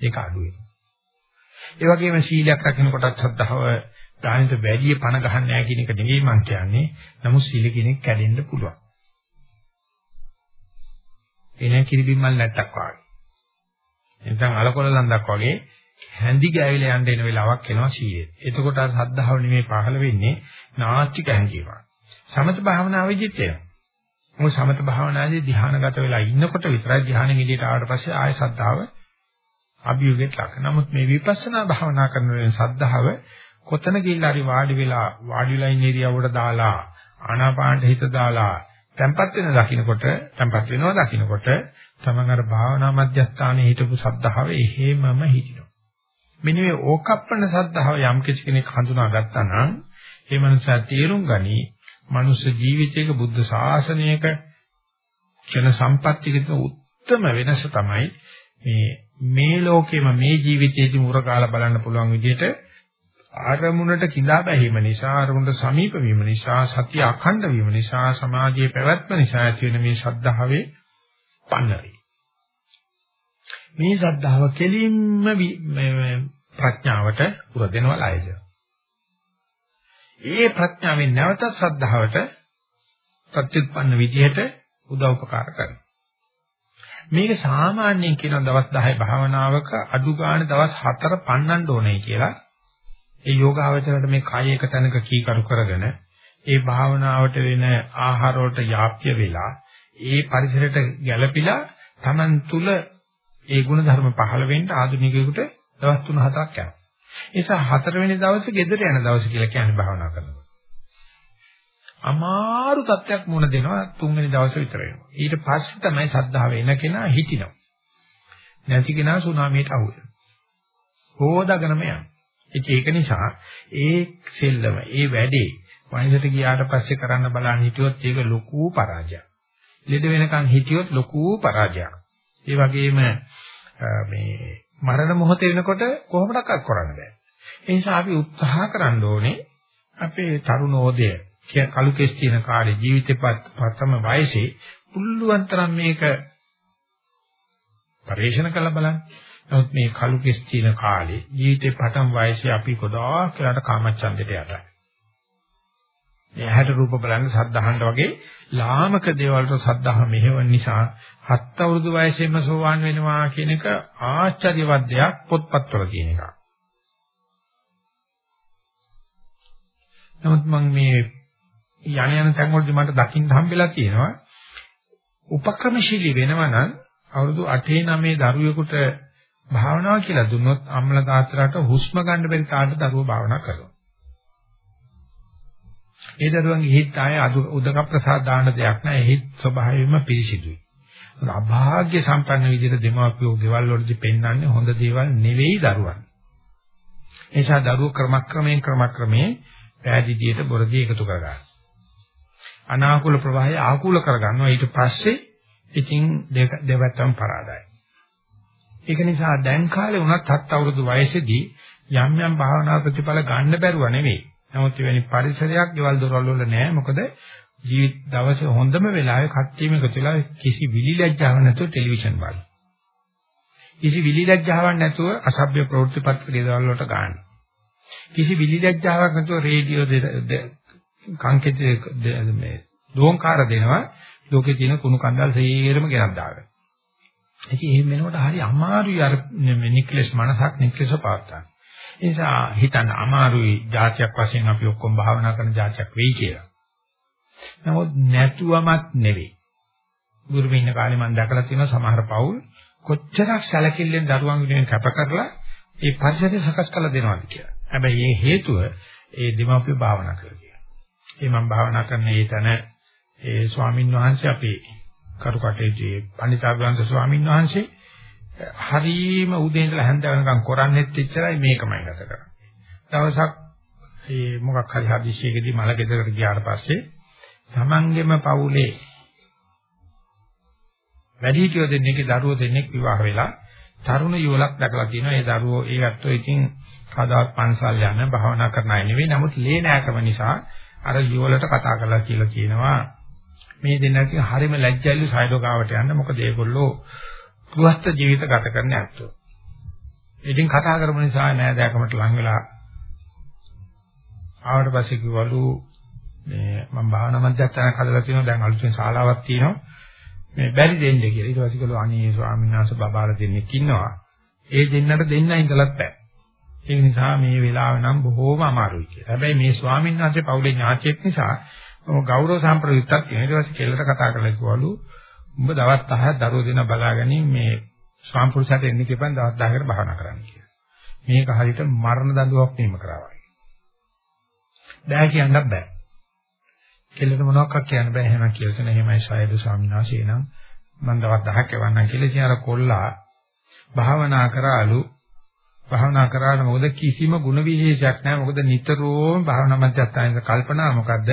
ඒක අඩු වෙනවා. ඒ වගේම සීලයක් රකින්නකොටත් සද්ධාව දානිට වැඩි පණ ගහන්නේ නැහැ කියන එක නෙවෙයි මම කියන්නේ. නමුත් සීල කෙනෙක් කැඩෙන්න පුළුවන්. එන කිරිබිම්මල් නැට්ටක් වගේ. එතන අලකොල ලන්දක් වගේ හැඳි ගෑවිලා යන්න එන වෙලාවක් එනවා සීයේ. එතකොට අර සද්ධාව නෙමේ පහළ වෙන්නේ නාස්තික හැඟීමක්. සමත භාවනාවේදීත් එනවා. මොකද සමත භාවනාවේ ධ්‍යානගත වෙලා ඉන්නකොට විතරයි ධ්‍යානෙ එළියට ආවට පස්සේ ආය සද්ධාව අභියෝගයට ලක්. නමුත් මේ විපස්සනා භාවනා කරන වෙලාවේ සද්ධාව කොතන ගිහිල්ලා හරි වාඩි වෙලා වාඩි වෙලා ඉන්න ඉරියව්වට දාලා ආනාපානට හිත දාලා tempat වෙන දකින්නකොට tempat වෙනවා දකින්නකොට තමන් අර භාවනා මධ්‍යස්ථානයේ හිටපු සද්ධාව එහෙමම හිටිනවා. මෙන්න මේ ඕකප්පන සද්ධාව යම් කෙනෙක් හඳුනා ගත්තා නම් ඒ මනුස්සයා තේරුම් ගනි මනුෂ්‍ය ජීවිතයක බුද්ධ ශාසනයක ක්ෂණ සම්පත්තියක උත්තරම වෙනස තමයි මේ මේ ලෝකෙම මේ ජීවිතයේදී මුරකාලා බලන්න පුළුවන් විදිහට ආරමුණට කිඳා බැහිම නිසා ආරමුණට සමීප වීම නිසා සතිය අඛණ්ඩ වීම නිසා සමාධියේ පැවැත්ම නිසා ඇති වෙන මේ ශද්ධාවේ පන්නරි. මේ ශද්ධාව කෙලින්ම ප්‍රඥාවට උරදෙනවා ලයිද. ඒ ප්‍රඥාවෙන් නැවත ශද්ධාවට ප්‍රත්‍යুৎপন্ন විදිහට උදව් උපකාර කරනවා. මේක සාමාන්‍යයෙන් කියන දවස් 10 භාවනාවක අඩු ගන්න දවස් 4 පන්නන්න ඕනේ කියලා. ඒ යෝගාවචරයට මේ කාය එක තැනක කීකරු කරගෙන ඒ භාවනාවට වෙන ආහාර වලට යාප්‍ය වෙලා ඒ පරිසරයට ගැළපිලා Taman තුල ඒ ගුණ ධර්ම පහළ වෙන්න ආධුනිකයෙකුට දවස් 3-4ක් යනවා. ඒ නිසා හතරවෙනි දවසේ ගෙදර යන දවස කියලා කියන්නේ භාවනා කරනවා. අමාරු තත්ත්වයක් මුණ දෙනවා තුන්වෙනි දවසේ විතර වෙනවා. ඊට පස්සේ තමයි සද්ධාව එන කෙනා හිටිනවා. නැති කෙනා සුනාමියට අහු වෙනවා. හොදාගෙනම යනවා. ඒක නිසා ඒ සෙල්ලම, ඒ වැඩේ වයසට ගියාට පස්සේ කරන්න බලන්න හිටියොත් ඒක ලොකු පරාජයක්. ලෙඩ වෙනකන් හිටියොත් ලොකු පරාජයක්. ඒ වගේම මේ මරණ මොහොත වෙනකොට කොහොමඩක්වත් කරන්න බෑ. ඒ නිසා අපි උත්සාහ කරන්න ඕනේ අපේ තරුණෝදය කලු කෙස් තියෙන කාලේ ජීවිතේ ප්‍රථම වයසේ පුළුවන් තරම් මේක පරිශන කරලා බලන්න. නමුත් මේ කලු කෙස් තියෙන කාලේ ජීවිතේ පටන් වයසේ අපි ගොඩාක් වෙලාට කාමච්ඡන්දයට යටයි. මේ ඇහැට රූප බලන්න සද්ධාහන්න වගේ ලාමක දේවල් වලට සද්ධාහ මෙහෙවන නිසා හත් අවුරුදු වයසේම සෝවාන් වෙනවා කියන එක ආශ්චර්යවත් දෙයක් පොත්පත්වල තියෙන එක. නමුත් මම මේ යණ යන තැන් වලදී මට දකින්න හම්බෙලා තියෙනවා උපක්‍රමශීලී වෙනවා නම් අවුරුදු 8 9 දරුවෙකුට භාවනාව කියලා දුන්නොත් අම්මලා තාත්තලාට හුස්ම ගන්න බැරි තාට දරුවෝ භාවනා කරනවා. ඒ දරුවන්ගේ හිත ආයේ උදක ප්‍රසාද දාන්න දෙයක් නැහැ. ඒ හිත ස්වභාවයෙන්ම පිරිසිදුයි. අභාග්‍ය සම්පන්න විදිහට දෙමාපියෝ ගෙවල් වලදී පෙන්වන්නේ හොඳ දේවල් නෙවෙයි දරුවන්. ඒ නිසා දරුවෝ ක්‍රමක්‍රමයෙන් ක්‍රමක්‍රමයෙන් පෑදීදියට බොරදී එකතු කරගන්නවා. අනාකූල ප්‍රවාහය ආකූල කරගන්නවා. ඊට පස්සේ ඉතින් දෙවැත්තම පරාදයි. ඒක නිසා දැන් කාලේ වුණත් හත් අවුරුදු වයසේදී යම් යම් භාවනා ප්‍රතිඵල ගන්න බැරුව නෙවෙයි. නමුත් එවැනි පරිසරයක් ගෙවල් දොරවල් වල නැහැ. මොකද ජීවිත දවසේ හොඳම වෙලාවේ කට්ටියම එකතු වෙලා කිසි විලිලැජ්ජාවක් නැතුව ටෙලිවිෂන් බලන. කිසි විලිලැජ්ජාවක් නැතුව අසභ්‍ය ප්‍රවෘත්ති පත්‍ර ගෙදවල් වලට ගන්න. කිසි විලිලැජ්ජාවක් නැතුව රේඩියෝ කංකෙත මේ දෝංකාර දෙනවා ලෝකේ තියෙන කුණු කන්දල් සේරම ගෙනත් දාගෙන. ඉතින් එහෙම වෙනකොට හරි අමාරුයි අර නික්ලස් මනසක් නික්ලස් පාත්තක්. ඒ නිසා හිතන්න අමාරුයි જાතියක් වශයෙන් අපි ඔක්කොම භාවනා කරන જાතියක් වෙයි කියලා. නමුත් නැතුවමත් නෙවෙයි. ගුරුමේ ඉන්න කාලේ මම දැකලා තියෙනවා සමහර පවුල් කොච්චරක් සැලකිල්ලෙන් දරුවන් වෙනුවෙන් කැප කරලා ඒ පරිසරය සකස් කරලා දෙනවද කියලා. හැබැයි ඒ හේතුව ඒ දෙමාපිය භාවනා කරලා කියලා. ඒ මම භාවනා කරන ඒ තැන ඒ ස්වාමින් වහන්සේ අපේ කරුකටේජී පණිතාභ්‍යංශ ස්වාමින් වහන්සේ හරීම උදේ ඉඳලා හැන්ද වෙනකම් කරන්නේත් එච්චරයි මේකමයි ගත කරන්නේ. දවසක් ඒ මොකක් හරි හදිස්සියකදී මල ගෙදරකට ගියාට පස්සේ තමන්ගේම පවුලේ වැඩිහිටියෝ දෙන්නෙක්ගේ දරුවෝ දෙන්නෙක් විවාහ වෙලා තරුණ යුවලක් දැකලා තියෙනවා. ඒ දරුවෝ ඒ අත්ෝ ඉතින් කවදාවත් පන්සල් යන භාවනා කරන අය නෙවෙයි. නමුත් ලේ නෑකම නිසා අර යුවලට කතා කරලා කියලා කියනවා මේ දෙන්නකින් හරිම ලැජ්ජයිලු සයිඩෝ ගාවට යන්න. මොකද ඒගොල්ලෝ ගෘහස්ත ජීවිත ගත කරන ඇත්තෝ. ඉතින් කතා කරපු නිසා නෑදෑකමට ලං වෙලා ආවට පස්සේ කිව්වලු මේ මම භාවනා මධ්‍යස්ථානයක් හදලා තියෙනවා දැන් අලුතෙන් ශාලාවක් තියෙනවා මේ බැරි දෙන්න කියලා. ඊට පස්සේ කිව්වලු අනේ ස්වාමීන් වහන්සේ බබාලා දෙන්නෙක් ඉන්නවා. ඒ දෙන්නට දෙන්න ඉඳලත් බෑ. ඒ නිසා මේ වෙලාව නම් බොහෝම අමාරුයි කියලා. හැබැයි මේ ස්වාමීන් වහන්සේ පවුලේ ඥාතියෙක් නිසා ගෞරව සම්ප්‍රයුක්තක් තියෙනවා. ඊට පස්සේ කෙල්ලට කතා කරලා කිව්වලු උඹ දවස් 10ක් දරුවෝ දෙන බලාගනින් මේ ස්වාම පුරුෂයාට එන්න කියපන් දවස් 10කට භාවනා කරන්න කියලා. මේක හරියට මරණ දඬුවමක් නියම කරා වගේ. බෑ කියන්නත් බෑ. කෙල්ලට මොනවක්වත් කියන්න බෑ එහෙම කියලා කියන එහෙමයි සායදු ස්වාමීන් වහන්සේ නම් මම දවස් 10ක් එවන්නම් කියලා ඉතින් අර කොල්ලා භාවනා කරාලු භාවනා කරාට මොකද කිසිම ಗುಣ විශේෂයක් නැහැ. මොකද නිතරම භාවනා මධ්‍යස්ථානයේ කල්පනා මොකද්ද?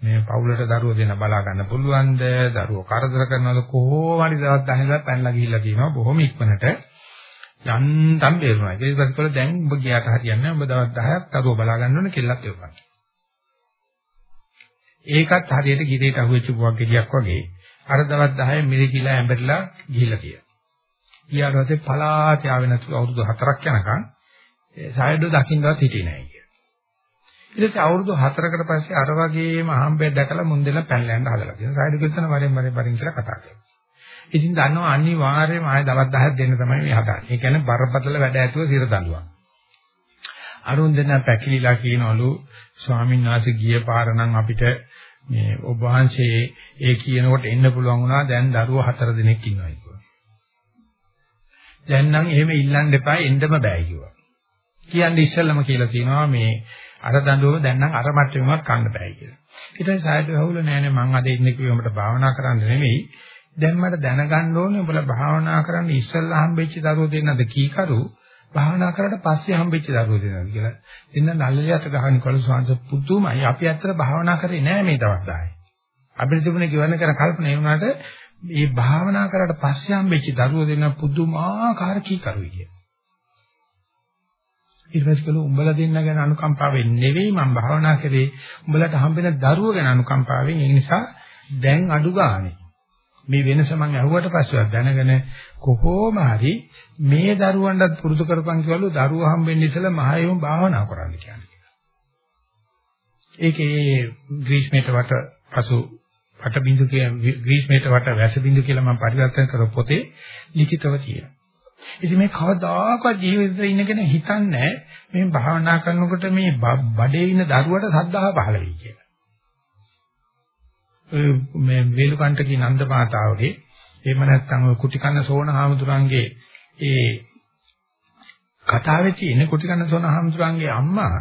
මේ පවුලට දරුවෝ දෙන බලා ගන්න පුළුවන්ද? දරුවෝ කරදර කරනවද? කොහොම හරි දවස් 10ක් පැනලා ගිහිල්ලා තියෙනවා බොහොම ඉක්මනට යන්තම් බේරුණා. ඒක ඊපස්සේ කළ දැන් ඔබ ගියාට හරියන්නේ නැහැ. ඔබ දවස් 10ක් දරුවෝ බලා ගන්න ඕනේ කෙල්ලක් එවපන් ඒකත් හරියට ගිරේට අහුවෙච්ච පුවක් ගෙඩියක් වගේ. අර දවස් 10 මිරිකිලා ඇඹරිලා ගිහිල්ලා තියෙනවා ඊට පස්සේ පලාත ආවෙ නැතුව අවුරුදු 4ක් යනකම් සායඩෝ දකින්නවත් හිටියේ නැහැ කිය. ඊට පස්සේ අවුරුදු 4කට පස්සේ අර වගේම අහම්බයක් දැකලා මුන් දෙන්න පැනලා යන්න හදලා තියෙනවා. සායඩෝ කිව්වන වරෙන් වරෙන් වරෙන් කියලා කතා කරනවා. ඉතින් දන්නවා අනිවාර්යයෙන්ම ආයෙ දවස් 10ක් දෙන්න තමයි මේ හදන්නේ. ඒ කියන්නේ බරපතල වැඩ ඇතුව සිර දඬුවම්. අරුන් දෙන්න පැකිලිලා කියනවලු ස්වාමීන් වහන්සේ ගිය පාර නම් අපිට මේ ඔබ වහන්සේ ඒ කියනකොට එන්න පුළුවන් වුණා දැන් දරුවෝ හතර දෙනෙක් ඉන්නවා දැන් නම් එහෙම ඉල්ලන්න එපා එන්නම බෑ කිව්වා. කියන්නේ ඉස්සෙල්ලම කියලා තියෙනවා මේ අර දඬුවම දැන් නම් අර මට්ටමවත් කන්න බෑ කියලා. ඊට පස්සේ සායද වහුල නෑ නේ මං අද ඉන්නේ කිව්වමට භාවනා කරන්න නෙමෙයි. දැන් මට දැනගන්න ඕනේ උඹලා භාවනා කරන්න ඉස්සෙල්ලා හම්බෙච්ච දරුවෝ දෙන්නද කීකරු භාවනා කරලා පස්සේ හම්බෙච්ච දරුවෝ දෙන්නද කියලා. දෙන්න නල්ලියට ගහන කළු සංස පුදුමයි. අපි ඇත්තට භාවනා කරේ නෑ මේ දවස් 10. අපිට තිබුණේ කිවන්න කරන කල්පනා ඒ වුණාට මේ භාවනා කරලා පස්සේ හම්බෙච්ච දරුවෝ දෙන්න පුදුමාකාර කීකරුයි කියන. ඊට පස්සේ කළු උඹලා දෙන්න ගැන අනුකම්පාවෙන් නෙවෙයි මම භාවනා කරේ උඹලට හම්බෙන දරුවෝ ගැන අනුකම්පාවෙන් ඒ නිසා දැන් අඩු ගානේ මේ වෙනස මම අහුවට පස්සේ දැනගෙන කොහොම හරි මේ දරුවන්ටත් පුරුදු කරපන් කියවලු දරුවෝ හම්බෙන්න ඉස්සෙල්ලා මහයෝම භාවනා කරන්න කියන්නේ. ඒකේ ග්‍රීස්මේට වට පසු වට බිඳු කියන ග්‍රීස්මේට වට වැස බිඳු කියලා මම පරිවර්තන කර පොතේ ලිඛිතව තියෙනවා. ඉතින් මේ කවදාකවත් ජීවිතේ ඉන්නගෙන හිතන්නේ මේ භාවනා කරනකොට මේ බඩේ ඉන්න දරුවට සද්ධාව පහළ වෙයි කියලා. මේ වේලුකණ්ඨකී නන්ද මාතාවගේ එහෙම නැත්නම් ඔය කුටිකන්න සෝන හාමුදුරන්ගේ ඒ කතාවේ තියෙන කුටිකන්න සෝන හාමුදුරන්ගේ අම්මා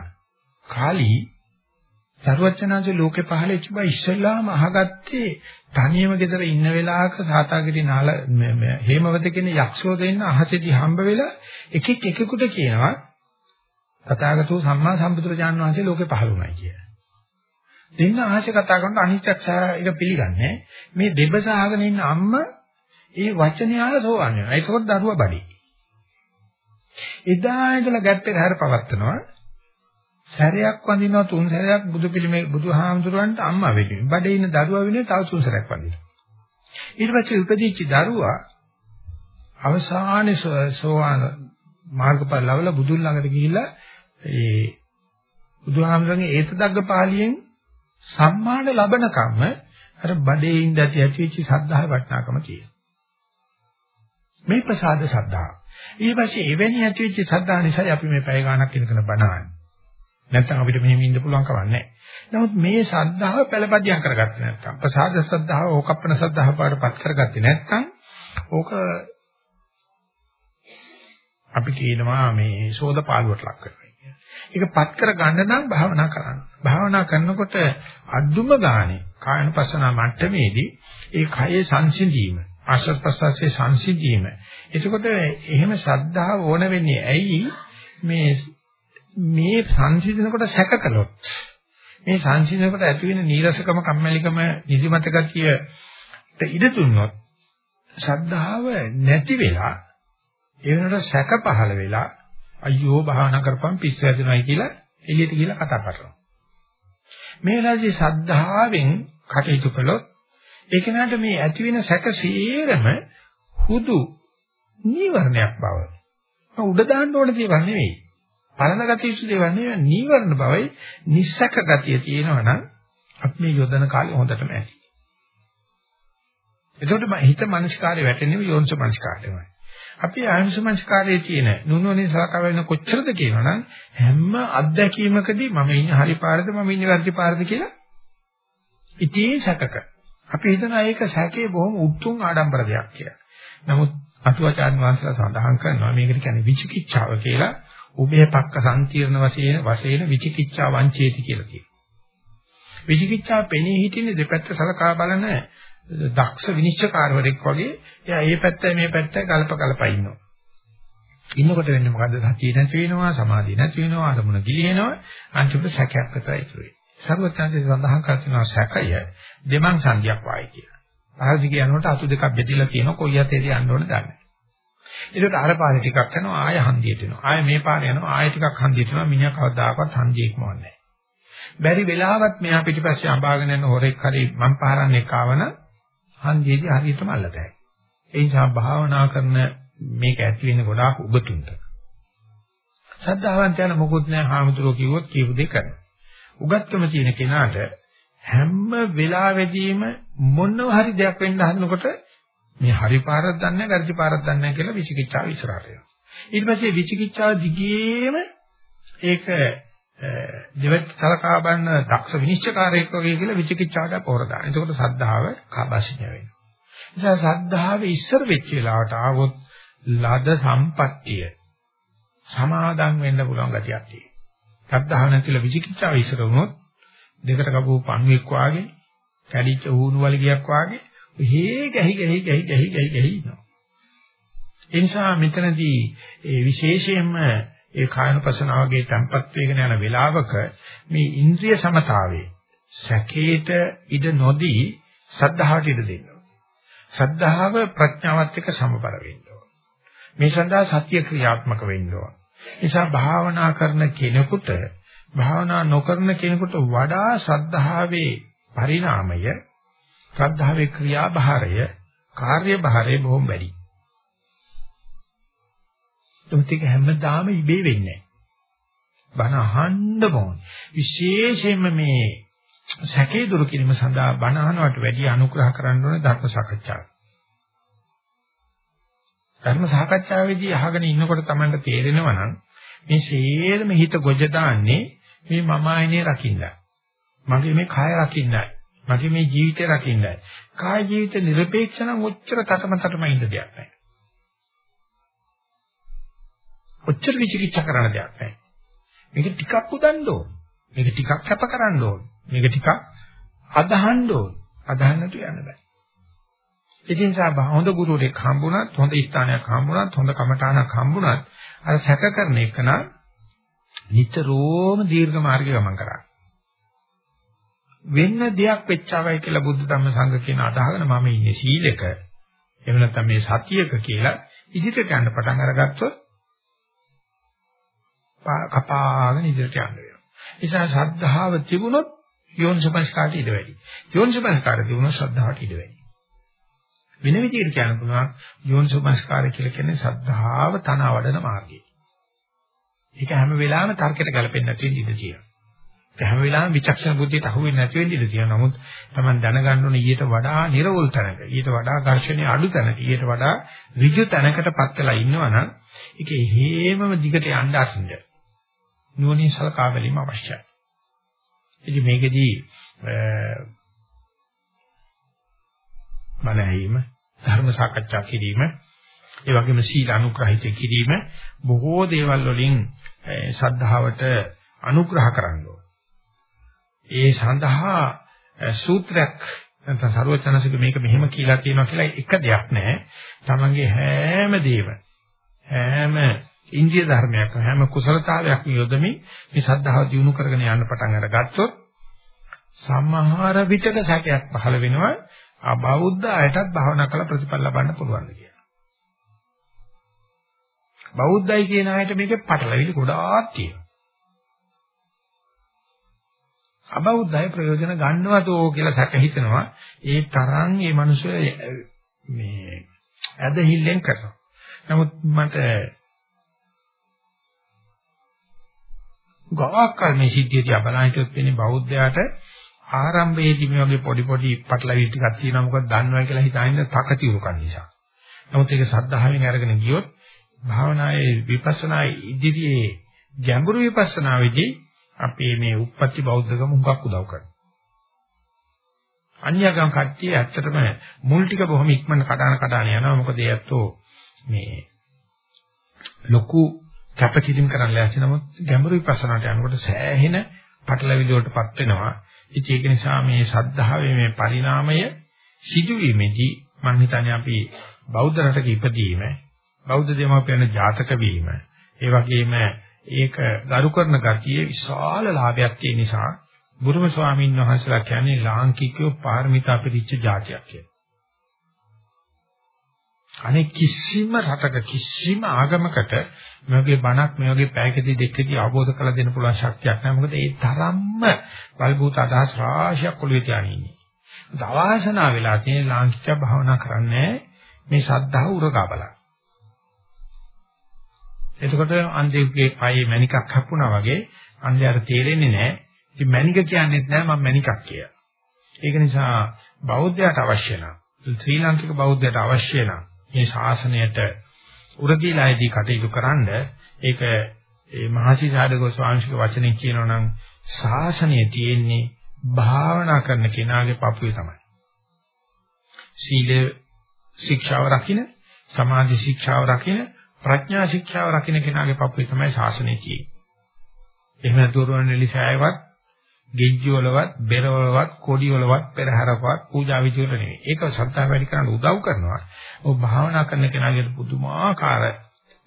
කාලී සර්වඥාන්සේ ලෝකේ පහළ වෙච්ච බා ඉස්සෙල්ලාම අහගත්තේ තනියම ගෙදර ඉන්න වෙලාවක සාතාගිරි නාල හේමවත කියන යක්ෂෝ දෙන්න අහසේදී හම්බ වෙලා එකෙක් එකෙකුට කියනවා තථාගතෝ සම්මා සම්බුදුරජාණන් වහන්සේ ලෝකේ පහළ වුණා කියලා. දෙන්න අහසේ කතා කරනකොට අනිත්‍යක්ෂය එක පිළිගන්නේ මේ දෙබස අහගෙන ඉන්න අම්ම ඒ වචනේ අහලා සෝවන් වෙනවා. ඒකෝට දරුවා බඩේ. එදා ඉඳලා ගැට්ටේ හැර පවත්නවා සැරයක් වඳිනවා තුන් සැරයක් බුදු පිළිමේ බුදුහාමුදුරන්ට අම්මා වෙන්නේ. බඩේ ඉන්න දරුවා වෙන්නේ තව තුන් සැරයක් වඳිනවා. ඊට පස්සේ උපදීච්ච දරුවා අවසානයේ සෝවාන් මාර්ගඵල ලැබලා බුදුන් ළඟට ගිහිල්ලා ඒ බුදුහාමුදුරන්ගේ ඒතදග්ග පාළියෙන් සම්මාන ලබනකම් අර බඩේ ඉඳ ඇති ඇතිවෙච්ච සද්ධාහ වටනාකම තියෙනවා. මේ ප්‍රසාද සද්ධා. ඊට පස්සේ එවැනි ඇතිවෙච්ච සද්ධා නිසා අපි මේ පැය ගාණක් ඉඳගෙන බණවන්නේ. නැත්නම් අපිට මෙහෙම ඉන්න පුළුවන් කමක් නැහැ. නමුත් මේ ශ්‍රද්ධාව පළපදියම් කරගත්තේ නැත්නම් ප්‍රසාද ශ්‍රද්ධාව ඕකප්පන ශ්‍රද්ධාව පාඩපත් කරගත්තේ නැත්නම් ඕක අපි කියනවා මේ සෝද පාළුවට ලක් කරනවා. ඒකපත් කර ගන්න නම් භාවනා කරන්න. භාවනා කරනකොට අදුම ගානේ කායනුපස්සනා මට්ටමේදී ඒ කයේ සංසිඳීම ආශ්‍රත් ප්‍රසවාසයේ සංසිඳීම. එතකොට එහෙම ශ්‍රද්ධාව ඕන වෙන්නේ ඇයි මේ මේ සංසිඳනකොට සැක කළොත් මේ සංසිඳනකොට ඇති වෙන නීරසකම කම්මැලිකම නිදිමත ගතියට ඉඩ දුන්නොත් ශ්‍රද්ධාව නැති වෙලා ඒ වෙනකොට සැක පහළ වෙලා අයියෝ භාවනා කරපම් පිස්සු හැදෙනවයි කියලා එළියට ගිහලා කතා කරනවා. මේ වෙලාවේදී ශ්‍රද්ධාවෙන් කටයුතු කළොත් ඒ කෙනාට මේ ඇති වෙන සැක සීරම හුදු නීවරණයක් බව. උඩ දාන්න ඕන දේවල් නෙවෙයි. පලන ගතිය යුතු දේවල් නෙවෙයි නීවරණ බවයි නිස්සක ගතිය තියෙනවා නම් අපි මේ යොදන කාලේ හොඳටම ඇති. එතකොට හිත මනස්කාරය වැටෙන්නේ යෝනිස මනස්කාරයමයි. අපි ආයුෂ මනස්කාරයේ තියෙන නුනුවනේ සලකා වෙන කොච්චරද කියනවනම් හැම අත්දැකීමකදී මම ඉන්නේ හරි පාරද මම ඉන්නේ වැරදි පාරද කියලා ඉතින් සැකක. අපි හිතන ඒක සැකේ බොහොම උතුම් ආඩම්බර දෙයක් කියලා. නමුත් අතුවාචාන් වහන්සේලා සඳහන් කරනවා මේකට කියන්නේ විචිකිච්ඡාව කියලා. උභය පක්ක සංකීර්ණ වශයෙන් වශයෙන් විචිකිච්ඡා වංචේති කියලා කියනවා. විචිකිච්ඡා පෙනී හිටින්නේ දෙපැත්ත සලකා බලන දක්ෂ විනිශ්චයකාරවරයෙක් වගේ එයා මේ පැත්තයි මේ පැත්තයි ගලප ගලප ඉන්නවා. ඉන්නකොට වෙන්නේ මොකද්ද? සතිය නැති වෙනවා, සමාධිය නැති වෙනවා, අරමුණ ගිලිනවා, අන්තිමට සැකයක් විතරයි ඉතුරු වෙන්නේ. සර්වඥාන්සේ සඳහන් කරනවා සැකය දෙමන් සංඥාවක් වායි කියලා. ආහදි කියනකොට අතු දෙකක් බෙදලා තියෙනවා කොයි යතේද යන්න ඕන දන්නේ. ඒකට අර පාරේ ටිකක් යනවා ආය හන්දියට එනවා. ආය මේ පාරේ යනවා ආය ටිකක් හන්දියට එනවා මිනිහා කවදාකවත් හන්දියෙක් මොන්නේ බැරි වෙලාවත් මෙහා පිටිපස්සේ අඹාගෙන යන හොරෙක් හරි මං පාරන්නේ කාවන හන්දියේදී හරියටම අල්ලතයි. ඒ නිසා භාවනා කරන මේක ඇති වෙන්නේ ගොඩාක් උගතුන්ට. සද්ධාවන්ත යන මොකුත් නැහැ හාමුදුරුවෝ කිව්වොත් කියපු දෙයක් කරනවා. උගත්කම තියෙන කෙනාට හැම වෙලාවෙදීම මොනව හරි දෙයක් වෙන්න හදනකොට මේ හරි පාරක් දන්නේ නැහැ වැරදි පාරක් දන්නේ නැහැ කියලා විචිකිච්ඡාව ඉස්සරහට යනවා. ඊට පස්සේ විචිකිච්ඡාව දිගේම ඒක දෙවත් සලකා බලන දක්ෂ විනිශ්චයකාරයෙක් වගේ කියලා විචිකිච්ඡාවට පොර දාන. එතකොට සද්ධාව කාබාසිනිය වෙනවා. නිසා සද්ධාවේ ඉස්සර වෙච්ච වෙලාවට ආවොත් ලද සම්පත්තිය සමාදම් වෙන්න පුළුවන් ගතියක් තියෙනවා. සද්ධාව නැතිල විචිකිච්ඡාව ඉස්සර වුණොත් දෙකට කපපු පණුවෙක් වාගේ කැඩිච්ච ඌණු වලිගයක් වාගේ හේ ගැහි ගැහි ගැහි ගැහි ගැහි ගැහි ඉන්නවා. ඒ නිසා මෙතනදී ඒ විශේෂයෙන්ම ඒ කායනපසනාවගේ තැම්පත් වේගෙන යන වෙලාවක මේ ඉන්ද්‍රිය සමතාවේ සැකේට ඉඩ නොදී සද්ධාවට ඉඩ දෙන්න සද්ධාව ප්‍රඥාවත් එක්ක සමබර වෙන්න මේ සඳහා සත්‍ය ක්‍රියාත්මක වෙන්න ඕන. නිසා භාවනා කරන කෙනෙකුට භාවනා නොකරන කෙනෙකුට වඩා සද්ධාවේ පරිණාමය සද්ධාවේ ක්‍රියාභාරය කාර්යභාරය බොහොම වැඩි. ඒක හැමදාම ඉබේ වෙන්නේ බණ අහන්න ඕන. විශේෂයෙන්ම මේ සැකේ දුරු කිරීම සඳහා බණ අහනවට වැඩි අනුග්‍රහ කරන්න ඕනේ ධර්ම සාකච්ඡාව. ධර්ම සාකච්ඡාවේදී අහගෙන ඉන්නකොට තමයි තේරෙනවා නම් මේ සියලුම හිත ගොජ දාන්නේ මේ මම ආයනේ රකින්නයි. මගේ මේ කය රකින්නයි. මගේ මේ ජීවිතය රකින්නයි. කාය ජීවිත নিরপেক্ষ නම් ඔච්චර තටම තටම ඉන්න දෙයක් නැහැ. ඔච්චර විචිකිච්ඡා කරන දෙයක් නැහැ. මේක ටිකක් උදන්න ඕන. මේක ටිකක් කැප කරන්න ඕන. මේක ටිකක් අදහන්න ඕන. අදහන්නට යන්න බෑ. ඒ නිසා හොඳ ගුරුවරයෙක් හම්බුණත්, හොඳ ස්ථානයක් හම්බුණත්, හොඳ කමඨාණක් හම්බුණත් අර සැක කරන එක නම් නිතරම දීර්ඝ මාර්ගය ගමන් කරා. වෙන්න දෙයක් වෙච්චවයි කියලා බුද්ධ ධම්ම සංඝ කියන අදහගෙන මම ඉන්නේ සීලෙක. එහෙම නැත්නම් මේ සතියක කියලා ඉදිරියට යන්න පටන් අරගත්තොත් කපාගෙන ඉදිරියට යන්න වෙනවා. ඒ නිසා ශ්‍රද්ධාව තිබුණොත් යෝනිසපස්කාරට ඉඩ වැඩි. යෝනිසපස්කාරය තිබුණොත් ශ්‍රද්ධාවට ඉඩ වැඩි. වෙන විදිහට කියන්න පුළුවන් යෝනිසපස්කාරය කියලා කියන්නේ ශ්‍රද්ධාව තන වඩන මාර්ගය. ඒක හැම වෙලාවෙම තර්කයට ගැලපෙන්නේ නැති වෙන්න ඉඩ තියෙනවා. ඒක හැම වෙලාවෙම විචක්ෂණ බුද්ධියට අහු වෙන්නේ නැති වෙන්න ඉඩ තියෙනවා. නමුත් Taman දැනගන්න ඕනේ ඊට වඩා නිර්වෝල් තැනක, ඊට වඩා ඝර්ෂණය අඩු තැනක, ඊට වඩා ඍජු තැනකටපත් වෙලා ඉන්නවනම් ඒක හේමම දිගට යන්න අරින්න. නුවණින් සලකා බැලීම අවශ්‍යයි. ඉතින් මේකෙදී බණ ඇහිම, ධර්ම සාකච්ඡා කිරීම, ඒ වගේම සීල අනුග්‍රහිත කිරීම බොහෝ දේවල් වලින් සද්ධාවට අනුග්‍රහ කරන්න ඒ සඳහා සූත්‍රයක් නැත්නම් සරුවචනසික මේක මෙහෙම කියලා තියෙනවා කියලා එක දෙයක් නැහැ. තමන්ගේ හැම දේම හැම ඉන්දිය ධර්මයක් හැම කුසලතාවයක්ම යොදමින් මේ ශ්‍රද්ධාව දිනු කරගෙන යන්න පටන් අරගත්තොත් සමහර විටක සැකයක් පහළ වෙනවා අබෞද්ධ අයටත් භාවනා කළ ප්‍රතිඵල ලබන්න පුළුවන් කියලා. බෞද්ධයි කියන අයට මේකේ පටලවිලි ගොඩාක් තියෙනවා. අබෞද්ධය ප්‍රයෝජන ගන්නවතෝ කියලා සැක හිතනවා. ඒ තරම් මේ මිනිස්සු මේ ඇදහිල්ලෙන් කරනවා. නමුත් මට ගාකල් මේ සිද්ධිය දිහා බලන හිටියොත් වෙන්නේ බෞද්ධයාට ආරම්භයේදී මේ වගේ පොඩි පොඩි පටලවිලි ටිකක් තියෙනවා මොකද දන්නවා කියලා හිතාගෙන තකතිරුකන් නිසා. නමුත් ඒක සද්ධාවෙන් අරගෙන ගියොත් භාවනායේ විපස්සනා ඉදිරියේ ගැඹුරු විපස්සනාවේදී අපේ මේ උප්පත්ති බෞද්ධකම හුඟක් උදව් කරනවා. අන්‍යගම් කට්ටිය ඇත්තටම මුල් ටික බොහොම ඉක්මනට කඩාන කඩාන යනවා මොකද ඒ ඇත්තෝ මේ ලොකු කැපකිරීම කරන්න ලෑස්ති නමුත් ගැඹුරු විපස්සනාට යනකොට සෑහෙන පටලවිලි වලටපත් වෙනවා. ඉතින් ඒක නිසා මේ සද්ධාවේ මේ පරිණාමය සිදුවීමේදී මම හිතන්නේ අපි බෞද්ධ රටක ඉපදීම බෞද්ධ දෙමාපියන් ජාතක වීම ඒ වගේම ඒක ගරු කරන ගතියේ විශාල ලාභයක් තියෙන නිසා බුදුම ස්වාමීන් වහන්සේලා කියන්නේ ලාංකිකයෝ පාරමිතා පිළිච්ච જાතියක් කියලා. අනේ කිසිම රටක කිසිම ආගමකට මේ වගේ බණක් මේ වගේ පැයකදී දෙකදී අවබෝධ කරලා දෙන්න පුළුවන් ශක්තියක් නැහැ. මොකද ඒ තරම්ම වල්බූත අදහස් රාශියක් ඔළුවේ තියාගෙන ඉන්නේ. දවාසනා වෙලා තියෙන ලාංකික භාවනා කරන්නේ මේ ශ්‍රද්ධාව උරගා බලන්න. එතකොට අන්දේගේ පයේ මණිකක් හප්පුණා වගේ අන්දයාට තේරෙන්නේ නැහැ. ඉතින් මණික කියන්නේත් නැහැ මම මණිකක් කියලා. ඒක නිසා බෞද්ධයට අවශ්‍ය නම් ශ්‍රී ලාංකික බෞද්ධයට අවශ්‍ය නම් මේ ශාසනයට උරදීලායේදී කටයුතු කරන්න ඒක ඒ මහසි සාධක ස්වාමීන්ගේ වචනෙන් කියනවා නම් ශාසනය තියෙන්නේ භාවනා කරන කෙනාගේ පපුවේ තමයි. සීල ශික්ෂාව රකින්න, සමාධි ශික්ෂාව රකින්න, ප්‍රඥා ශික්ෂාව රකින්න කෙනාගේ පපුවේ තමයි ශාසනය තියෙන්නේ. එහෙම නැතුව රුවන්වැලිසෑයවත් ගෙජ්ජි වලවත්, බෙර වලවත්, කොඩි වලවත්, පෙරහැරවත් පූජා විචි වල නෙවෙයි. ඒක ශ්‍රද්ධාව වැඩි කරන්න උදව් කරනවා. ඔය භාවනා කරන කෙනාගේ පුදුමාකාර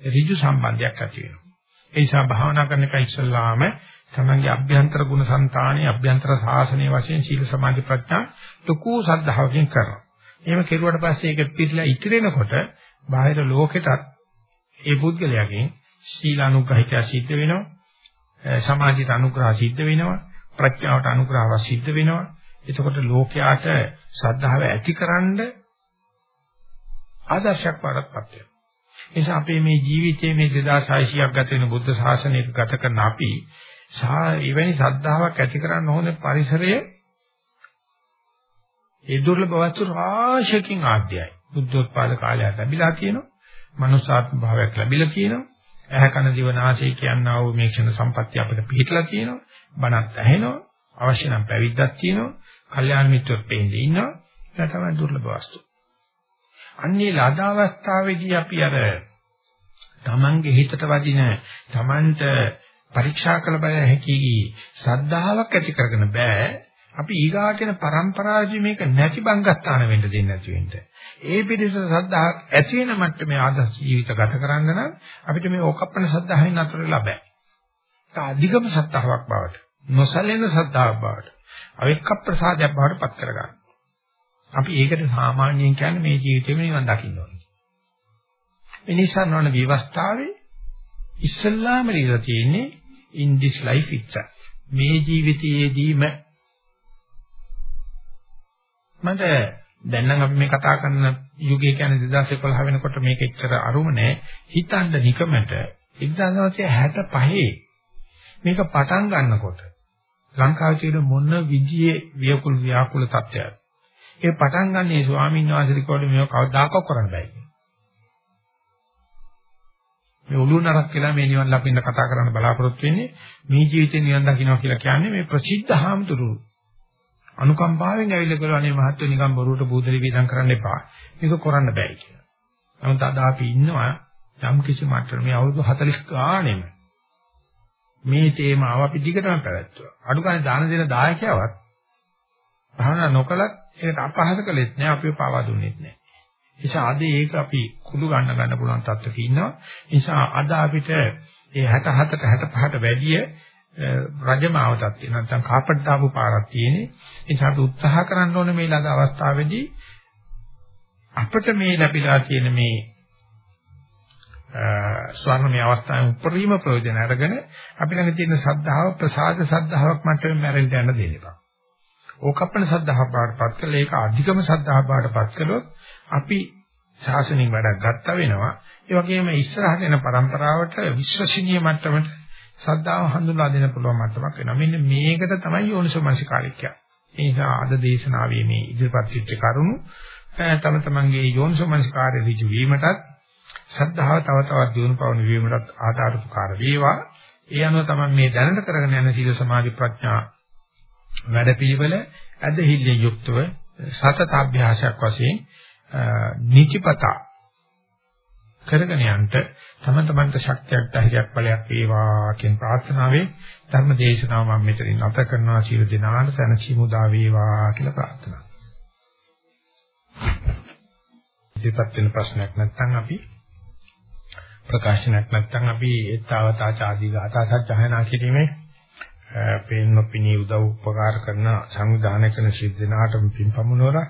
ඍජු සම්බන්ධයක් ඇති වෙනවා. ඒ නිසා භාවනා කරන එක ඉස්සල්ලාම තමන්ගේ අභ්‍යන්තර ගුණ సంతානේ අභ්‍යන්තර සාසනයේ වශයෙන් සීල සමාධි ප්‍රඥා ලකෝ සද්ධාවකින් කරනවා. එහෙම කෙරුවට පස්සේ ඒක පිළිලා ඉතිරෙනකොට බාහිර ලෝකෙටත් ඒ පුද්ගලයාගෙන් සීල අනුග්‍රහිතය සිද්ධ වෙනවා. සමාධිත අනුග්‍රහ සිද්ධ වෙනවා. ප්‍රඥාවට අනුග්‍රහව සිද්ධ වෙනවා. එතකොට ලෝකයාට ශ්‍රද්ධාව ඇතිකරනද ආදර්ශයක් වඩපත් වෙනවා. නිසා අපේ මේ ජීවිතයේ මේ 2600ක් ගත වෙන බුද්ධ ශාසනයක ගත කරන අපි එවැනි ශ්‍රද්ධාවක් ඇති කරන්න ඕන පරිසරය ඒ දුර්ලභ වස්තු රාශියකින් ආද්‍යයි. බුද්ධෝත්පාද කාලයක් ලැබිලා තියෙනවා. මනුෂ්‍යාත්ම භාවයක් ලැබිලා තියෙනවා. ඇහැ කන දිව නාසය කියනා වූ මේ ක්ෂණ සම්පත්‍ය අපිට පිළිట్లా තියෙනවා. බණක් ඇහෙනවා. අවශ්‍ය නම් පැවිද්දක් තියෙනවා. කල්යාණ මිත්‍රොත් පෙන්නේ ඉන්නවා. ඒක තමයි දුර්ලභ වස්තු. අන්නේ ලද අවස්ථාවේදී අපි අර තමන්ගේ හිතට වදින තමන්ට පරීක්ෂා කළ බල හැකි ශ්‍රද්ධාවක් ඇති කරගෙන බෑ අපි ඊගාට යන પરම්පරාවේ මේක නැති බංගස්ථාන වෙන්න දෙන්නේ නැති වෙන්න. ඒ පිළිස ශ්‍රද්ධාවක් ඇති වෙන මට්ටමේ ආදර්ශ ජීවිත ගත කරන්න නම් අපිට මේ ඕකප්පන ශ්‍රද්ධාවෙන් අතර වෙලා බෑ. අධිගම සත්‍තාවක් බවට නොසලෙන සත්‍තාවක් බවට අවික්ක ප්‍රසාදයක් බවට පත් කරගන්න. අපි ඒකට සාමාන්‍යයෙන් කියන්නේ මේ ජීවිතේම නිවන් දකින්න ඕනේ. ඒ නිසා නොවන විවස්ථාවේ ඉස්සල්ලාම ලියලා තියෙන්නේ in this life itself. මේ ජීවිතයේදීම මට දැන් නම් අපි මේ කතා කරන යුගය කියන්නේ 2011 වෙනකොට මේක එච්චර අරුම නෑ. හිතන්න නිකමට 1965 මේක පටන් ගන්නකොට ලංකාවේ තියෙන මොන විදියේ වියකුල් ව්‍යාකුල තත්ත්වයක්ද ඒ පටන් ගන්න මේ ස්වාමීන් වහන්සේ කිව්වොත් මේක කවදාකවත් කරන්න බෑ කියලා. මේ ඔළුව නරක් කියලා මේ නිවන් ලබින්න කතා කරන්න බලාපොරොත්තු වෙන්නේ මේ ජීවිතේ නිවන් දකින්නවා කියලා කියන්නේ මේ ප්‍රසිද්ධ හාමුදුරුවෝ අනුකම්පාවෙන් ඇවිල්ලා කරලා අනේ මහත්ව නිකන් බොරුවට බූදලි වේදම් කරන්න එපා. මේක කරන්න බෑ කියලා. නමුත් අද අපි ඉන්නවා යම් කිසි මට්ටමක මේ අවුරුදු 40 ගානෙම මේ තේමාව අපි දිගටම පැවැත්තුවා. අඩු ගානේ දාන දෙන දායකයවත් භාවනා නොකලත් ඒකට අපහාස කළෙත් නෑ අපිව පාවා දුන්නෙත් නෑ. නිසා අද ඒක අපි කුළු ගන්න ගන්න පුළුවන් තත්ත්වක ඉන්නවා. නිසා අද අපිට ඒ 67ට 65ට වැඩිය රජමාවතක් තියෙන නැත්නම් කාපට් දාපු පාරක් තියෙන්නේ. ඒ නිසා අපි උත්සාහ කරන්න ඕනේ මේ ළඟ අවස්ථාවේදී අපිට මේ ලැබිලා තියෙන මේ ස්වර්ණමය අවස්ථාවේ උපරිම ප්‍රයෝජන අරගෙන අපි ළඟ තියෙන සද්ධාව ප්‍රසාද සද්ධාාවක් මට්ටමේ මැරෙන්න යන්න දෙන්න එපා. ඕකප්පන සද්ධාව පාඩපත් කළා ඒක අධිකම සද්ධාව පාඩපත් කළොත් අපි ශාසනික වැඩක් ගත්තා වෙනවා. ඒ වගේම ඉස්සරහට එන પરම්පරාවට විශ්වසනීය මට්ටමට සද්ධාව හඳුන්වා දෙන්න පුළුවන් මට්ටමක් වෙනවා. මෙන්න මේකට තමයි යෝනිසෝමනසිකාරය කියන්නේ. ඒ නිසා අද දේශනාවේ මේ ඉදිරිපත් වෙච්ච කරුණු තම තමන්ගේ යෝනිසෝමනසිකාරය ඍජු වීමටත් ශ්‍රද්ධාව තව තවත් දියුණු පවන වීමටත් ආධාරපකාර වේවා. ඒ අනුව තමයි මේ දැනට කරගෙන යන සීල සමාධි ප්‍රඥා වැඩපිළිවෙල ඇදහිල්ලේ යුක්තව සතත අභ්‍යාසයක් වශයෙන් නිචිපතා කරගෙන යන්න තම තමන්ට ශක්තියක් ධෛර්යයක් බලයක් වේවා කියන ප්‍රාර්ථනාවෙන් ධර්ම දේශනාව මම මෙතනින් නැත කරනවා සියලු දෙනාට සැනසීම උදා වේවා කියලා ප්‍රාර්ථනා. ඉතිපත් වෙන ප්‍රශ්නයක් නැත්නම් අපි ප්‍රකාශනයක් නැත්නම් අපි ඒතාවතා ආදී ගාථා සජ්ජායනා කිරීමේ පේන්න පිණි උදව් උපකාර කරන සංවිධානය කරන සිද්ධ දෙනාටම පින් පමුණවලා